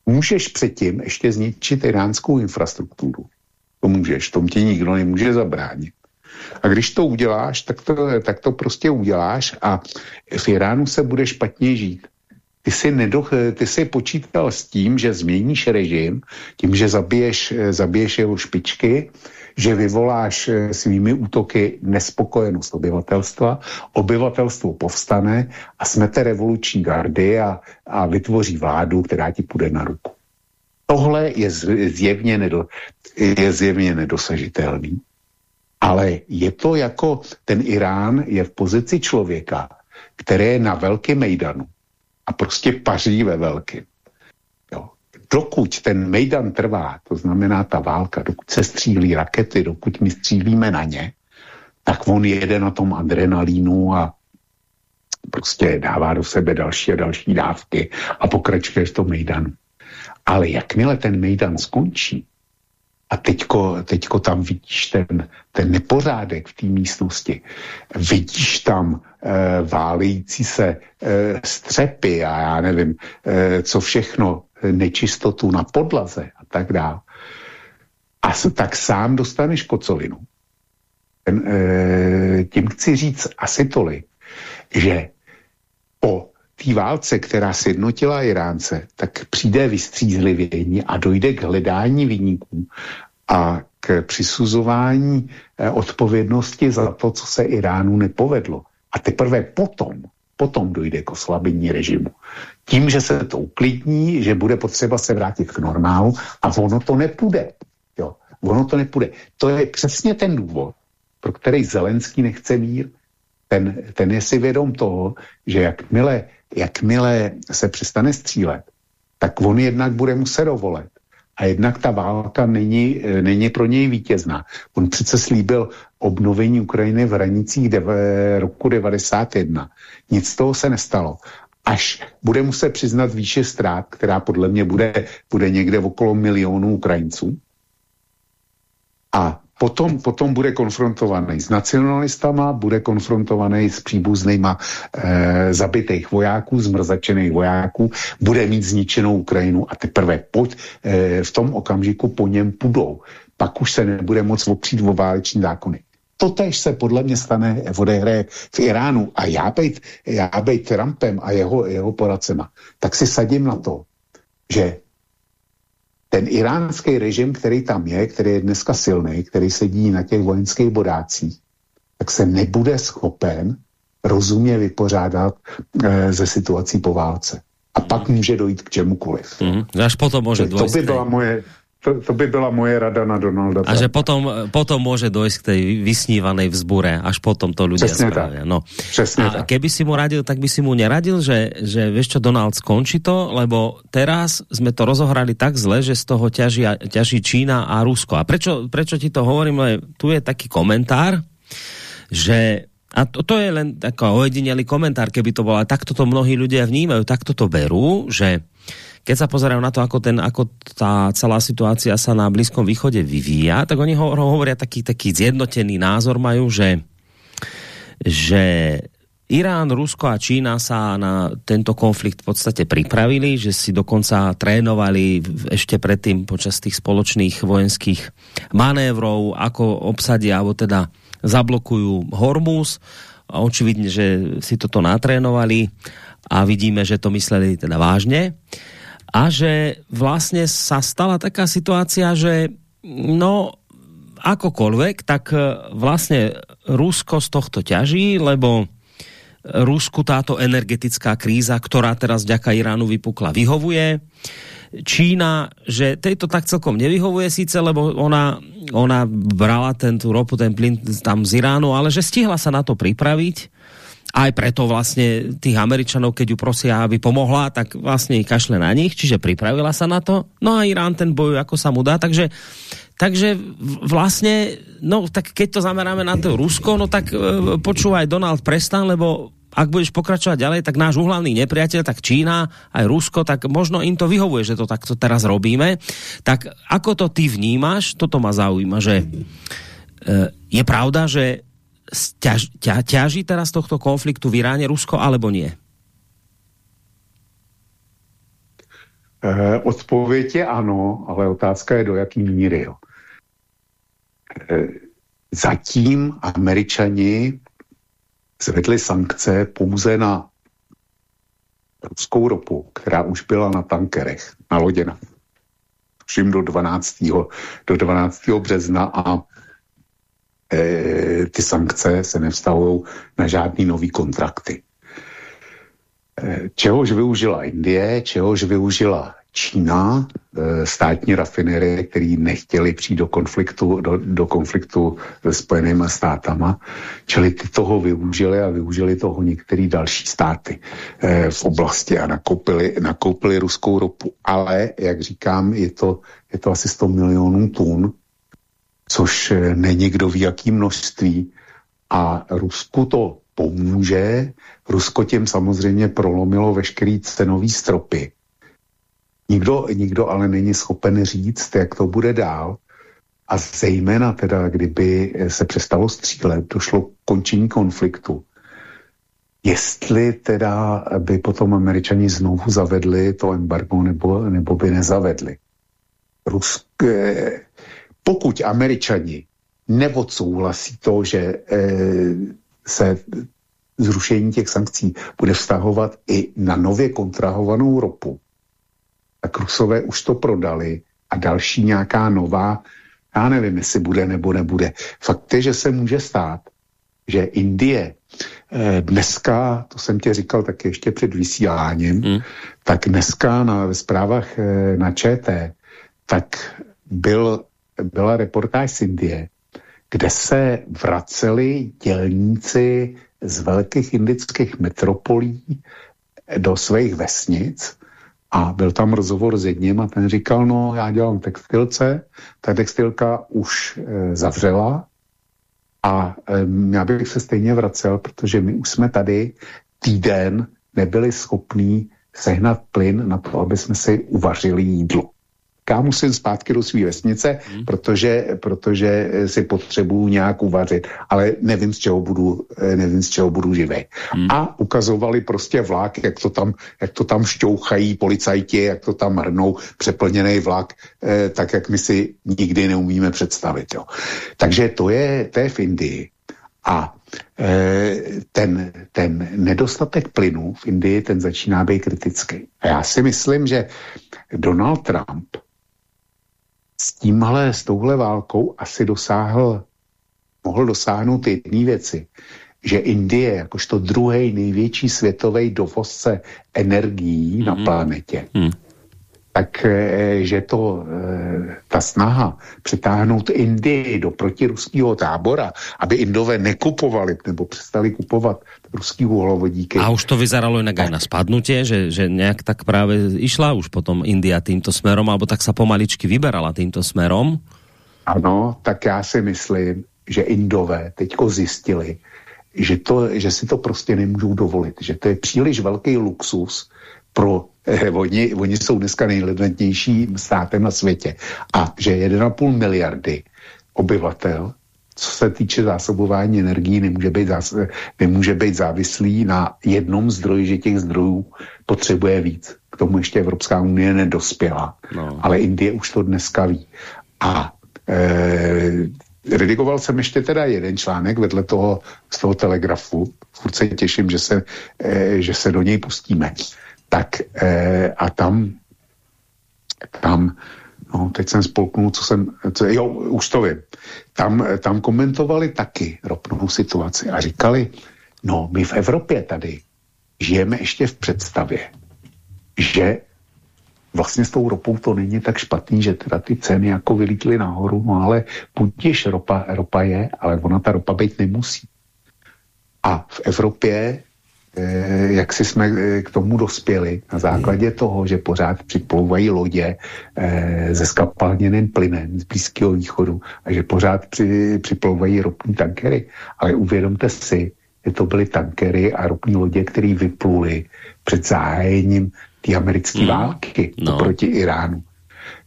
Můžeš předtím ještě zničit iránskou infrastrukturu. To můžeš, tom ti nikdo nemůže zabránit. A když to uděláš, tak to, tak to prostě uděláš a v Iránu se bude špatně žít. Ty jsi, nedoch, ty jsi počítal s tím, že změníš režim, tím, že zabiješ, zabiješ jeho špičky, že vyvoláš eh, svými útoky nespokojenost obyvatelstva, obyvatelstvo povstane a smete revoluční gardy a, a vytvoří vládu, která ti půjde na ruku. Tohle je zjevně, nedo, je zjevně nedosažitelný. Ale je to jako ten Irán je v pozici člověka, který je na velkém mejdanu a prostě paří ve velkém. Dokud ten mejdan trvá, to znamená ta válka, dokud se střílí rakety, dokud my střílíme na ně, tak on jede na tom adrenalínu a prostě dává do sebe další a další dávky a pokračuje v tom mejdanu. Ale jakmile ten mejdan skončí, a teďko, teďko tam vidíš ten, ten nepořádek v té místnosti. Vidíš tam e, válející se e, střepy a já nevím, e, co všechno, nečistotu na podlaze a tak dále. A tak sám dostaneš kocovinu. Ten, e, tím chci říct asi tolik, že po té válce, která sjednotila Iránce, tak přijde vystřízlivění a dojde k hledání vyníků a k přisuzování eh, odpovědnosti za to, co se Iránu nepovedlo. A teprve potom, potom dojde k oslabení režimu. Tím, že se to uklidní, že bude potřeba se vrátit k normálu a ono to nepůjde. Jo, ono to nepůjde. To je přesně ten důvod, pro který Zelenský nechce mír. Ten, ten je si vědom toho, že jakmile jakmile se přestane střílet, tak on jednak bude muset dovolet. A jednak ta válka není, e, není pro něj vítězná. On přece slíbil obnovení Ukrajiny v hranicích deve, roku 91. Nic z toho se nestalo. Až bude muset přiznat výše ztrát, která podle mě bude, bude někde okolo milionů Ukrajinců. A potom, potom bude konfrontovaný s nacionalistama, bude konfrontovaný s příbuznýma e, zabitých vojáků, zmrzačených vojáků, bude mít zničenou Ukrajinu a teprve pojď, e, v tom okamžiku po něm půjdou. Pak už se nebude moc opřít o váleční zákony. Totež se podle mě stane, odehraje v Iránu a já být, já být Trumpem a jeho, jeho poradcema, tak si sadím na to, že ten iránský režim, který tam je, který je dneska silný, který sedí na těch vojenských bodácích, tak se nebude schopen rozumně vypořádat e, ze situací po válce. A pak může dojít k čemukoliv. Mm, až potom může dojít. To by byla moje, to, to by byla moje rada na Donalda. A že potom, potom môže dojsť k tej vysnívanej vzbure, až potom to ľudia Přesně spravia. Tak. No. Přesně a tak. keby si mu radil, tak by si mu neradil, že, že vieš čo, Donald, skončí to, lebo teraz sme to rozohrali tak zle, že z toho ťaží, ťaží Čína a Rusko. A prečo, prečo ti to hovorím? Tu je taký komentár, že a to, to je len taký ojedinelý komentár, keby to bolo, ale takto to mnohí ľudia vnímajú, takto to berú, že keď sa pozerajú na to, ako, ten, ako tá celá situácia sa na Blízkom východe vyvíja, tak oni ho, hovoria taký, taký zjednotený názor majú, že, že Irán, Rusko a Čína sa na tento konflikt v podstate pripravili, že si dokonca trénovali ešte predtým počas tých spoločných vojenských manévrov, ako obsadia, alebo teda zablokujú Hormuz. A očividne, že si toto natrénovali a vidíme, že to mysleli teda vážne a že vlastně sa stala taká situácia, že no akokoľvek, tak e, vlastně Rusko z tohto ťaží, lebo Rusku táto energetická kríza, ktorá teraz vďaka Iránu vypukla, vyhovuje. Čína, že tejto tak celkom nevyhovuje síce, lebo ona, ona brala ten tu ropu, ten plyn tam z Iránu, ale že stihla sa na to pripraviť aj preto vlastne tých Američanov, keď ju prosia, aby pomohla, tak vlastne kašle na nich, čiže pripravila sa na to. No a Irán ten boj, ako sa mu dá, takže Takže vlastne, no tak keď to zameráme na to Rusko, no tak e, počúvaj Donald Prestan, lebo ak budeš pokračovať ďalej, tak náš uhlavný nepriateľ, tak Čína, aj Rusko, tak možno im to vyhovuje, že to takto teraz robíme. Tak ako to ty vnímaš, toto ma zaujíma, že e, je pravda, že ťaž, ťa, ťaží teraz tohto konfliktu v Iráne Rusko, alebo nie? E, odpověď je ano, ale otázka je do jaký míry. Jo. E, zatím američani zvedli sankce pouze na ruskou ropu, která už byla na tankerech naloděna. Všim do 12. do 12. března a e, ty sankce se nevztahují na žádný nový kontrakty. E, čehož využila Indie, čehož využila Čína, e, státní rafinerie, který nechtěli přijít do konfliktu, do, do konfliktu se Spojenými státama, čili ty toho využili a využili toho některé další státy v oblasti a nakoupili, nakoupili ruskou ropu. Ale, jak říkám, je to, je to asi 100 milionů tun, což e, není kdo ví, jaký množství. A Rusku to pomůže. Rusko tím samozřejmě prolomilo veškerý cenový stropy Nikdo, nikdo ale není schopen říct, jak to bude dál. A zejména teda, kdyby se přestalo střílet, došlo k končení konfliktu. Jestli teda by potom američani znovu zavedli to embargo, nebo, nebo by nezavedli. Ruské, pokud američani neodsouhlasí to, že e, se zrušení těch sankcí bude vztahovat i na nově kontrahovanou ropu, tak Rusové už to prodali a další nějaká nová, já nevím, jestli bude nebo nebude. Fakt je, že se může stát, že Indie eh, dneska, to jsem tě říkal tak ještě před vysíláním, hmm. tak dneska na, v zprávách eh, na ČT, tak byl, byla reportáž z Indie, kde se vraceli dělníci z velkých indických metropolí do svých vesnic a byl tam rozhovor s jedním a ten říkal, no já dělám textilce, ta textilka už e, zavřela a e, já bych se stejně vracel, protože my už jsme tady týden nebyli schopní sehnat plyn na to, aby jsme si uvařili jídlo já musím zpátky do své vesnice, hmm. protože, protože si potřebuju nějak uvařit, ale nevím, z čeho budu, nevím, z čeho budu živý. Hmm. A ukazovali prostě vlak, jak to tam, jak to tam šťouchají policajti, jak to tam hrnou přeplněný vlak, eh, tak jak my si nikdy neumíme představit. Jo. Takže to je, to je v Indii. A e, ten, ten nedostatek plynu v Indii, ten začíná být kritický. A já si myslím, že Donald Trump s tímhle, s touhle válkou asi dosáhl, mohl dosáhnout jedné věci, že Indie, jakožto druhý největší světový dovozce energií mm. na mhm. planetě, mm tak eh, že to, eh, ta snaha přitáhnout Indii do protiruského tábora, aby Indové nekupovali nebo přestali kupovat ruský uhlovodíky. A už to vyzeralo jinak aj na spadnutie, že, že nějak tak právě išla už potom India týmto smerom, alebo tak sa pomaličky vyberala týmto smerom? Ano, tak já si myslím, že Indové teďko zjistili, že, to, že si to prostě nemůžou dovolit, že to je příliš velký luxus pro eh, oni, oni jsou dneska nejlidnetnějším státem na světě a že 1,5 miliardy obyvatel, co se týče zásobování energií, nemůže být, zás, nemůže být závislý na jednom zdroji, že těch zdrojů potřebuje víc. K tomu ještě Evropská unie nedospěla, no. ale Indie už to dneska ví. A e, redigoval jsem ještě teda jeden článek vedle toho z toho telegrafu. Furt se těším, že se, e, že se do něj pustíme tak eh, a tam, tam, no teď jsem spolknul, co jsem, co, jo, už to vím, tam, tam komentovali taky ropnou situaci a říkali, no my v Evropě tady žijeme ještě v představě, že vlastně s tou ropou to není tak špatný, že teda ty ceny jako vylítly nahoru, no ale budíš ropa, ropa je, ale ona ta ropa být nemusí. A v Evropě jak si jsme eh, k tomu dospěli na základě toho, že pořád připlouvají lodě eh, ze skapalněným plynem z Blízkého východu a že pořád při, připlouvají ropní tankery. Ale uvědomte si, že to byly tankery a ropní lodě, které vypluly před zahájením té americké hmm. války no. proti Iránu.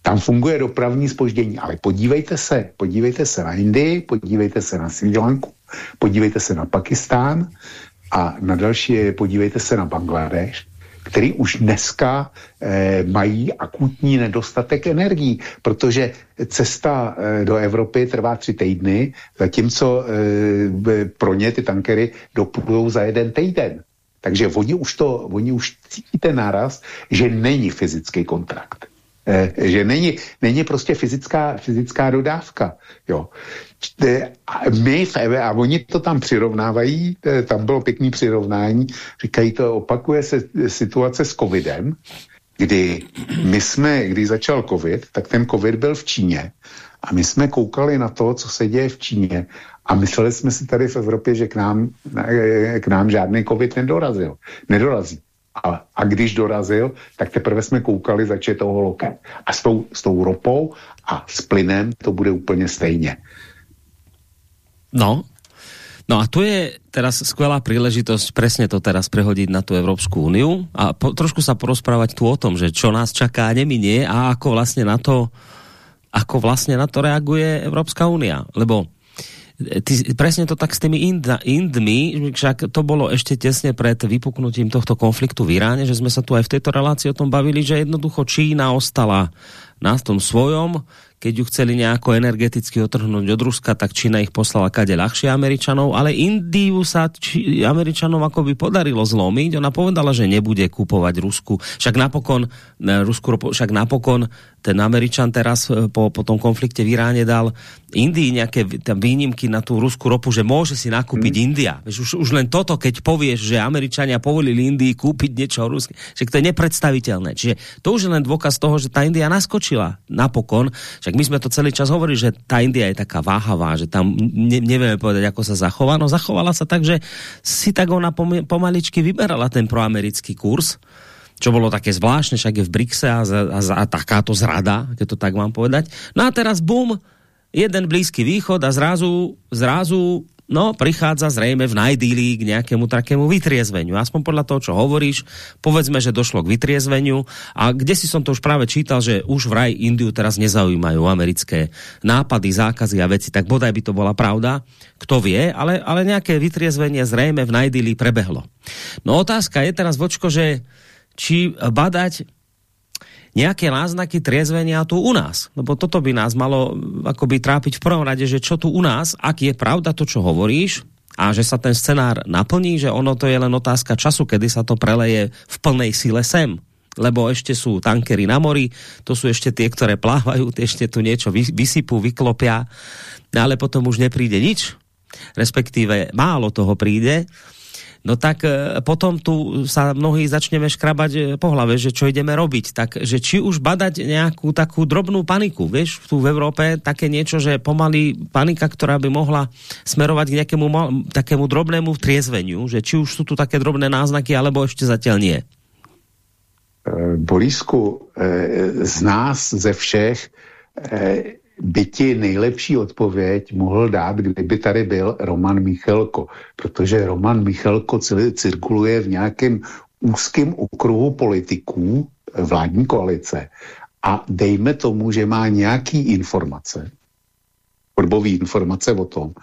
Tam funguje dopravní spoždění, ale podívejte se, podívejte se na Indii, podívejte se na Sri Lanku, podívejte se na Pakistán a na další podívejte se na Bangladeš který už dneska eh, mají akutní nedostatek energií, protože cesta eh, do Evropy trvá tři týdny, zatímco eh, pro ně ty tankery dopůjdou za jeden týden. Takže oni už, to, oni už cítí ten náraz, že není fyzický kontrakt. Eh, že není, není prostě fyzická, fyzická dodávka. Jo. My v EVE, a oni to tam přirovnávají, eh, tam bylo pěkný přirovnání, říkají to, opakuje se situace s covidem, kdy my jsme, když začal covid, tak ten covid byl v Číně a my jsme koukali na to, co se děje v Číně a mysleli jsme si tady v Evropě, že k nám, k nám žádný covid nedorazil. Nedorazí. A, a když dorazil, tak teprve jsme koukali začít toho lokem. A s tou, s tou ropou a s plynem to bude úplně stejně. No, No a tu je teraz skvelá príležitosť presne to teraz prehodiť na tú Európsku úniu a po, trošku sa porozprávať tu o tom, že čo nás čaká neminie a ako vlastne na to ako vlastne na to reaguje Európska únia. Lebo ty, presne to tak s tými Indmi, Indmi, však to bolo ešte tesne pred vypuknutím tohto konfliktu v Iráne, že sme sa tu aj v tejto relácii o tom bavili, že jednoducho Čína ostala na tom svojom, keď ju chceli nejako energeticky otrhnúť od Ruska, tak Čína ich poslala kade ľahšie Američanov, ale Indiu sa či, Američanom ako by podarilo zlomiť. Ona povedala, že nebude kupovať Rusku. Však napokon, Rusku, však napokon ten Američan teraz e, po, po tom konflikte v Iráne dal Indii nejaké tam výnimky na tú ruskú ropu, že môže si nakúpiť mm. India. Už, už len toto, keď povieš, že Američania povolili Indii kúpiť niečo ruské, že to je nepredstaviteľné. Čiže to už je len dôkaz toho, že tá India naskočila napokon. Však my sme to celý čas hovorili, že tá India je taká váhavá, že tam ne, nevieme povedať, ako sa zachová. No zachovala sa tak, že si tak ona pomaličky vyberala ten proamerický kurz čo bolo také zvláštne, však je v Brixe a, a, a takáto zrada, keď to tak mám povedať. No a teraz bum, jeden blízky východ a zrazu, zrazu no, prichádza zrejme v najdýli k nejakému takému vytriezveniu. Aspoň podľa toho, čo hovoríš, povedzme, že došlo k vytriezveniu a kde si som to už práve čítal, že už vraj Indiu teraz nezaujímajú americké nápady, zákazy a veci, tak bodaj by to bola pravda, kto vie, ale, ale nejaké vytriezvenie zrejme v najdýli prebehlo. No otázka je teraz, Vočko, že či badať nejaké náznaky triezvenia tu u nás. Lebo toto by nás malo akoby trápiť v prvom rade, že čo tu u nás, ak je pravda to, čo hovoríš, a že sa ten scenár naplní, že ono to je len otázka času, kedy sa to preleje v plnej sile sem. Lebo ešte sú tankery na mori, to sú ešte tie, ktoré plávajú, tie ešte tu niečo vysypú, vyklopia, ale potom už nepríde nič, respektíve málo toho príde no tak e, potom tu sa mnohí začneme škrabať e, po hlave, že čo ideme robiť. Takže či už badať nejakú takú drobnú paniku, vieš, tu v Európe také niečo, že pomaly panika, ktorá by mohla smerovať k nejakému takému drobnému triezveniu, že či už sú tu také drobné náznaky, alebo ešte zatiaľ nie. E, Borisku, z nás, ze všech, by ti nejlepší odpověď mohl dát, kdyby tady byl Roman Michalko, protože Roman Michalko cirkuluje v nějakém úzkém okruhu politiků vládní koalice. A dejme tomu, že má nějaký informace, odbový informace o tom,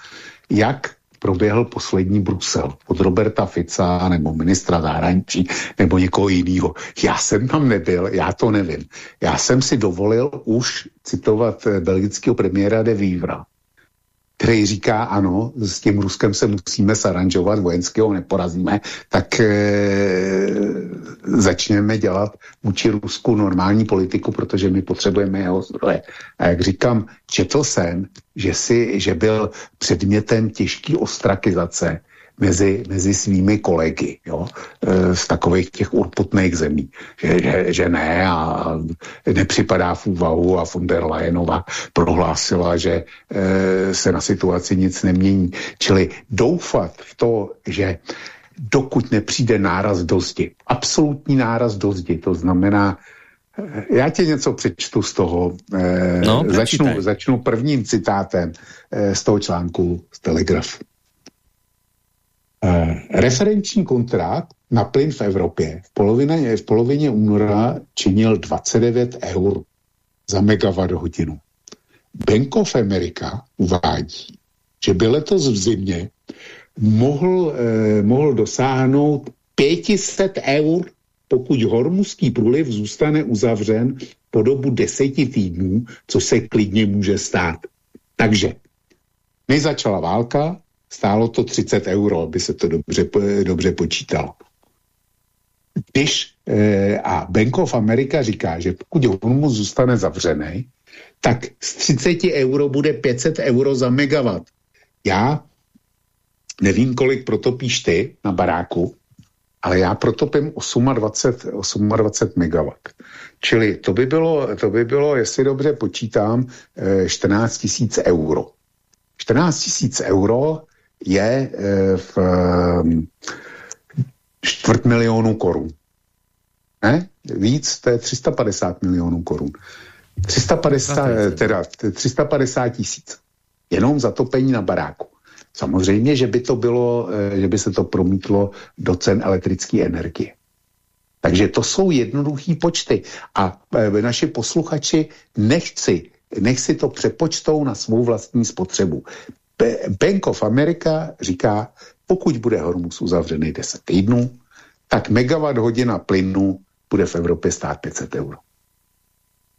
jak proběhl poslední Brusel od Roberta Fica nebo ministra zahraničí nebo někoho jiného. Já jsem tam nebyl, já to nevím. Já jsem si dovolil už citovat eh, belgického premiéra de Vivra, který říká, ano, s tím Ruskem se musíme saranžovat, vojenského neporazíme, tak e, začneme dělat vůči Rusku normální politiku, protože my potřebujeme jeho zdroje. A jak říkám, četl jsem, že, si, že byl předmětem těžký ostrakizace mezi, mezi svými kolegy jo, e, z takových těch urputných zemí, že, že, že ne a nepřipadá v úvahu a von der Leyenova prohlásila, že e, se na situaci nic nemění. Čili doufat v to, že dokud nepřijde náraz do zdi, absolutní náraz do zdi, to znamená e, já ti něco přečtu z toho. no, začnu, začnu prvním citátem z toho článku z Telegraf. Eh, referenční kontrakt na plyn v Evropě v polovině, v polovině února činil 29 eur za megawatt hodinu. Bank of America uvádí, že by letos v zimě mohl, eh, mohl dosáhnout 500 eur, pokud hormuzský průliv zůstane uzavřen po dobu deseti týdnů, co se klidně může stát. Takže než začala válka, stálo to 30 euro, aby se to dobře, dobře počítalo. Když eh, a Bank of America říká, že pokud Hormuz zůstane zavřený, tak z 30 euro bude 500 euro za megawatt. Já nevím, kolik protopíš ty na baráku, ale já protopím 28, 28 megawatt. Čili to by bylo, to by bylo jestli dobře počítám, 14 eh, tisíc euro. 14 tisíc euro je eh, v ehm, čtvrt milionu korun. Ne? Víc, to je 350 milionů korun. 350, teda 350 tisíc. Jenom za topení na baráku. Samozřejmě, že by to bylo, eh, že by se to promítlo do cen elektrické energie. Takže to jsou jednoduché počty. A e, naši posluchači nechci, nech si to přepočtou na svou vlastní spotřebu. Bank of America říká, pokud bude Hormus uzavřený 10 týdnů, tak megawatt hodina plynu bude v Evropě stát 500 euro.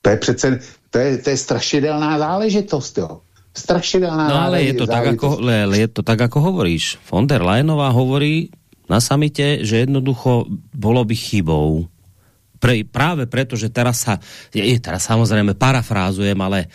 To je přece, to je, to je strašidelná záležitost, jo. Strašidelná No ale je to, tak, ako, ale je to tak, ako hovoríš. Von der Leyenová hovorí na samite, že jednoducho bolo by chybou. Pre, práve preto, že teraz sa, je, teraz samozrejme parafrázujem, ale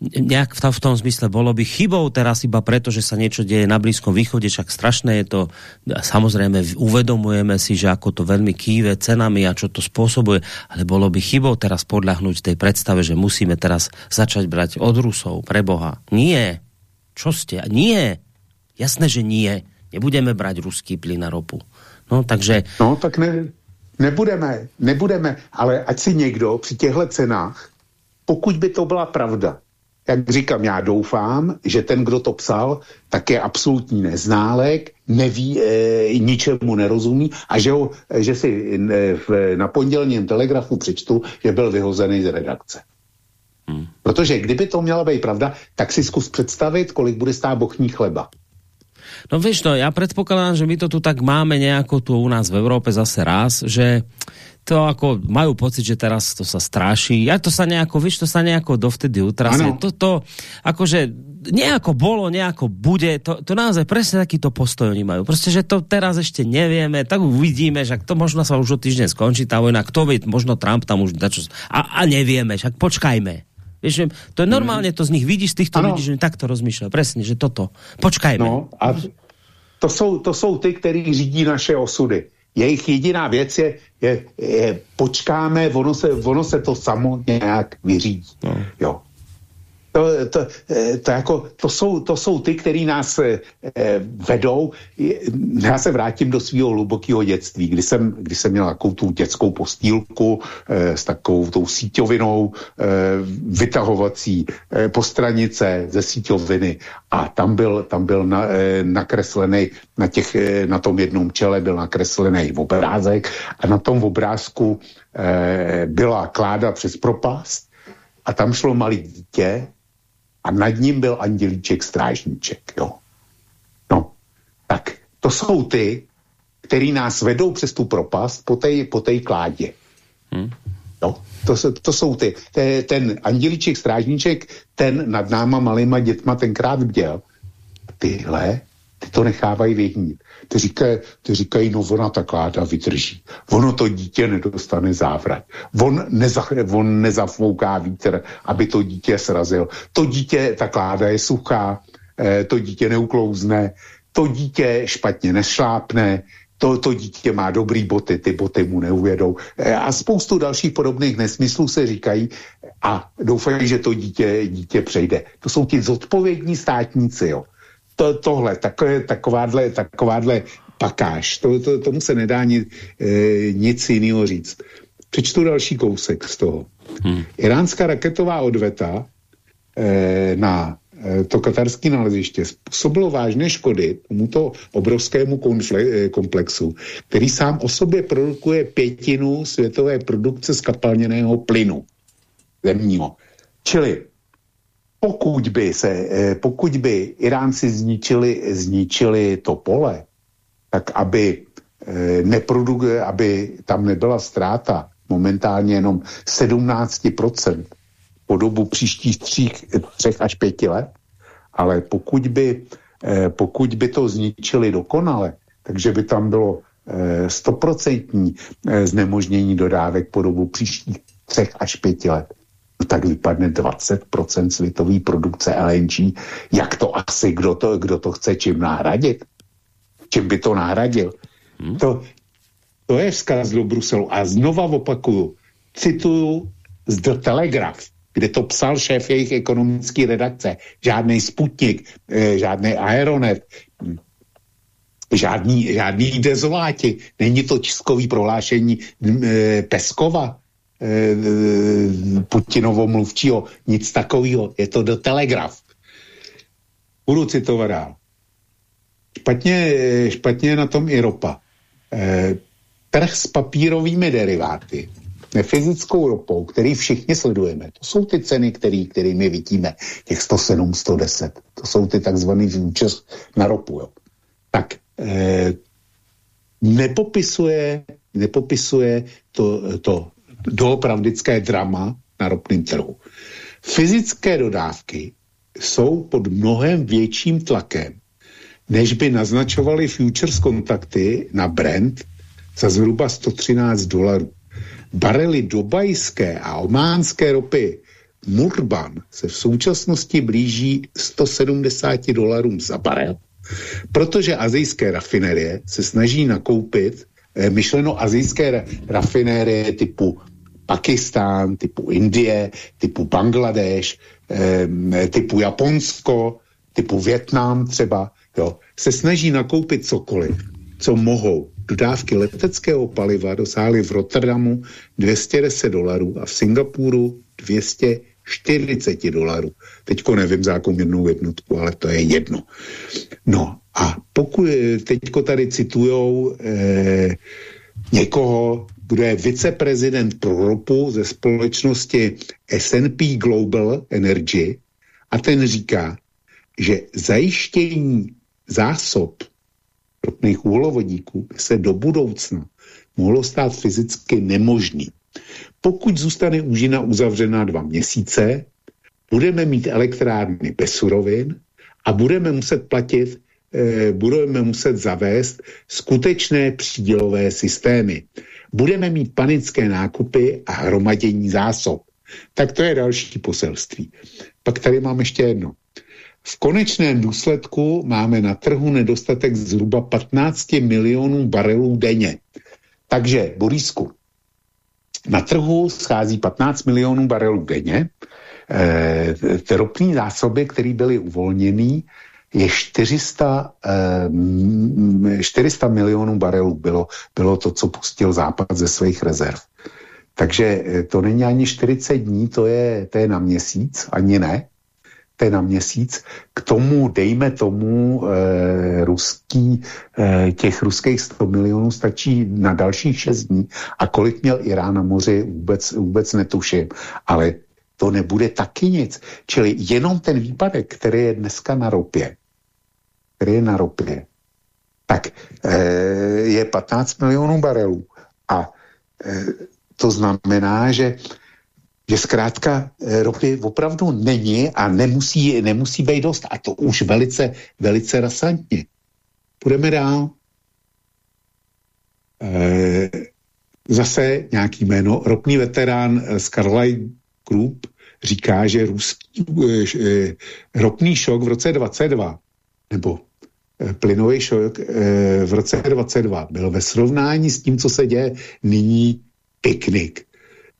nejak v tom, v tom zmysle bolo by chybou teraz iba preto, že sa niečo deje na Blízkom východe, však strašné je to, samozrejme uvedomujeme si, že ako to veľmi kýve cenami a čo to spôsobuje, ale bolo by chybou teraz podľahnúť tej predstave, že musíme teraz začať brať od Rusov, pre Boha. Nie. Čo ste? Nie. Jasné, že nie. Nebudeme brať ruský plyn a ropu. No, takže... No, tak ne, nebudeme, nebudeme, ale ať si někdo při těchto cenách, pokud by to byla pravda, jak říkám, já doufám, že ten, kdo to psal, tak je absolutní neználek, neví, e, ničemu nerozumí a že, ho, že si e, v, na pondělním telegrafu přečtu, že byl vyhozený z redakce. Hmm. Protože kdyby to měla být pravda, tak si zkus představit, kolik bude stát bochní chleba. No víš, no, já předpokládám, že my to tu tak máme nějako tu u nás v Evropě zase raz, že to ako majú pocit, že teraz to sa stráši. Ja to sa nejako, víš, to sa nejako dovtedy utrasie. To, to, akože nejako bolo, nejako bude, to, to naozaj presne takýto postoj oni majú. Proste, že to teraz ešte nevieme, tak uvidíme, že to možno sa už o týždeň skončí tá vojna, kto vie, možno Trump tam už dačo, a, a nevieme, však počkajme. Vieš, to je normálne, to z nich vidíš, z týchto ano. ľudí, že takto rozmýšľajú. Presne, že toto. Počkajme. No, a to jsou, to jsou ty, kteří řídí naše osudy jejich jediná věc je, je, je počkáme, ono se, ono se to samo nějak vyřídí. No. Jo to, to, to, jako, to, jsou, to jsou ty, který nás eh, vedou. Já se vrátím do svého hlubokého dětství, kdy jsem, kdy jsem měl takovou tu dětskou postýlku eh, s takovou tou síťovinou eh, vytahovací eh, postranice ze síťoviny a tam byl, tam byl na, eh, nakreslený na, těch, eh, na tom jednom čele byl nakreslený obrázek a na tom obrázku eh, byla kláda přes propast a tam šlo malý dítě a nad ním byl andělíček strážníček. Jo. No, tak to jsou ty, který nás vedou přes tu propast po té po tej kládě. Hmm. No, to, to jsou ty. Ten andělíček strážníček, ten nad náma malýma dětma tenkrát bděl. Tyhle ty to nechávají vyhnít. Ty říkají, ty říkají, no ona ta kláda vydrží. Ono to dítě nedostane závrat. On, neza, on nezafouká vítr, aby to dítě srazil. To dítě, ta kláda je suchá, eh, to dítě neuklouzne, to dítě špatně nešlápne, to, to dítě má dobrý boty, ty boty mu neuvědou. Eh, a spoustu dalších podobných nesmyslů se říkají a doufají, že to dítě, dítě přejde. To jsou ti zodpovědní státníci, jo to, tohle, takové, takováhle, takováhle pakáž, to, to, tomu se nedá ni, e, nic jiného říct. Přečtu další kousek z toho. Hmm. Iránská raketová odveta e, na eh, to katarské naleziště způsobilo vážné škody tomuto obrovskému eh, komplexu, který sám o sobě produkuje pětinu světové produkce skapalněného plynu zemního. Čili pokud by, se, eh, pokud by Iránci zničili, zničili to pole, tak aby, neprodukuje, aby tam nebyla ztráta. Momentálně jenom 17% po dobu příštích tří, třech až pěti let, ale pokud by, eh, pokud by to zničili dokonale, takže by tam bylo eh, stoprocentní eh, znemožnění dodávek po dobu příštích třech až pěti let, tak vypadne 20% světové produkce LNG. Jak to asi, kdo to, kdo to chce čím nahradit? Čím by to nahradil? Hmm. To, to je vzkaz do Bruselu. A znova opakuju, cituju z The Telegraph, kde to psal šéf jejich ekonomické redakce. Žádný Sputnik, eh, žádný Aeronet, žádný, žádný dezoláti. Není to čiskový prohlášení hm, eh, Peskova, Putinovo mluvčího, nic takového. Je to do Telegraf. Budu citovat dál. Špatně, špatně je na tom i ropa trh s papírovými deriváty, nefyzickou ropou, který všichni sledujeme, to jsou ty ceny, který, kterými vidíme, těch 107, 110, to jsou ty takzvaný futures na ropu, jo. Tak eh, nepopisuje, nepopisuje to, to doopravdické drama na ropném trhu. Fyzické dodávky jsou pod mnohem větším tlakem, než by naznačovaly futures kontakty na Brent za zhruba 113 dolarů. Barely dobajské a ománské ropy Murban se v současnosti blíží 170 dolarům za barel, protože azijské rafinerie se snaží nakoupit, eh, myšleno azijské rafinérie typu Pakistán, typu Indie, typu Bangladeš, eh, typu Japonsko, typu Větnam třeba, jo, se snaží nakoupit cokoliv, co mohou dodávky leteckého paliva dosáhly v Rotterdamu 210 dolarů a v Singapuru 240 dolarů. Teďko nevím za jakou jednou jednotku, ale to je jedno. No a pokud teďko tady citujou eh, někoho, je viceprezident pro ropu ze společnosti S&P Global Energy a ten říká, že zajištění zásob ropných uhlovodíků se do budoucna mohlo stát fyzicky nemožný. Pokud zůstane úžina uzavřená dva měsíce, budeme mít elektrárny bez surovin a budeme muset platit, eh, budeme muset zavést skutečné přídělové systémy. Budeme mít panické nákupy a hromadění zásob. Tak to je další poselství. Pak tady mám ještě jedno. V konečném důsledku máme na trhu nedostatek zhruba 15 milionů barelů denně. Takže, Borisku, na trhu schází 15 milionů barelů denně. E, ty ropní zásoby, které byly uvolněny, je 400, e, 400 milionů barelů bylo, bylo to, co pustil Západ ze svých rezerv. Takže eh, to není ani 40 dní, to je, to je na měsíc, ani ne je na měsíc. K tomu, dejme tomu, e, ruský, e, těch ruských 100 milionů stačí na dalších 6 dní. A kolik měl Irán na moři, vůbec, vůbec netuším. Ale to nebude taky nic. Čili jenom ten výpadek, který je dneska na ropě, který je na ropě, tak e, je 15 milionů barelů. A e, to znamená, že že zkrátka eh, ropy opravdu není a nemusí, nemusí být dost. A to už velice, velice rasantně. Půjdeme dál. E, zase nějaký jméno. Ropný veterán z Carlyle Group říká, že ruský e, ropný šok v roce 22 nebo e, plynový šok e, v roce 22 byl ve srovnání s tím, co se děje nyní piknik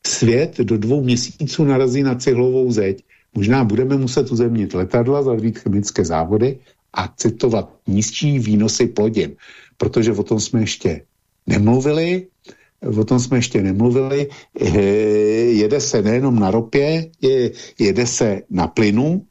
svět do dvou měsíců narazí na cihlovou zeď. Možná budeme muset uzemnit letadla, zavřít chemické závody a citovat nízčí výnosy plodin, protože o tom jsme ještě nemluvili, o tom jsme ještě nemluvili, jede se nejenom na ropě, je, jede se na plynu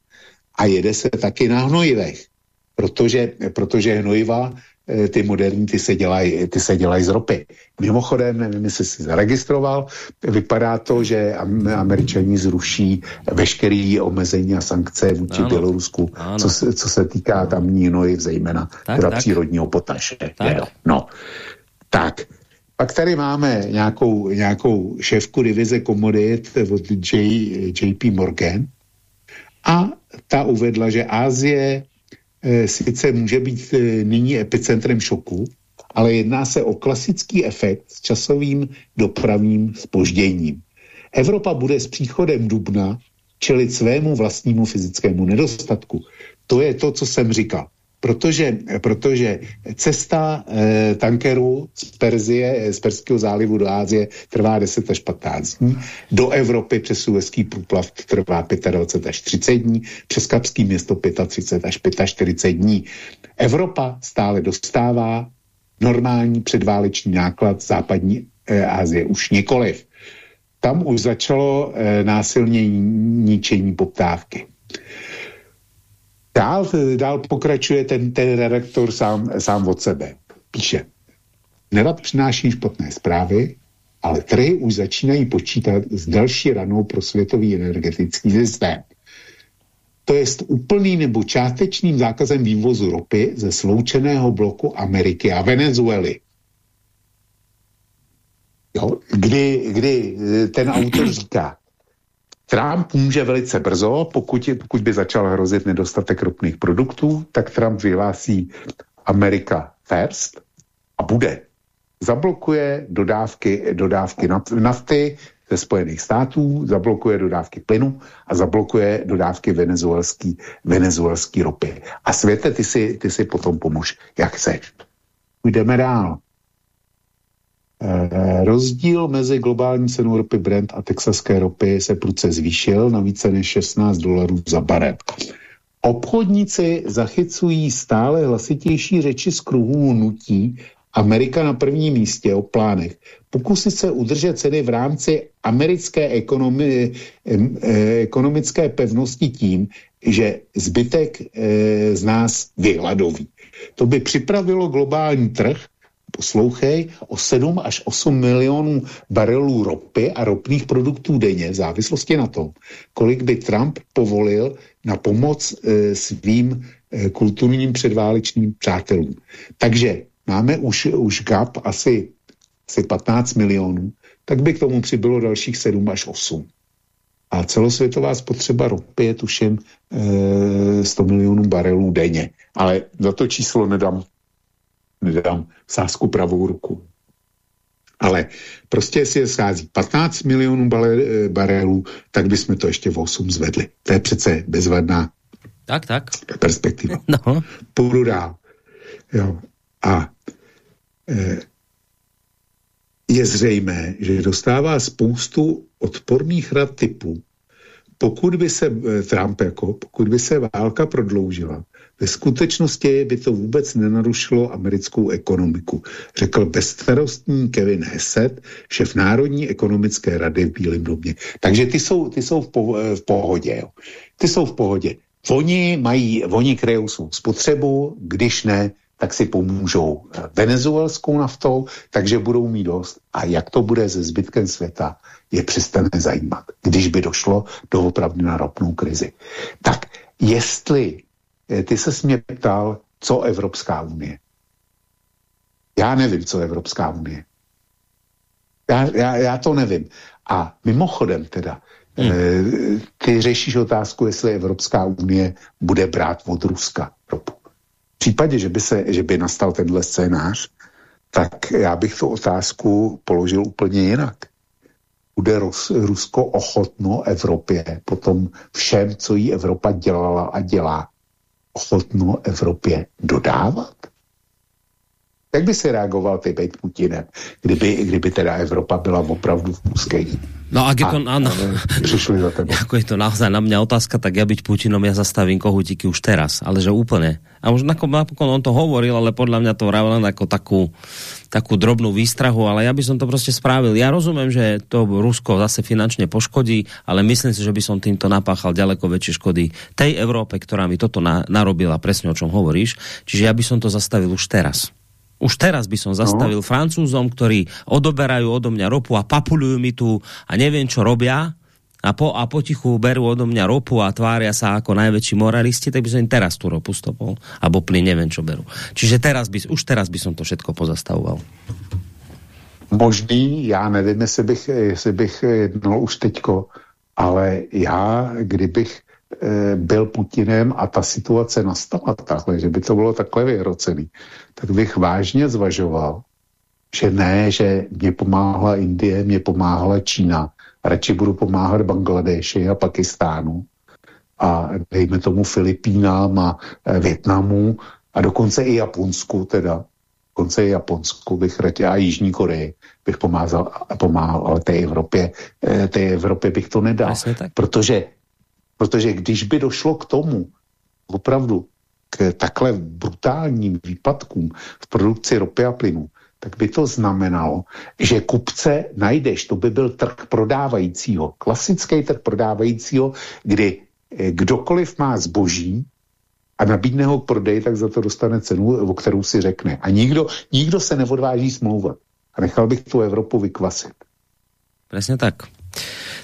a jede se taky na hnojivech, protože, protože hnojiva Eh, ty moderní, ty se dělají ty se dělaj z ropy. Mimochodem, nevím, jestli jsi zaregistroval, vypadá to, že američani zruší veškerý omezení a sankce vůči ano. Bělorusku, ano. Co, se, co se týká tamní hnojiv, zejména tak, teda tak. přírodního potaše. Tak. No, tak. Pak tady máme nějakou, nějakou šéfku divize komodit od J, JP Morgan a ta uvedla, že Ázie Eh, sice může být eh, nyní epicentrem šoku, ale jedná se o klasický efekt s časovým dopravním spožděním. Evropa bude s příchodem dubna čelit svému vlastnímu fyzickému nedostatku. To je to, co jsem říkal protože, protože cesta eh, tankeru z Perzie, z Perského zálivu do Ázie trvá 10 až 15 dní, do Evropy přes Suezký průplav trvá 25 až 30 dní, přes Kapský město 35 až 45 dní. Evropa stále dostává normální předváleční náklad západní eh, Asie už nikoliv. Tam už začalo eh, násilně ničení poptávky. Dál, dál pokračuje ten, ten redaktor sám, sám od sebe. Píše, nerad přináší špatné zprávy, ale trhy už začínají počítat s další ranou pro světový energetický systém. To je úplný nebo částečným zákazem vývozu ropy ze sloučeného bloku Ameriky a Venezuely. Jo, kdy, kdy ten autor říká, Trump může velice brzo, pokud, pokud by začal hrozit nedostatek ropných produktů, tak Trump vyhlásí Amerika first a bude. Zablokuje dodávky, dodávky nafty ze Spojených států, zablokuje dodávky plynu a zablokuje dodávky venezuelský, venezuelský ropy. A světe, ty si, ty si potom pomož, jak chceš. Půjdeme dál. Eh, rozdíl mezi globální cenou ropy Brent a texaské ropy se prudce zvýšil na více než 16 dolarů za barel. Obchodníci zachycují stále hlasitější řeči z kruhů nutí Amerika na prvním místě o plánech. Pokusit se udržet ceny v rámci americké ekonomi, eh, ekonomické pevnosti tím, že zbytek eh, z nás vyhladoví. To by připravilo globální trh poslouchej, o 7 až 8 milionů barelů ropy a ropných produktů denně v závislosti na tom, kolik by Trump povolil na pomoc e, svým e, kulturním předválečným přátelům. Takže máme už, už gap asi, asi 15 milionů, tak by k tomu přibylo dalších 7 až 8. A celosvětová spotřeba ropy je tuším e, 100 milionů barelů denně. Ale za to číslo nedám nedám sásku pravou ruku. Ale prostě jestli je schází 15 milionů eh, barelů, tak bychom to ještě v 8 zvedli. To je přece bezvadná tak, tak. perspektiva. No. Půjdu dál. Jo. A e, je zřejmé, že dostává spoustu odporných rad typů, pokud by se eh, Trump jako, pokud by se válka prodloužila, ve skutečnosti by to vůbec nenarušilo americkou ekonomiku, řekl bezstarostní Kevin Hesed, šef Národní ekonomické rady v Bílém domě. Takže ty jsou, ty jsou v, po, v pohodě. Jo. Ty jsou v pohodě. Oni mají, oni kryjou svou spotřebu, když ne, tak si pomůžou venezuelskou naftou, takže budou mít dost. A jak to bude se zbytkem světa, je přestane zajímat, když by došlo do opravdu na ropnou krizi. Tak jestli Eh, ty se mě ptal, co Evropská unie. Já nevím, co Evropská unie. Já, já, já to nevím. A mimochodem teda, hmm. e, ty řešíš otázku, jestli Evropská unie bude brát od Ruska ropu. V případě, že by, se, že by nastal tenhle scénář, tak já bych tu otázku položil úplně jinak. Bude Rus, Rusko ochotno Evropě potom všem, co jí Evropa dělala a dělá, ochotno Evropě dodávat? Jak by si reagoval ty být Putinem, kdyby, kdyby teda Evropa byla opravdu v úzké? No ak je to, áno, přišli za tebe. ako je to naozaj na mňa otázka, tak ja byť Putinom, ja zastavím kohutiky už teraz, ale že úplne. A už napokon on to hovoril, ale podľa mňa to vravil len ako takú, takú drobnú výstrahu, ale ja by som to prostě spravil. Ja rozumiem, že to Rusko zase finančne poškodí, ale myslím si, že by som týmto napáchal ďaleko väčšie škody tej Európe, ktorá mi toto na, narobila, presne o čom hovoríš. Čiže ja by som to zastavil už teraz. Už teraz by som zastavil no. Francúzom, ktorí odoberajú odo mňa ropu a papulujú mi tu a neviem, čo robia a, po, a potichu berú odo mňa ropu a tvária sa ako najväčší moralisti, tak by som im teraz tú ropu stopol. Abo plyn, neviem, čo berú. Čiže teraz by, už teraz by som to všetko pozastavoval. Možný, já nevím, jestli bych, jestli bych jednal už teďko, ale já, kdybych byl Putinem a ta situace nastala takhle, že by to bylo takhle vyhrocený, tak bych vážně zvažoval, že ne, že mě pomáhla Indie, mě pomáhla Čína. Radši budu pomáhat Bangladeši a Pakistánu a dejme tomu Filipínám a e, Větnamu a dokonce i Japonsku teda. Dokonce i Japonsku bych radši a Jižní Koreji bych pomáhal, pomáhal ale té Evropě, e, té Evropě bych to nedal. Protože, protože když by došlo k tomu, opravdu k takhle brutálním výpadkům v produkci ropy a plynu, tak by to znamenalo, že kupce najdeš, to by byl trh prodávajícího, klasický trh prodávajícího, kdy eh, kdokoliv má zboží a nabídne ho k prodeji, tak za to dostane cenu, o kterou si řekne. A nikdo, nikdo se neodváží smlouvat. A nechal bych tu Evropu vykvasit. Přesně tak.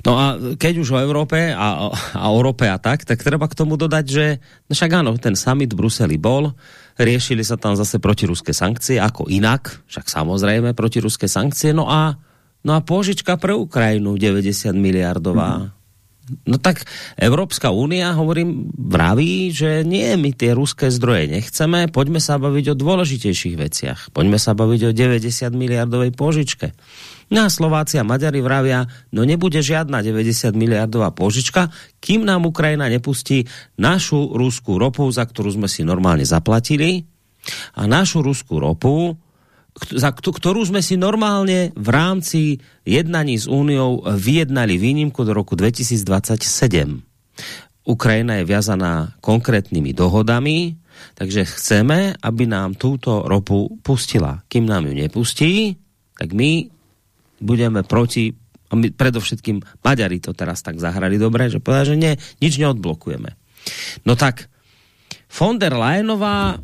No a keď už o Európe a, a o rope a tak, tak treba k tomu dodať, že no však áno, ten summit v Bruseli bol, riešili sa tam zase protiruské sankcie, ako inak, však samozrejme protiruské sankcie, no a, no a požička pre Ukrajinu 90 miliardová. Mm. No tak Európska únia, hovorím, vraví, že nie, my tie ruské zdroje nechceme, poďme sa baviť o dôležitejších veciach. Poďme sa baviť o 90 miliardovej požičke. No a Slováci a Maďari vravia, no nebude žiadna 90 miliardová požička, kým nám Ukrajina nepustí našu ruskú ropu, za ktorú sme si normálne zaplatili a našu ruskú ropu, za ktorú sme si normálne v rámci jednaní s Úniou vyjednali výnimku do roku 2027. Ukrajina je viazaná konkrétnymi dohodami, takže chceme, aby nám túto ropu pustila. Kým nám ju nepustí, tak my budeme proti a my predovšetkým Maďari to teraz tak zahrali dobre, že povedali, že nie, nič neodblokujeme. No tak von der Leyenová,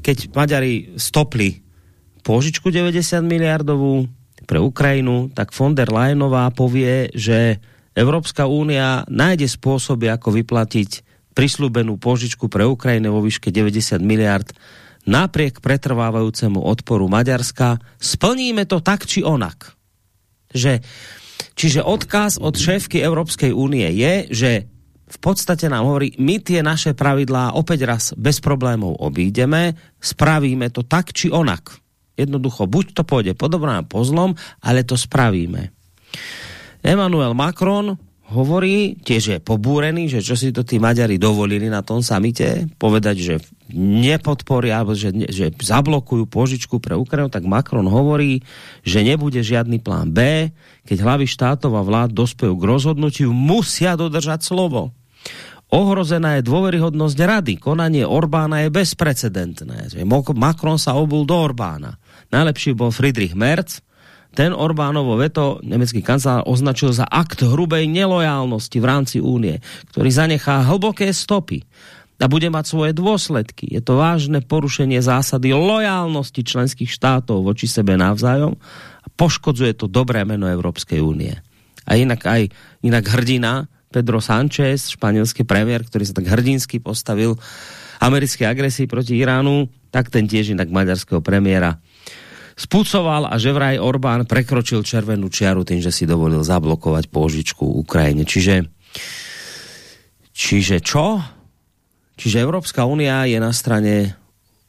keď Maďari stopli požičku 90 miliardovú pre Ukrajinu, tak von der Leyenová povie, že Evropská únia nájde spôsoby, ako vyplatiť prislúbenú požičku pre Ukrajinu vo výške 90 miliard napriek pretrvávajúcemu odporu Maďarska. Splníme to tak či onak že čiže odkaz od šéfky Európskej únie je, že v podstate nám hovorí, my tie naše pravidlá opäť raz bez problémov obídeme, spravíme to tak či onak. Jednoducho, buď to pôjde podobná pozlom, ale to spravíme. Emmanuel Macron hovorí, tiež je pobúrený, že čo si to tí Maďari dovolili na tom samite, povedať, že nepodporia, alebo že, že zablokujú požičku pre Ukrajinu, tak Macron hovorí, že nebude žiadny plán B, keď hlavy štátov a vlád dospejú k rozhodnutiu, musia dodržať slovo. Ohrozená je dôveryhodnosť rady. Konanie Orbána je bezprecedentné. Macron sa obul do Orbána. Najlepší bol Friedrich Merz, ten Orbánovo veto nemecký kancelár označil za akt hrubej nelojálnosti v rámci únie, ktorý zanechá hlboké stopy a bude mať svoje dôsledky. Je to vážne porušenie zásady lojálnosti členských štátov voči sebe navzájom a poškodzuje to dobré meno Európskej únie. A inak aj inak hrdina Pedro Sánchez, španielský premiér, ktorý sa tak hrdinsky postavil americké agresii proti Iránu, tak ten tiež inak maďarského premiéra spucoval a že vraj Orbán prekročil červenú čiaru tým, že si dovolil zablokovať pôžičku Ukrajine. Čiže, čiže čo? Čiže Európska únia je na strane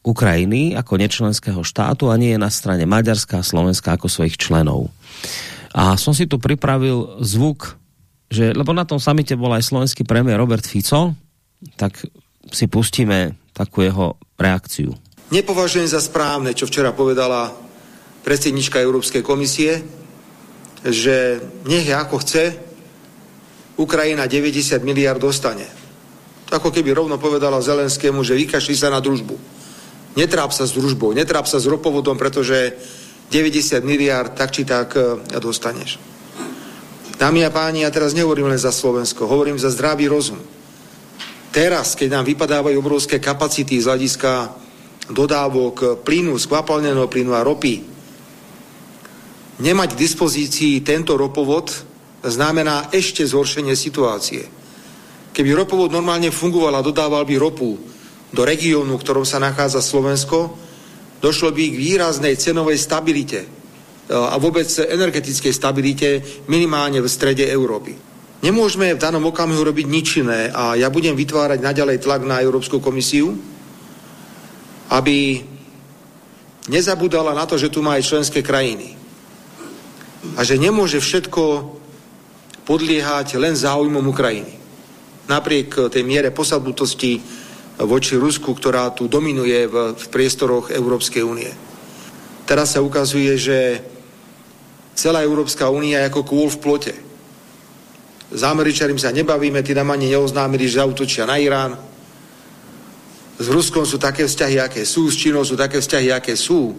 Ukrajiny ako nečlenského štátu a nie je na strane Maďarska a Slovenska ako svojich členov. A som si tu pripravil zvuk, že, lebo na tom samite bol aj slovenský premiér Robert Fico, tak si pustíme takú jeho reakciu. Nepovažujem za správne, čo včera povedala predsednička Európskej komisie, že nech ako chce, Ukrajina 90 miliard dostane. Ako keby rovno povedala Zelenskému, že vykašli sa na družbu. Netráp sa s družbou, netráp sa s ropovodom, pretože 90 miliard tak či tak e, dostaneš. Dámy a páni, ja teraz nehovorím len za Slovensko, hovorím za zdravý rozum. Teraz, keď nám vypadávajú obrovské kapacity z hľadiska dodávok plynu, skvapalneného plynu a ropy, nemať k dispozícii tento ropovod znamená ešte zhoršenie situácie. Keby ropovod normálne fungoval a dodával by ropu do regiónu, v ktorom sa nachádza Slovensko, došlo by k výraznej cenovej stabilite a vôbec energetickej stabilite minimálne v strede Európy. Nemôžeme v danom okamihu robiť nič iné a ja budem vytvárať naďalej tlak na Európsku komisiu, aby nezabudala na to, že tu má aj členské krajiny. A že nemôže všetko podliehať len záujmom Ukrajiny. Napriek tej miere posadnutosti voči Rusku, ktorá tu dominuje v, v priestoroch Európskej únie. Teraz sa ukazuje, že celá Európska únia je ako kôl v plote s Američanmi sa nebavíme, tí nám ani neoznámili, že zautočia na Irán. S Ruskom sú také vzťahy, aké sú, s Čínou sú také vzťahy, aké sú.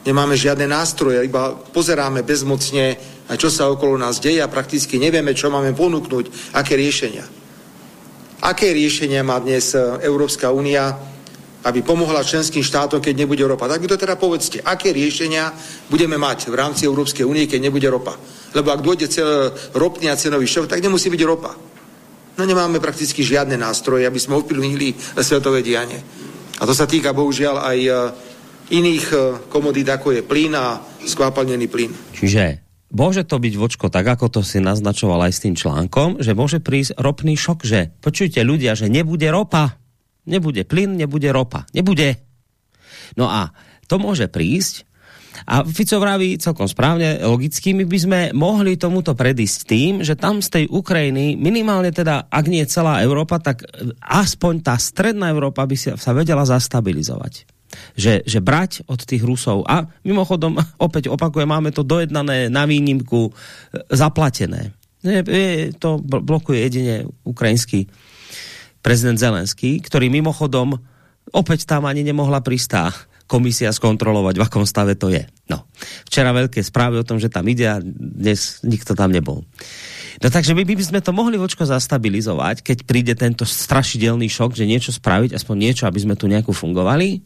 Nemáme žiadne nástroje, iba pozeráme bezmocne, čo sa okolo nás deje a prakticky nevieme, čo máme ponúknuť, aké riešenia. Aké riešenia má dnes Európska únia, aby pomohla členským štátom, keď nebude ropa. Tak by to teda povedzte, aké riešenia budeme mať v rámci Európskej únie, keď nebude ropa. Lebo ak dôjde cel, ropný a cenový šok, tak nemusí byť ropa. No nemáme prakticky žiadne nástroje, aby sme ovplyvnili svetové dianie. A to sa týka bohužiaľ aj e, iných e, komodít, ako je plyn a skvápalnený plyn. Čiže môže to byť vočko tak, ako to si naznačoval aj s tým článkom, že môže prísť ropný šok, že počujte ľudia, že nebude ropa, nebude plyn, nebude ropa, nebude. No a to môže prísť a Fico vraví celkom správne, logicky, my by sme mohli tomuto predísť tým, že tam z tej Ukrajiny, minimálne teda, ak nie celá Európa, tak aspoň tá stredná Európa by sa vedela zastabilizovať. Že, že brať od tých Rusov a mimochodom, opäť opakujem, máme to dojednané na výnimku e, zaplatené. To blokuje jedine ukrajinský prezident Zelenský, ktorý mimochodom opäť tam ani nemohla pristá komisia skontrolovať, v akom stave to je. No, včera veľké správy o tom, že tam ide a dnes nikto tam nebol. No takže my by sme to mohli vočko zastabilizovať, keď príde tento strašidelný šok, že niečo spraviť, aspoň niečo, aby sme tu nejako fungovali.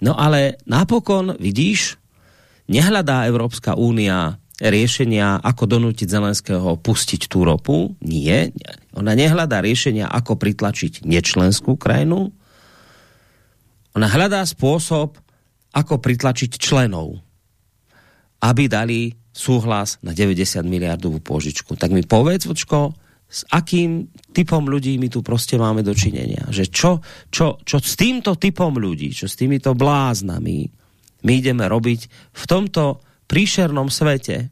No ale napokon, vidíš, nehľadá Európska únia riešenia, ako donútiť Zelenského pustiť tú ropu. Nie. Ona nehľadá riešenia, ako pritlačiť nečlenskú krajinu. Ona hľadá spôsob, ako pritlačiť členov, aby dali súhlas na 90 miliardovú požičku. Tak mi povedz, vočko, s akým typom ľudí my tu prostě máme dočinenia. Že čo, čo, čo s týmto typom ľudí, čo s týmito bláznami my ideme robiť v tomto príšernom svete,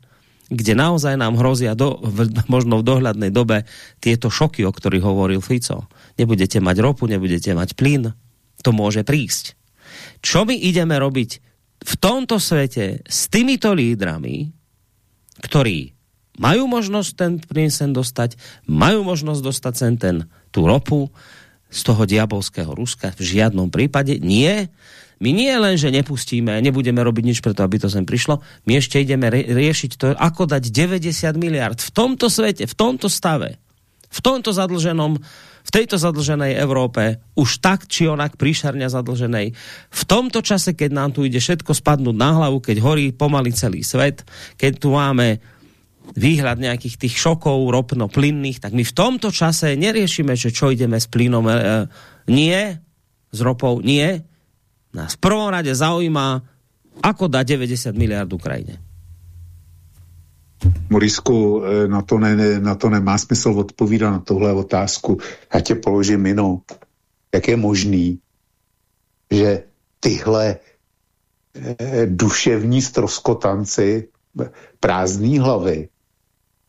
kde naozaj nám hrozia do, v, možno v dohľadnej dobe tieto šoky, o ktorých hovoril Fico. Nebudete mať ropu, nebudete mať plyn. To môže prísť. Čo my ideme robiť v tomto svete s týmito lídrami, ktorí majú možnosť ten plyn sem dostať, majú možnosť dostať sem ten, tú ropu z toho diabolského Ruska, v žiadnom prípade nie. My nie len, že nepustíme, nebudeme robiť nič preto, aby to sem prišlo, my ešte ideme riešiť to, ako dať 90 miliard v tomto svete, v tomto stave, v tomto zadlženom v tejto zadlženej Európe, už tak či onak príšarňa zadlženej, v tomto čase, keď nám tu ide všetko spadnúť na hlavu, keď horí pomaly celý svet, keď tu máme výhľad nejakých tých šokov ropno-plynných, tak my v tomto čase neriešime, že čo ideme s plynom. E, nie, s ropou, nie. Nás v prvom rade zaujíma, ako dá 90 miliard Ukrajine. Morisku, eh, na to, ne, na to nemá smysl odpovídat na tohle otázku. Já tě položím jinou. Jak je možný, že tyhle eh, duševní stroskotanci, prázdní hlavy,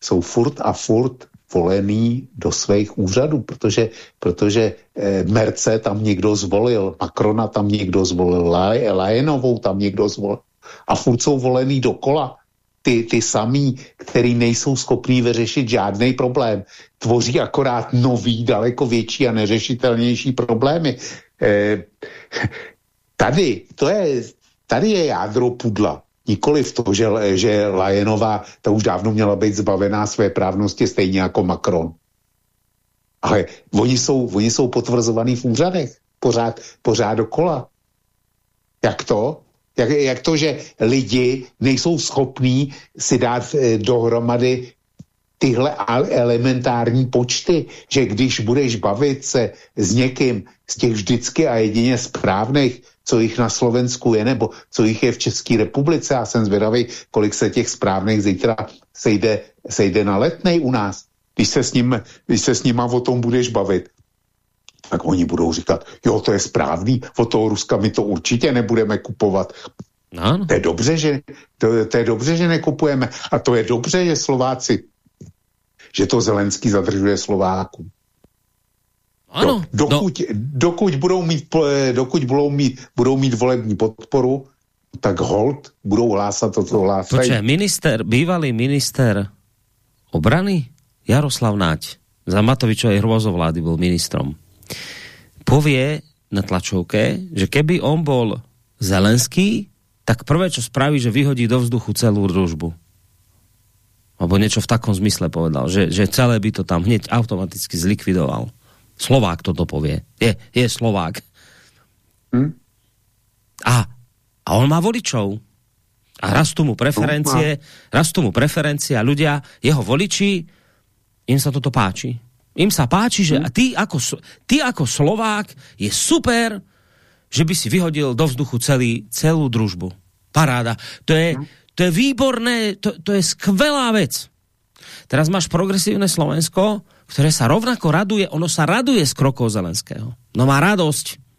jsou furt a furt volený do svých úřadů, protože, protože eh, Merce tam někdo zvolil, Macrona tam někdo zvolil, Lajenovou tam někdo zvolil a furt jsou volený dokola. Ty, ty samý, který nejsou schopní vyřešit žádný problém, tvoří akorát nový, daleko větší a neřešitelnější problémy. Eh, tady, to je, tady je jádro pudla. Nikoli v to, že, že Lajenová ta už dávno měla být zbavená své právnosti stejně jako Macron. Ale oni jsou, oni jsou potvrzovaní v úřadech. Pořád, pořád dokola. Jak to? Jak, jak to, že lidi nejsou schopní si dát eh, dohromady tyhle elementární počty, že když budeš bavit se s někým z těch vždycky a jedině správných, co jich na Slovensku je, nebo co jich je v České republice. Já jsem zvědavý, kolik se těch správných zítra sejde, sejde na letnej u nás. Když se, s ním, když se s nima o tom budeš bavit, tak oni budou říkat, jo, to je správný, od toho Ruska my to určitě nebudeme kupovat. No. To je dobře, že, to, to je dobře, že nekupujeme. A to je dobře, že Slováci, že to Zelenský zadržuje Slováku. Ano. Do, dokud, no. dokud, budou mít, dokud budou mít, budou mít volební podporu, tak hold budou hlásat to, co hlásají. Počkej, minister, bývalý minister obrany Jaroslav Náť za Matovičovej hrôzovlády byl ministrom. Povie na tlačovke, že keby on bol Zelenský, tak prvé, čo spraví, že vyhodí do vzduchu celú družbu. Alebo niečo v takom zmysle povedal, že, že celé by to tam hneď automaticky zlikvidoval. Slovák toto povie. Je, je Slovák. Hm? A, a on má voličov. A rastú mu preferencie, rastú mu preferencie a ľudia, jeho voliči, im sa toto páči. Im sa páči, že hm? a ty ako, ty ako Slovák je super, že by si vyhodil do vzduchu celý, celú družbu. Paráda. To je, hm? to je výborné, to, to je skvelá vec. Teraz máš progresívne Slovensko, ktoré sa rovnako raduje, ono sa raduje z krokov Zelenského. No má radosť.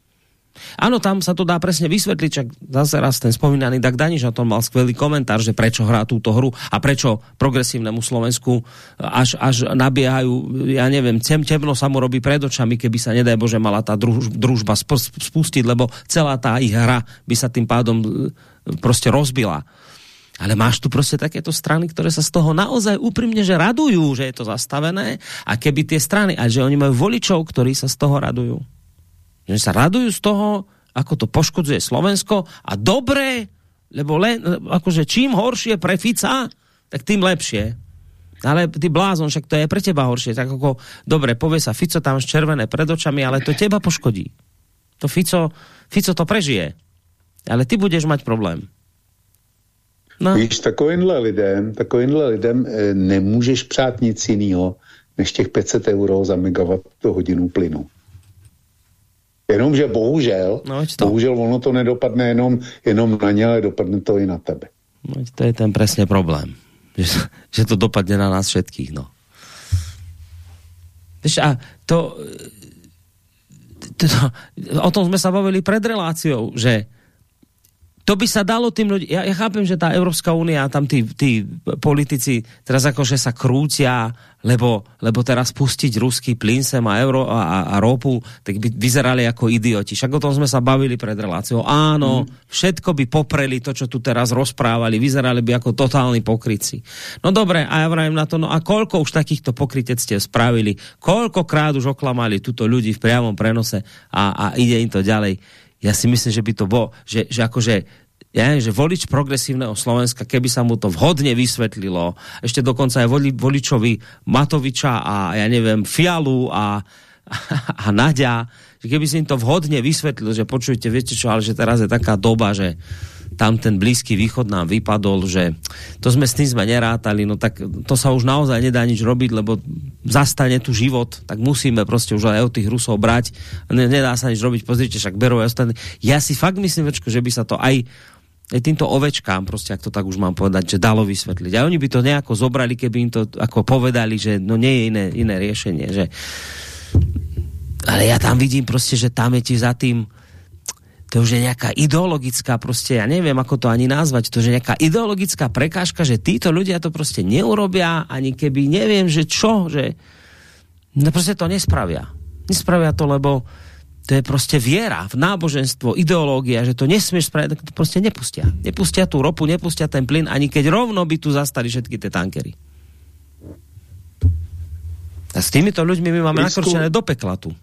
Áno, tam sa to dá presne vysvetliť, čak zase raz ten spomínaný Dag Daniš na tom mal skvelý komentár, že prečo hrá túto hru a prečo progresívnemu Slovensku až, až nabiehajú, ja neviem, tem, temno sa mu robí pred očami, keby sa, nedaj Bože, mala tá druž, družba spustiť, lebo celá tá ich hra by sa tým pádom proste rozbila. Ale máš tu prostě takéto strany, které sa z toho naozaj úprimne, že radujú, že je to zastavené a keby tie strany, a že oni majú voličov, ktorí sa z toho radujú. Že sa radujú z toho, ako to poškodzuje Slovensko a dobré, lebo len, akože čím horšie pre Fica, tak tým lepšie. Ale ty blázon, však to je pre teba horšie. Tak ako, dobre, povie sa, Fico tam červené pred očami, ale to teba poškodí. To Fico, Fico to prežije. Ale ty budeš mať problém. No. Víš, takovýmhle lidem, takovýmhle lidem e, nemůžeš přát nic jiného, než těch 500 euro za megawatt hodinu plynu. Jenomže bohužel, no, to. bohužel ono to nedopadne jenom, jenom na ně, ale dopadne to i na tebe. No, to je ten přesně problém. Že, že to dopadne na nás všetkých, no. Víš, a to, to, to, o tom jsme se bavili před reláciou, že to by sa dalo tým ľuďom, ja, ja chápem, že tá Európska únia, tam tí, tí politici teraz akože sa krútia, lebo, lebo teraz pustiť ruský plyn sem a, euro, a, a ropu, tak by vyzerali ako idioti. Však o tom sme sa bavili pred reláciou. Áno, mm. všetko by popreli to, čo tu teraz rozprávali, vyzerali by ako totálni pokryci. No dobre, a ja vravím na to, no a koľko už takýchto pokrytectiev spravili, koľkokrát už oklamali tuto ľudí v priamom prenose a, a ide im to ďalej ja si myslím, že by to bolo, že, že akože neviem, že volič progresívneho Slovenska, keby sa mu to vhodne vysvetlilo, ešte dokonca aj voli, voličovi Matoviča a ja neviem, Fialu a, a, a Nadia, že keby si im to vhodne vysvetlil, že počujte, viete čo, ale že teraz je taká doba, že tam ten blízky východ nám vypadol, že to sme s tým sme nerátali, no tak to sa už naozaj nedá nič robiť, lebo zastane tu život, tak musíme prostě už aj od tých Rusov brať, nedá sa nič robiť, pozrite, však berú aj ostatní. Ja si fakt myslím, že by sa to aj aj týmto ovečkám, prostě, ak to tak už mám povedať, že dalo vysvetliť. A oni by to nejako zobrali, keby im to ako povedali, že no nie je iné, iné riešenie, že ale ja tam vidím prostě, že tam je ti za tým to už je nejaká ideologická, proste, ja neviem, ako to ani nazvať, to je nejaká ideologická prekážka, že títo ľudia to proste neurobia, ani keby neviem, že čo, že no proste to nespravia. Nespravia to, lebo to je prostě viera v náboženstvo, ideológia, že to nesmieš spraviť, tak to prostě nepustia. Nepustia tú ropu, nepustia ten plyn, ani keď rovno by tu zastali všetky tie tankery. A s týmito ľuďmi my máme nakročené do pekla tu.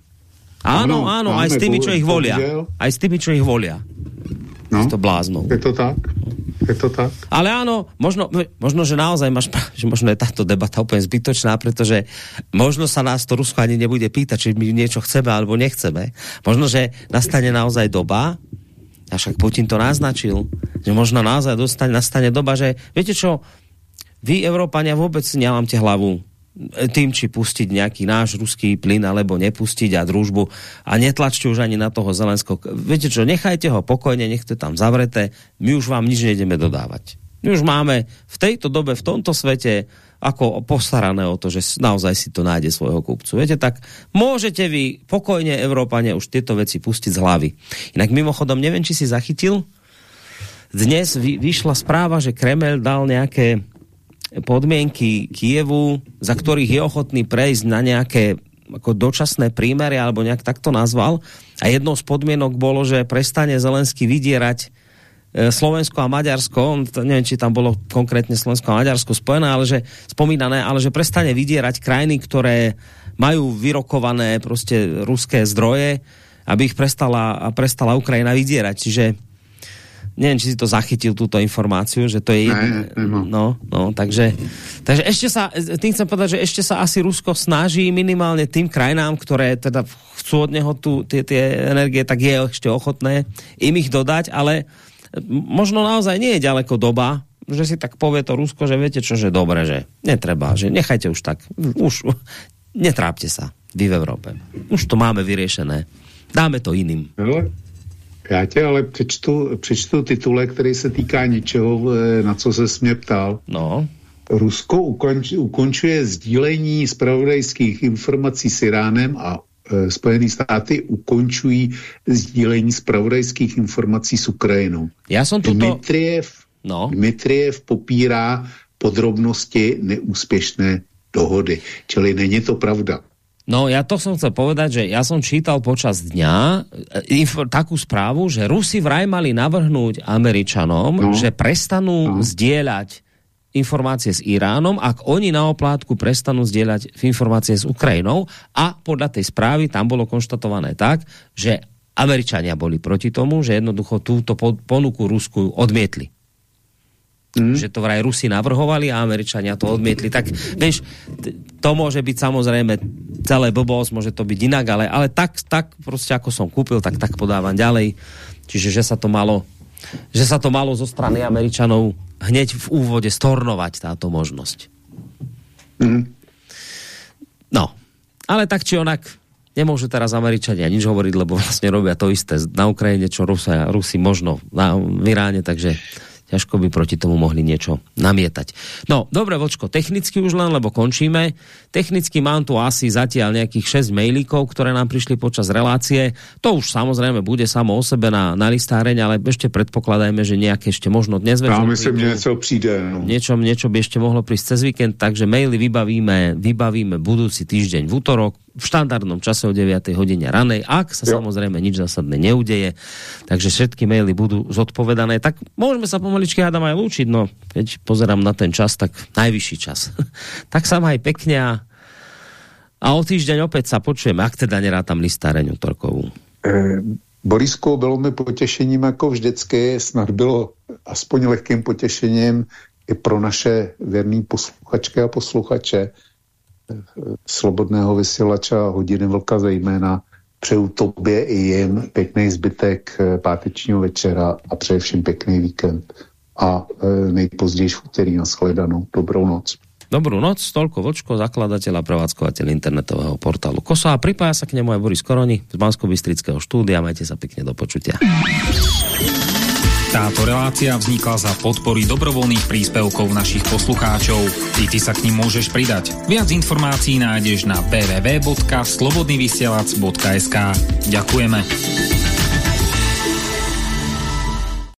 Áno, áno, aj s tými, čo ich volia. Aj s tými, čo ich volia. No, to bláznou. Je to tak? Je to tak? Ale áno, možno, možno, že naozaj máš že možno je táto debata úplne zbytočná, pretože možno sa nás to Rusko ani nebude pýtať, či my niečo chceme alebo nechceme. Možno, že nastane naozaj doba, a však Putin to naznačil, že možno naozaj dostane, nastane doba, že viete čo, vy, Európania, vôbec nemáte hlavu tým, či pustiť nejaký náš ruský plyn, alebo nepustiť a družbu a netlačte už ani na toho Zelenského. Viete čo, nechajte ho pokojne, nech to tam zavreté, my už vám nič nejdeme dodávať. My už máme v tejto dobe, v tomto svete ako postarané o to, že naozaj si to nájde svojho kupcu. Viete, tak môžete vy pokojne, Európane, už tieto veci pustiť z hlavy. Inak mimochodom, neviem, či si zachytil, dnes vyšla správa, že Kreml dal nejaké podmienky Kievu, za ktorých je ochotný prejsť na nejaké ako dočasné prímery, alebo nejak takto nazval. A jednou z podmienok bolo, že prestane Zelenský vydierať e, Slovensko a Maďarsko, neviem, či tam bolo konkrétne Slovensko a Maďarsko spojené, ale že spomínané, ale že prestane vydierať krajiny, ktoré majú vyrokované prostě ruské zdroje, aby ich prestala, prestala Ukrajina vydierať. Čiže neviem, či si to zachytil túto informáciu, že to je ne, no, no, takže, takže ešte sa, tým chcem povedať, že ešte sa asi Rusko snaží minimálne tým krajinám, ktoré teda chcú od neho tu, tie, tie energie, tak je ešte ochotné im ich dodať, ale možno naozaj nie je ďaleko doba, že si tak povie to Rusko, že viete čo, že dobre, že netreba, že nechajte už tak, už netrápte sa vy v Európe. Už to máme vyriešené. Dáme to iným. Já tě ale přečtu, přečtu titule, který se týká něčeho, na co se mě ptal. No. Rusko ukonč, ukončuje sdílení zpravodajských informací s Iránem a e, Spojené státy ukončují sdílení zpravodajských informací s Ukrajinou. Já jsem tuto... Dmitriev, no. Dmitriev popírá podrobnosti neúspěšné dohody. Čili není to pravda. No ja to som chcel povedať, že ja som čítal počas dňa e, info, takú správu, že Rusi vraj mali navrhnúť Američanom, no. že prestanú no. zdieľať informácie s Iránom, ak oni na oplátku prestanú zdieľať informácie s Ukrajinou a podľa tej správy tam bolo konštatované tak, že Američania boli proti tomu, že jednoducho túto ponuku Rusku odmietli. Mm. Že to vraj Rusi navrhovali a Američania to odmietli. Tak vieš, to môže byť samozrejme celé blbosť, môže to byť inak, ale, ale tak, tak prostě ako som kúpil, tak tak podávam ďalej. Čiže že sa to malo že sa to malo zo strany Američanov hneď v úvode stornovať táto možnosť. Mm. No, ale tak či onak nemôžu teraz Američania nič hovoriť, lebo vlastne robia to isté na Ukrajine, čo Rusia, Rusi možno na, v Iráne, takže ťažko by proti tomu mohli niečo namietať. No, dobre, Vočko, technicky už len, lebo končíme. Technicky mám tu asi zatiaľ nejakých 6 mailíkov, ktoré nám prišli počas relácie. To už samozrejme bude samo o sebe na, na listáreň, ale ešte predpokladajme, že nejaké ešte možno dnes večer. myslím, že niečo přijde. No. Niečo, niečo by ešte mohlo prísť cez víkend, takže maily vybavíme, vybavíme budúci týždeň v útorok v štandardnom čase o 9 hodine ranej, ak sa jo. samozrejme nič zásadné neudeje, takže všetky maily budú zodpovedané, tak môžeme sa pomaličky hádam aj lúčiť, no keď pozerám na ten čas, tak najvyšší čas. tak sa aj pekne a, a o týždeň opäť sa počujeme, ak teda nerátam listáreň útorkovú. Eh, Borisku, bylo mi potěšením jako vždycky, snad bylo aspoň lehkým potěšením i pro naše věrný posluchačky a posluchače, slobodného vysílača hodiny vlka zejména. Přeju tobě i jim pěkný zbytek eh, pátečního večera a především pěkný víkend. A e, nejpozději v úterý nashledanou. Dobrou noc. Dobrú noc, toľko Vočko, zakladateľ a prevádzkovateľ internetového portálu Koso a pripája sa k nemu aj Boris Koroni z bansko štúdia. Majte sa pekne do počutia. Táto relácia vznikla za podpory dobrovoľných príspevkov našich poslucháčov. I ty sa k ním môžeš pridať. Viac informácií nájdeš na www.slobodnyvysielac.sk Ďakujeme.